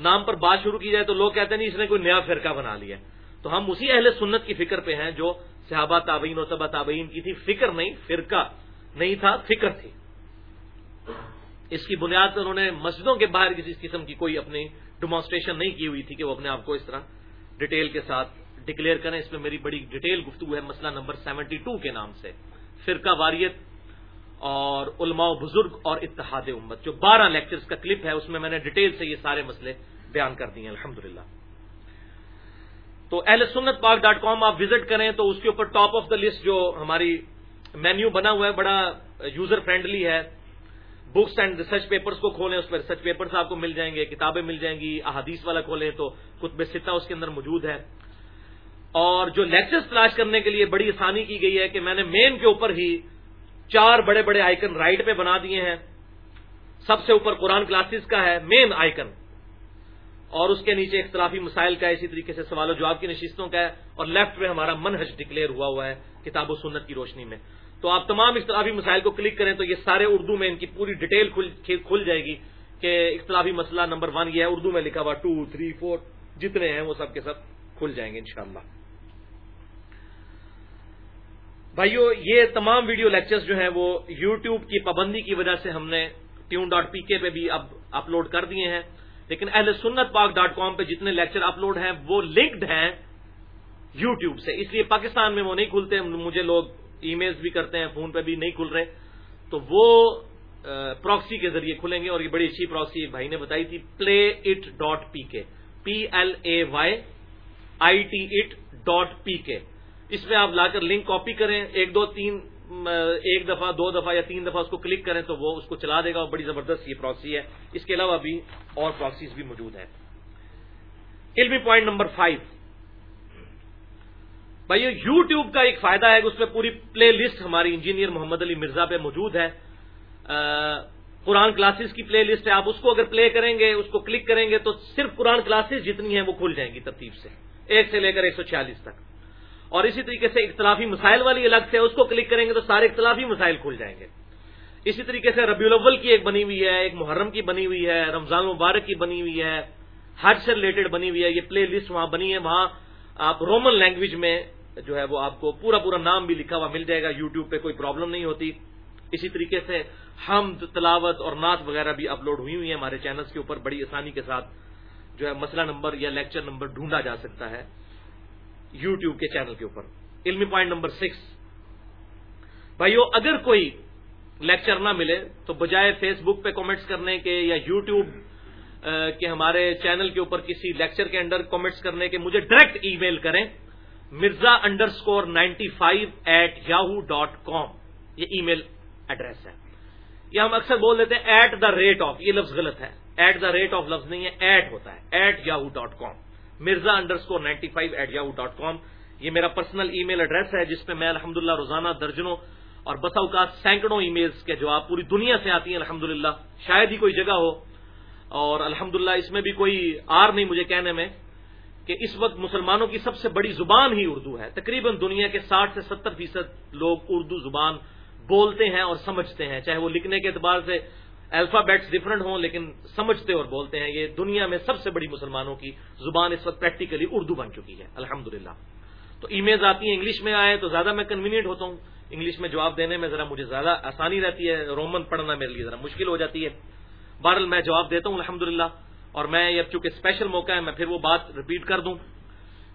نام پر بات شروع کی جائے تو لوگ کہتے ہیں نہیں، اس نے کوئی نیا فرقہ بنا لیا۔ تو ہم اسی اہل سنت کی فکر پہ ہیں جو صحابہ تابعین و طبع تابعین کی تھی، فکر نہیں، فرقہ نہیں تھا، فکر تھی۔ اس کی بنیاد پر انہوں نے مسجدوں کے باہر کسی قسم کی کوئی اپنی ڈیمانسٹریشن نہیں کی ہوئی تھی کہ وہ اپنے آپ کو اس طرح ڈیٹیل کے ساتھ ڈکلیئر کریں۔ اس میں میری بڑی ڈیٹیل گفتگو ہے مسئلہ نمبر سیونٹی ٹو کے نام سے۔ فرقہ واریت اور علماء و بزرگ اور اتحاد امت، جو بارہ لیکچرز کا کلپ ہے، اس میں میں نے ڈیٹیل سے یہ سارے مسئلے بیان کر دیے الحمد تو اہل سنت پاک ڈاٹ کام آپ وزٹ کریں تو اس کے اوپر ٹاپ آف دا لسٹ جو ہماری مینیو بنا ہوا ہے، بڑا یوزر فرینڈلی ہے۔ بکس اینڈ ریسرچ پیپرز کو کھولیں، اس پہ ریسرچ پیپرز آپ کو مل جائیں گے، کتابیں مل جائیں گی، احادیث والا کھولیں تو کتب ستہ اس کے اندر موجود ہے۔ اور جو لیکچرز تلاش کرنے کے لیے بڑی آسانی کی گئی ہے کہ میں نے مین کے اوپر ہی چار بڑے بڑے آئکن رائٹ پہ بنا دیے ہیں۔ سب سے اوپر قرآن کلاسز کا ہے مین آئکن اور اس کے نیچے اختلافی مسائل کا اسی طریقے سے سوال و جواب کی نشستوں کا ہے اور لیفٹ میں ہمارا منحج ڈکلیئر ہوا ہوا ہے کتاب و سنت کی روشنی میں۔ تو آپ تمام اختلافی مسائل کو کلک کریں تو یہ سارے اردو میں ان کی پوری ڈیٹیل کھل جائے گی کہ اختلافی مسئلہ نمبر ون یہ ہے، اردو میں لکھا ہوا ٹو تھری فور جتنے ہیں وہ سب کے سب کھل جائیں گے انشاءاللہ۔ بھائیو، یہ تمام ویڈیو لیکچرز جو ہیں وہ یوٹیوب کی پابندی کی وجہ سے ہم نے ٹیون ڈاٹ پی کے پہ بھی اب اپلوڈ کر دیے ہیں۔ لیکن اہل سنت پاک ڈاٹ کام پہ جتنے لیکچر اپلوڈ ہیں وہ لنکڈ ہیں یوٹیوب سے۔ اس لیے پاکستان میں وہ نہیں کھلتے، مجھے لوگ ای میلز بھی کرتے ہیں، فون پہ بھی نہیں کھل رہے۔ تو وہ پراکسی کے ذریعے کھلیں گے اور یہ بڑی اچھی پراکسی بھائی نے بتائی تھی پلے it dot P K P L A Y I T it dot P K اس میں آپ لا کر لنک کاپی کریں۔ ایک دو تین ایک دفعہ، دو دفعہ یا تین دفعہ اس کو کلک کریں تو وہ اس کو چلا دے گا اور بڑی زبردست یہ پراکسی ہے۔ اس کے علاوہ بھی اور پراکسیز بھی موجود ہیں۔ علمی پوائنٹ نمبر فائیو بھائی یو ٹیوب کا ایک فائدہ ہے کہ اس میں پوری پلے لسٹ ہماری انجینئر محمد علی مرزا پہ موجود ہے۔ قرآن کلاسز کی پلے لسٹ ہے۔ آپ اس کو اگر پلے کریں گے، اس کو کلک کریں گے تو صرف قرآن کلاسز جتنی ہیں وہ کھل جائیں گی ترتیب سے۔ ایک سے لے کر ایک سو چھیالیس تک۔ اور اسی طریقے سے اختلافی مسائل والی الگ سے اس کو کلک کریں گے تو سارے اختلافی مسائل کھل جائیں گے۔ اسی طریقے سے ربیع الاول کی ایک بنی ہوئی ہے، ایک محرم کی بنی ہوئی ہے، رمضان مبارک کی بنی ہوئی ہے، حج سے ریلیٹڈ بنی ہوئی ہے، یہ پلے لسٹ وہاں بنی ہے، وہاں آپ رومن لینگویج میں جو ہے وہ آپ کو پورا پورا نام بھی لکھا ہوا مل جائے گا یوٹیوب پہ کوئی پرابلم نہیں ہوتی۔ اسی طریقے سے ہم تلاوت اور نعت وغیرہ بھی اپلوڈ ہوئی ہوئی ہیں ہمارے چینلز کے اوپر، بڑی آسانی کے ساتھ جو ہے مسئلہ نمبر یا لیکچر نمبر ڈھونڈا جا سکتا ہے۔ یوٹیوب کے چینل کے اوپر۔ علمی پوائنٹ نمبر سکس بھائیو، اگر کوئی لیکچر نہ ملے، تو بجائے فیس بک پہ کامنٹس کرنے کے یا یوٹیوب کے ہمارے چینل کے اوپر کسی لیکچر کے انڈر کامنٹس کرنے کے مجھے ڈائریکٹ ای میل کریں۔ Mirza underscore ninety five at Yahoo dot com یہ ای میل ایڈریس ہے۔ یہ ہم اکثر بول دیتے ہیں ایٹ دا ریٹ آف یہ لفظ غلط ہے۔ ایٹ دا ریٹ آف لفظ نہیں ہے ایٹ ہوتا ہے۔ At Yahoo dot com Mirza underscore ninety five at Yahoo dot com یہ میرا پرسنل ای میل ایڈریس ہے جس پہ میں الحمد روزانہ درجنوں اور بسا اوقات سینکڑوں ای میلز کے جواب پوری دنیا سے آتی ہیں الحمد شاید ہی کوئی جگہ ہو۔ اور الحمد اس میں بھی کوئی آر نہیں مجھے کہنے میں کہ اس وقت مسلمانوں کی سب سے بڑی زبان ہی اردو ہے۔ تقریباً دنیا کے ساٹھ سے ستر فیصد لوگ اردو زبان بولتے ہیں اور سمجھتے ہیں، چاہے وہ لکھنے کے اعتبار سے الفابیٹس ڈفرنٹ ہوں، لیکن سمجھتے اور بولتے ہیں، یہ دنیا میں سب سے بڑی مسلمانوں کی زبان اس وقت پریکٹیکلی اردو بن چکی ہے الحمد تو ای میلز آتی ہیں، انگلش میں آئے تو زیادہ میں کنوینئنٹ ہوتا ہوں۔ انگلش میں جواب دینے میں ذرا مجھے زیادہ آسانی رہتی ہے، رومن پڑھنا میرے لیے ذرا مشکل ہو جاتی ہے۔ بہرحال میں جواب دیتا ہوں الحمد اور میں یہ چونکہ اسپیشل موقع ہے، میں پھر وہ بات ریپیٹ کر دوں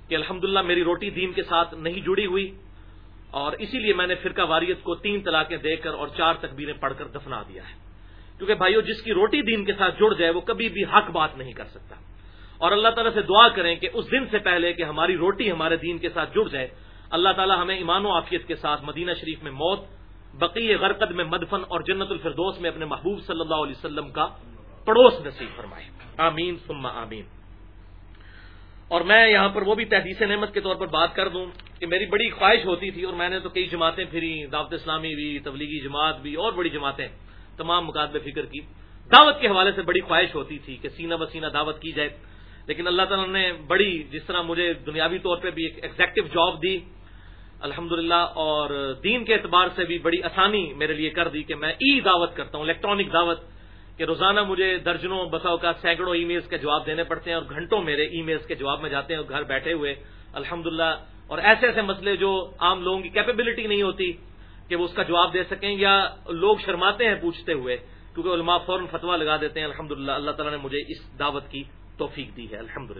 کہ الحمد میری روٹی دین کے ساتھ نہیں جڑی ہوئی۔ اور اسی لیے میں نے فرقہ واریت کو تین طلاقیں دے کر اور چار تکبیریں پڑھ کر دفنا دیا ہے۔ کیونکہ بھائیو، جس کی روٹی دین کے ساتھ جڑ جائے، وہ کبھی بھی حق بات نہیں کر سکتا۔ اور اللہ تعالیٰ سے دعا کریں کہ اس دن سے پہلے کہ ہماری روٹی ہمارے دین کے ساتھ جڑ جائے، اللہ تعالیٰ ہمیں ایمان و عافیت کے ساتھ مدینہ شریف میں موت بقی غرقد میں مدفن اور جنت الفردوس میں اپنے محبوب صلی اللہ علیہ وسلم کا پڑوس نصیب فرمائے۔ آمین، ثم آمین۔ اور میں یہاں پر وہ بھی تحدیث نعمت کے طور پر بات کر دوں کہ میری بڑی خواہش ہوتی تھی اور میں نے تو کئی جماعتیں پھری، دعوت اسلامی بھی، تبلیغی جماعت بھی، اور بڑی جماعتیں۔ تمام مقابلے فکر کی۔ دعوت کے حوالے سے بڑی خواہش ہوتی تھی کہ سینہ بسینہ دعوت کی جائے۔ لیکن اللہ تعالیٰ نے بڑی جس طرح مجھے دنیاوی طور پہ بھی ایک ایگزیکٹو جاب دی الحمد اور دین کے اعتبار سے بھی بڑی آسانی میرے لیے کر دی کہ میں ای دعوت کرتا ہوں الیکٹرانک دعوت، کہ روزانہ مجھے درجنوں بساؤ کا سینکڑوں ای میلز کے جواب دینے پڑتے ہیں اور گھنٹوں میرے ای میلز کے جواب میں جاتے ہیں اور گھر بیٹھے ہوئے۔ الحمد اور ایسے ایسے مسئلے جو عام لوگوں کی کیپیبلٹی نہیں ہوتی۔ کہ وہ اس کا جواب دے سکیں یا لوگ شرماتے ہیں پوچھتے ہوئے، کیونکہ علماء فوراً فتوا لگا دیتے ہیں الحمد اللہ تعالیٰ نے مجھے اس دعوت کی توفیق دی ہے الحمد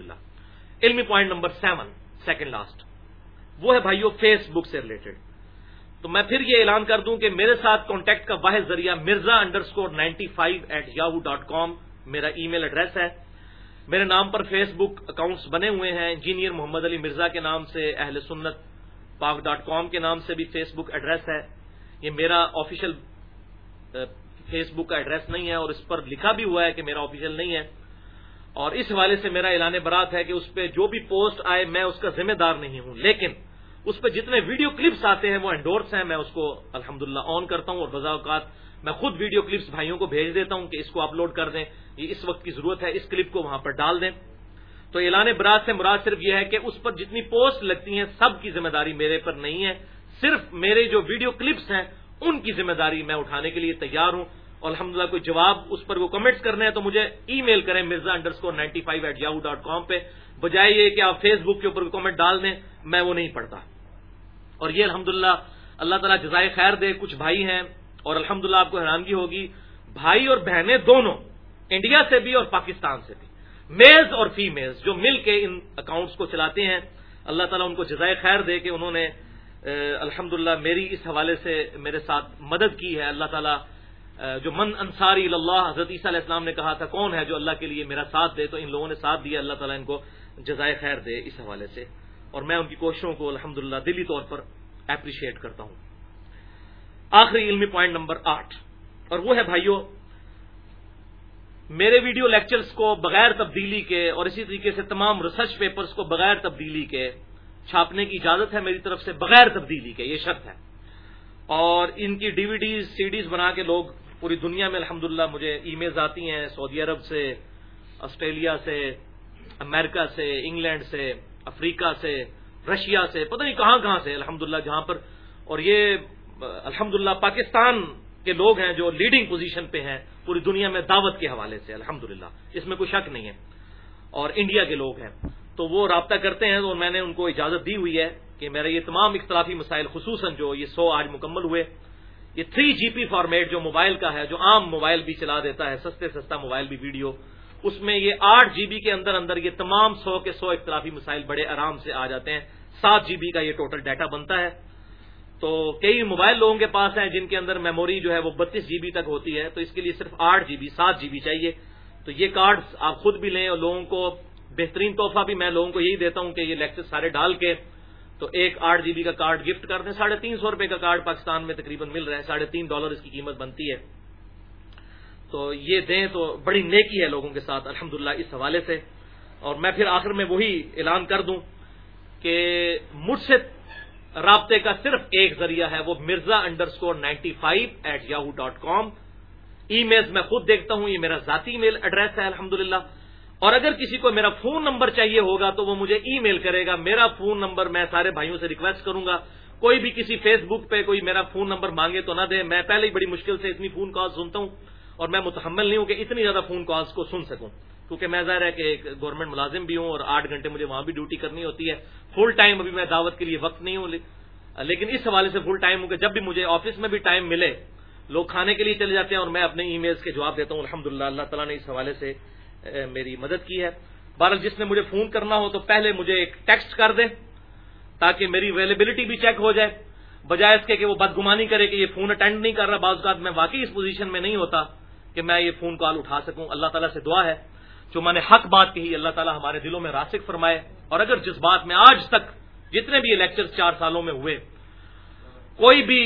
علمی point number seven second last وہ ہے بھائیو فیس بک سے ریلیٹڈ تو میں پھر یہ اعلان کر دوں کہ میرے ساتھ کانٹیکٹ کا واحد ذریعہ Mirza underscore ninety five at Yahoo dot com میرا ای میل ایڈریس ہے۔ میرے نام پر فیس بک اکاؤنٹس بنے ہوئے ہیں۔ انجینئر محمد علی مرزا کے نام سے، اہل سنت پاک ڈاٹ کام کے نام سے بھی فیس بک ایڈریس ہے۔ یہ میرا آفیشیل فیس بک کا ایڈریس نہیں ہے اور اس پر لکھا بھی ہوا ہے کہ میرا آفیشیل نہیں ہے۔ اور اس حوالے سے میرا اعلان برات ہے کہ اس پہ جو بھی پوسٹ آئے میں اس کا ذمہ دار نہیں ہوں۔ لیکن اس پہ جتنے ویڈیو کلپس آتے ہیں وہ انڈورس ہیں۔ میں اس کو الحمد آن کرتا ہوں اور بذا اوقات میں خود ویڈیو کلپس بھائیوں کو بھیج دیتا ہوں کہ اس کو اپلوڈ کر دیں۔ یہ اس وقت کی ضرورت ہے۔ اس کلپ کو وہاں پر ڈال دیں۔ تو اعلان برات سے مراد صرف یہ ہے کہ اس پر جتنی پوسٹ لگتی ہیں سب کی ذمہ داری میرے پر نہیں ہے۔ صرف میرے جو ویڈیو کلپس ہیں، ان کی ذمہ داری میں اٹھانے کے لیے تیار ہوں۔ اور الحمد للہ کوئی جواب اس پر وہ کمنٹس کرنے ہیں تو مجھے ای میل کریں Mirza underscore ninety five at Yahoo dot com پہ۔ بجائے یہ کہ آپ فیس بک کے اوپر کامنٹ ڈال دیں، میں وہ نہیں پڑھتا۔ اور یہ الحمد اللہ تعالیٰ جزائے خیر دے، کچھ بھائی ہیں اور الحمد آپ کو حیرانگی ہوگی۔ بھائی اور بہنیں دونوں انڈیا سے بھی اور پاکستان سے بھی۔ میلز اور فیمیلز جو مل کے ان اکاؤنٹس کو چلاتے ہیں، اللہ تعالیٰ ان کو جزائے خیر دے کہ انہوں نے الحمد میری اس حوالے سے میرے ساتھ مدد کی ہے۔ اللہ تعالیٰ جو من انصاری اللہ، حضرت عیسیٰ علیہ السلام نے کہا تھا، کون ہے جو اللہ کے لیے میرا ساتھ دے؟ تو ان لوگوں نے ساتھ دیا۔ اللہ تعالیٰ ان کو جزائے خیر دے اس حوالے سے۔ اور میں ان کی کوششوں کو الحمد دلی طور پر اپریشیٹ کرتا ہوں۔ آخری علمی پوائنٹ نمبر آٹھ۔ اور وہ ہے بھائیوں میرے ویڈیو لیکچرز کو بغیر تبدیلی کے اور اسی طریقے سے تمام ریسرچ پیپرز کو بغیر تبدیلی کے چھاپنے کی اجازت ہے میری طرف سے بغیر تبدیلی کے، یہ شرط ہے۔ اور ان کی DVDs CDs بنا کے لوگ پوری دنیا میں الحمد مجھے ای میلز آتی ہیں، سعودی عرب سے، آسٹریلیا سے، امریکہ سے، انگلینڈ سے، افریقہ سے، رشیا سے، پتہ نہیں کہاں کہاں سے الحمد جہاں پر۔ اور یہ الحمد پاکستان کے لوگ ہیں جو لیڈنگ پوزیشن پہ ہیں پوری دنیا میں دعوت کے حوالے سے الحمد اس میں کوئی شک نہیں ہے۔ اور انڈیا کے لوگ ہیں۔ تو وہ رابطہ کرتے ہیں اور میں نے ان کو اجازت دی ہوئی ہے کہ میرا یہ تمام اختلافی مسائل خصوصاً جو یہ سو آج مکمل ہوئے، یہ تھری جی پی فارمیٹ جو موبائل کا ہے، جو عام موبائل بھی چلا دیتا ہے، سستے سستا موبائل بھی ویڈیو اس میں یہ آٹھ جی بی کے اندر اندر یہ تمام سو کے سو اختلافی مسائل بڑے آرام سے آ جاتے ہیں۔ سات جی بی کا یہ ٹوٹل ڈیٹا بنتا ہے۔ تو کئی موبائل لوگوں کے پاس ہیں جن کے اندر میموری جو ہے وہ بتیس جی بی تک ہوتی ہے، تو اس کے لیے صرف آٹھ جی بی سات جی بی چاہیے۔ تو یہ کارڈ آپ خود بھی لیں اور لوگوں کو بہترین تحفہ بھی میں لوگوں کو یہی دیتا ہوں کہ یہ لیکچر سارے ڈال کے تو ایک آٹھ جی بی کا کارڈ گفٹ کر دیں۔ ساڑھے تین سو روپے کا کارڈ پاکستان میں تقریباً مل رہا ہے۔ ساڑھے تین ڈالر اس کی قیمت بنتی ہے۔ تو یہ دیں تو بڑی نیکی ہے لوگوں کے ساتھ الحمد اس حوالے سے۔ اور میں پھر آخر میں وہی اعلان کر دوں کہ مجھ سے رابطے کا صرف ایک ذریعہ ہے، وہ Mirza underscore ninety five at Yahoo dot com. Emails میں خود دیکھتا ہوں، یہ میرا ذاتی میل ایڈریس ہے الحمد اور اگر کسی کو میرا فون نمبر چاہیے ہوگا تو وہ مجھے ای میل کرے گا، میرا فون نمبر میں سارے بھائیوں سے ریکویسٹ کروں گا۔ کوئی بھی کسی فیس بک پہ کوئی میرا فون نمبر مانگے تو نہ دے۔ میں پہلے ہی بڑی مشکل سے اتنی فون کال سنتا ہوں اور میں متحمل نہیں ہوں کہ اتنی زیادہ فون کالس کو سن سکوں۔ کیونکہ میں ظاہر ہے کہ ایک گورنمنٹ ملازم بھی ہوں اور آٹھ گھنٹے مجھے وہاں بھی ڈیوٹی کرنی ہوتی ہے۔ فل ٹائم ابھی میں دعوت کے لیے وقت نہیں ہوں لیکن اس حوالے سے فل ٹائم ہوں کہ جب بھی مجھے آفس میں بھی ٹائم ملے، لوگ کھانے کے لیے چلے جاتے ہیں اور میں اپنے ای میلز کے جواب دیتا ہوں۔ الحمد اللہ تعالیٰ نے اس حوالے سے میری مدد کی ہے۔ بہرحال جس نے مجھے فون کرنا ہو تو پہلے مجھے ایک ٹیکسٹ کر دیں تاکہ میری اویلیبلٹی بھی چیک ہو جائے۔ بجائے اس کے کہ وہ بدگمانی کرے کہ یہ فون اٹینڈ نہیں کر رہا، بعض اوقات میں واقعی اس پوزیشن میں نہیں ہوتا کہ میں یہ فون کال اٹھا سکوں۔ اللہ تعالیٰ سے دعا ہے۔ جو میں نے حق بات کہی، اللہ تعالیٰ ہمارے دلوں میں راسک فرمائے۔ اور اگر جس بات میں آج تک جتنے بھی یہ لیکچر چار سالوں میں ہوئے کوئی بھی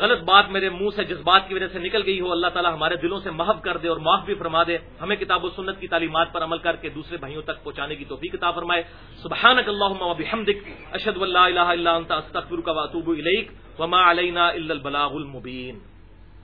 غلط بات میرے منہ سے جس بات کی وجہ سے نکل گئی ہو، اللہ تعالیٰ ہمارے دلوں سے محب کر دے اور معاف بھی فرما دے، ہمیں کتاب و سنت کی تعلیمات پر عمل کر کے دوسرے بھائیوں تک پہنچانے کی توفیق کتاب فرمائے۔ سبحانک اللہم و بحمدک، اشہد واللہ الہ الا انت، استغفرک و اتوب الیک، وما علینا الا البلاغ المبین۔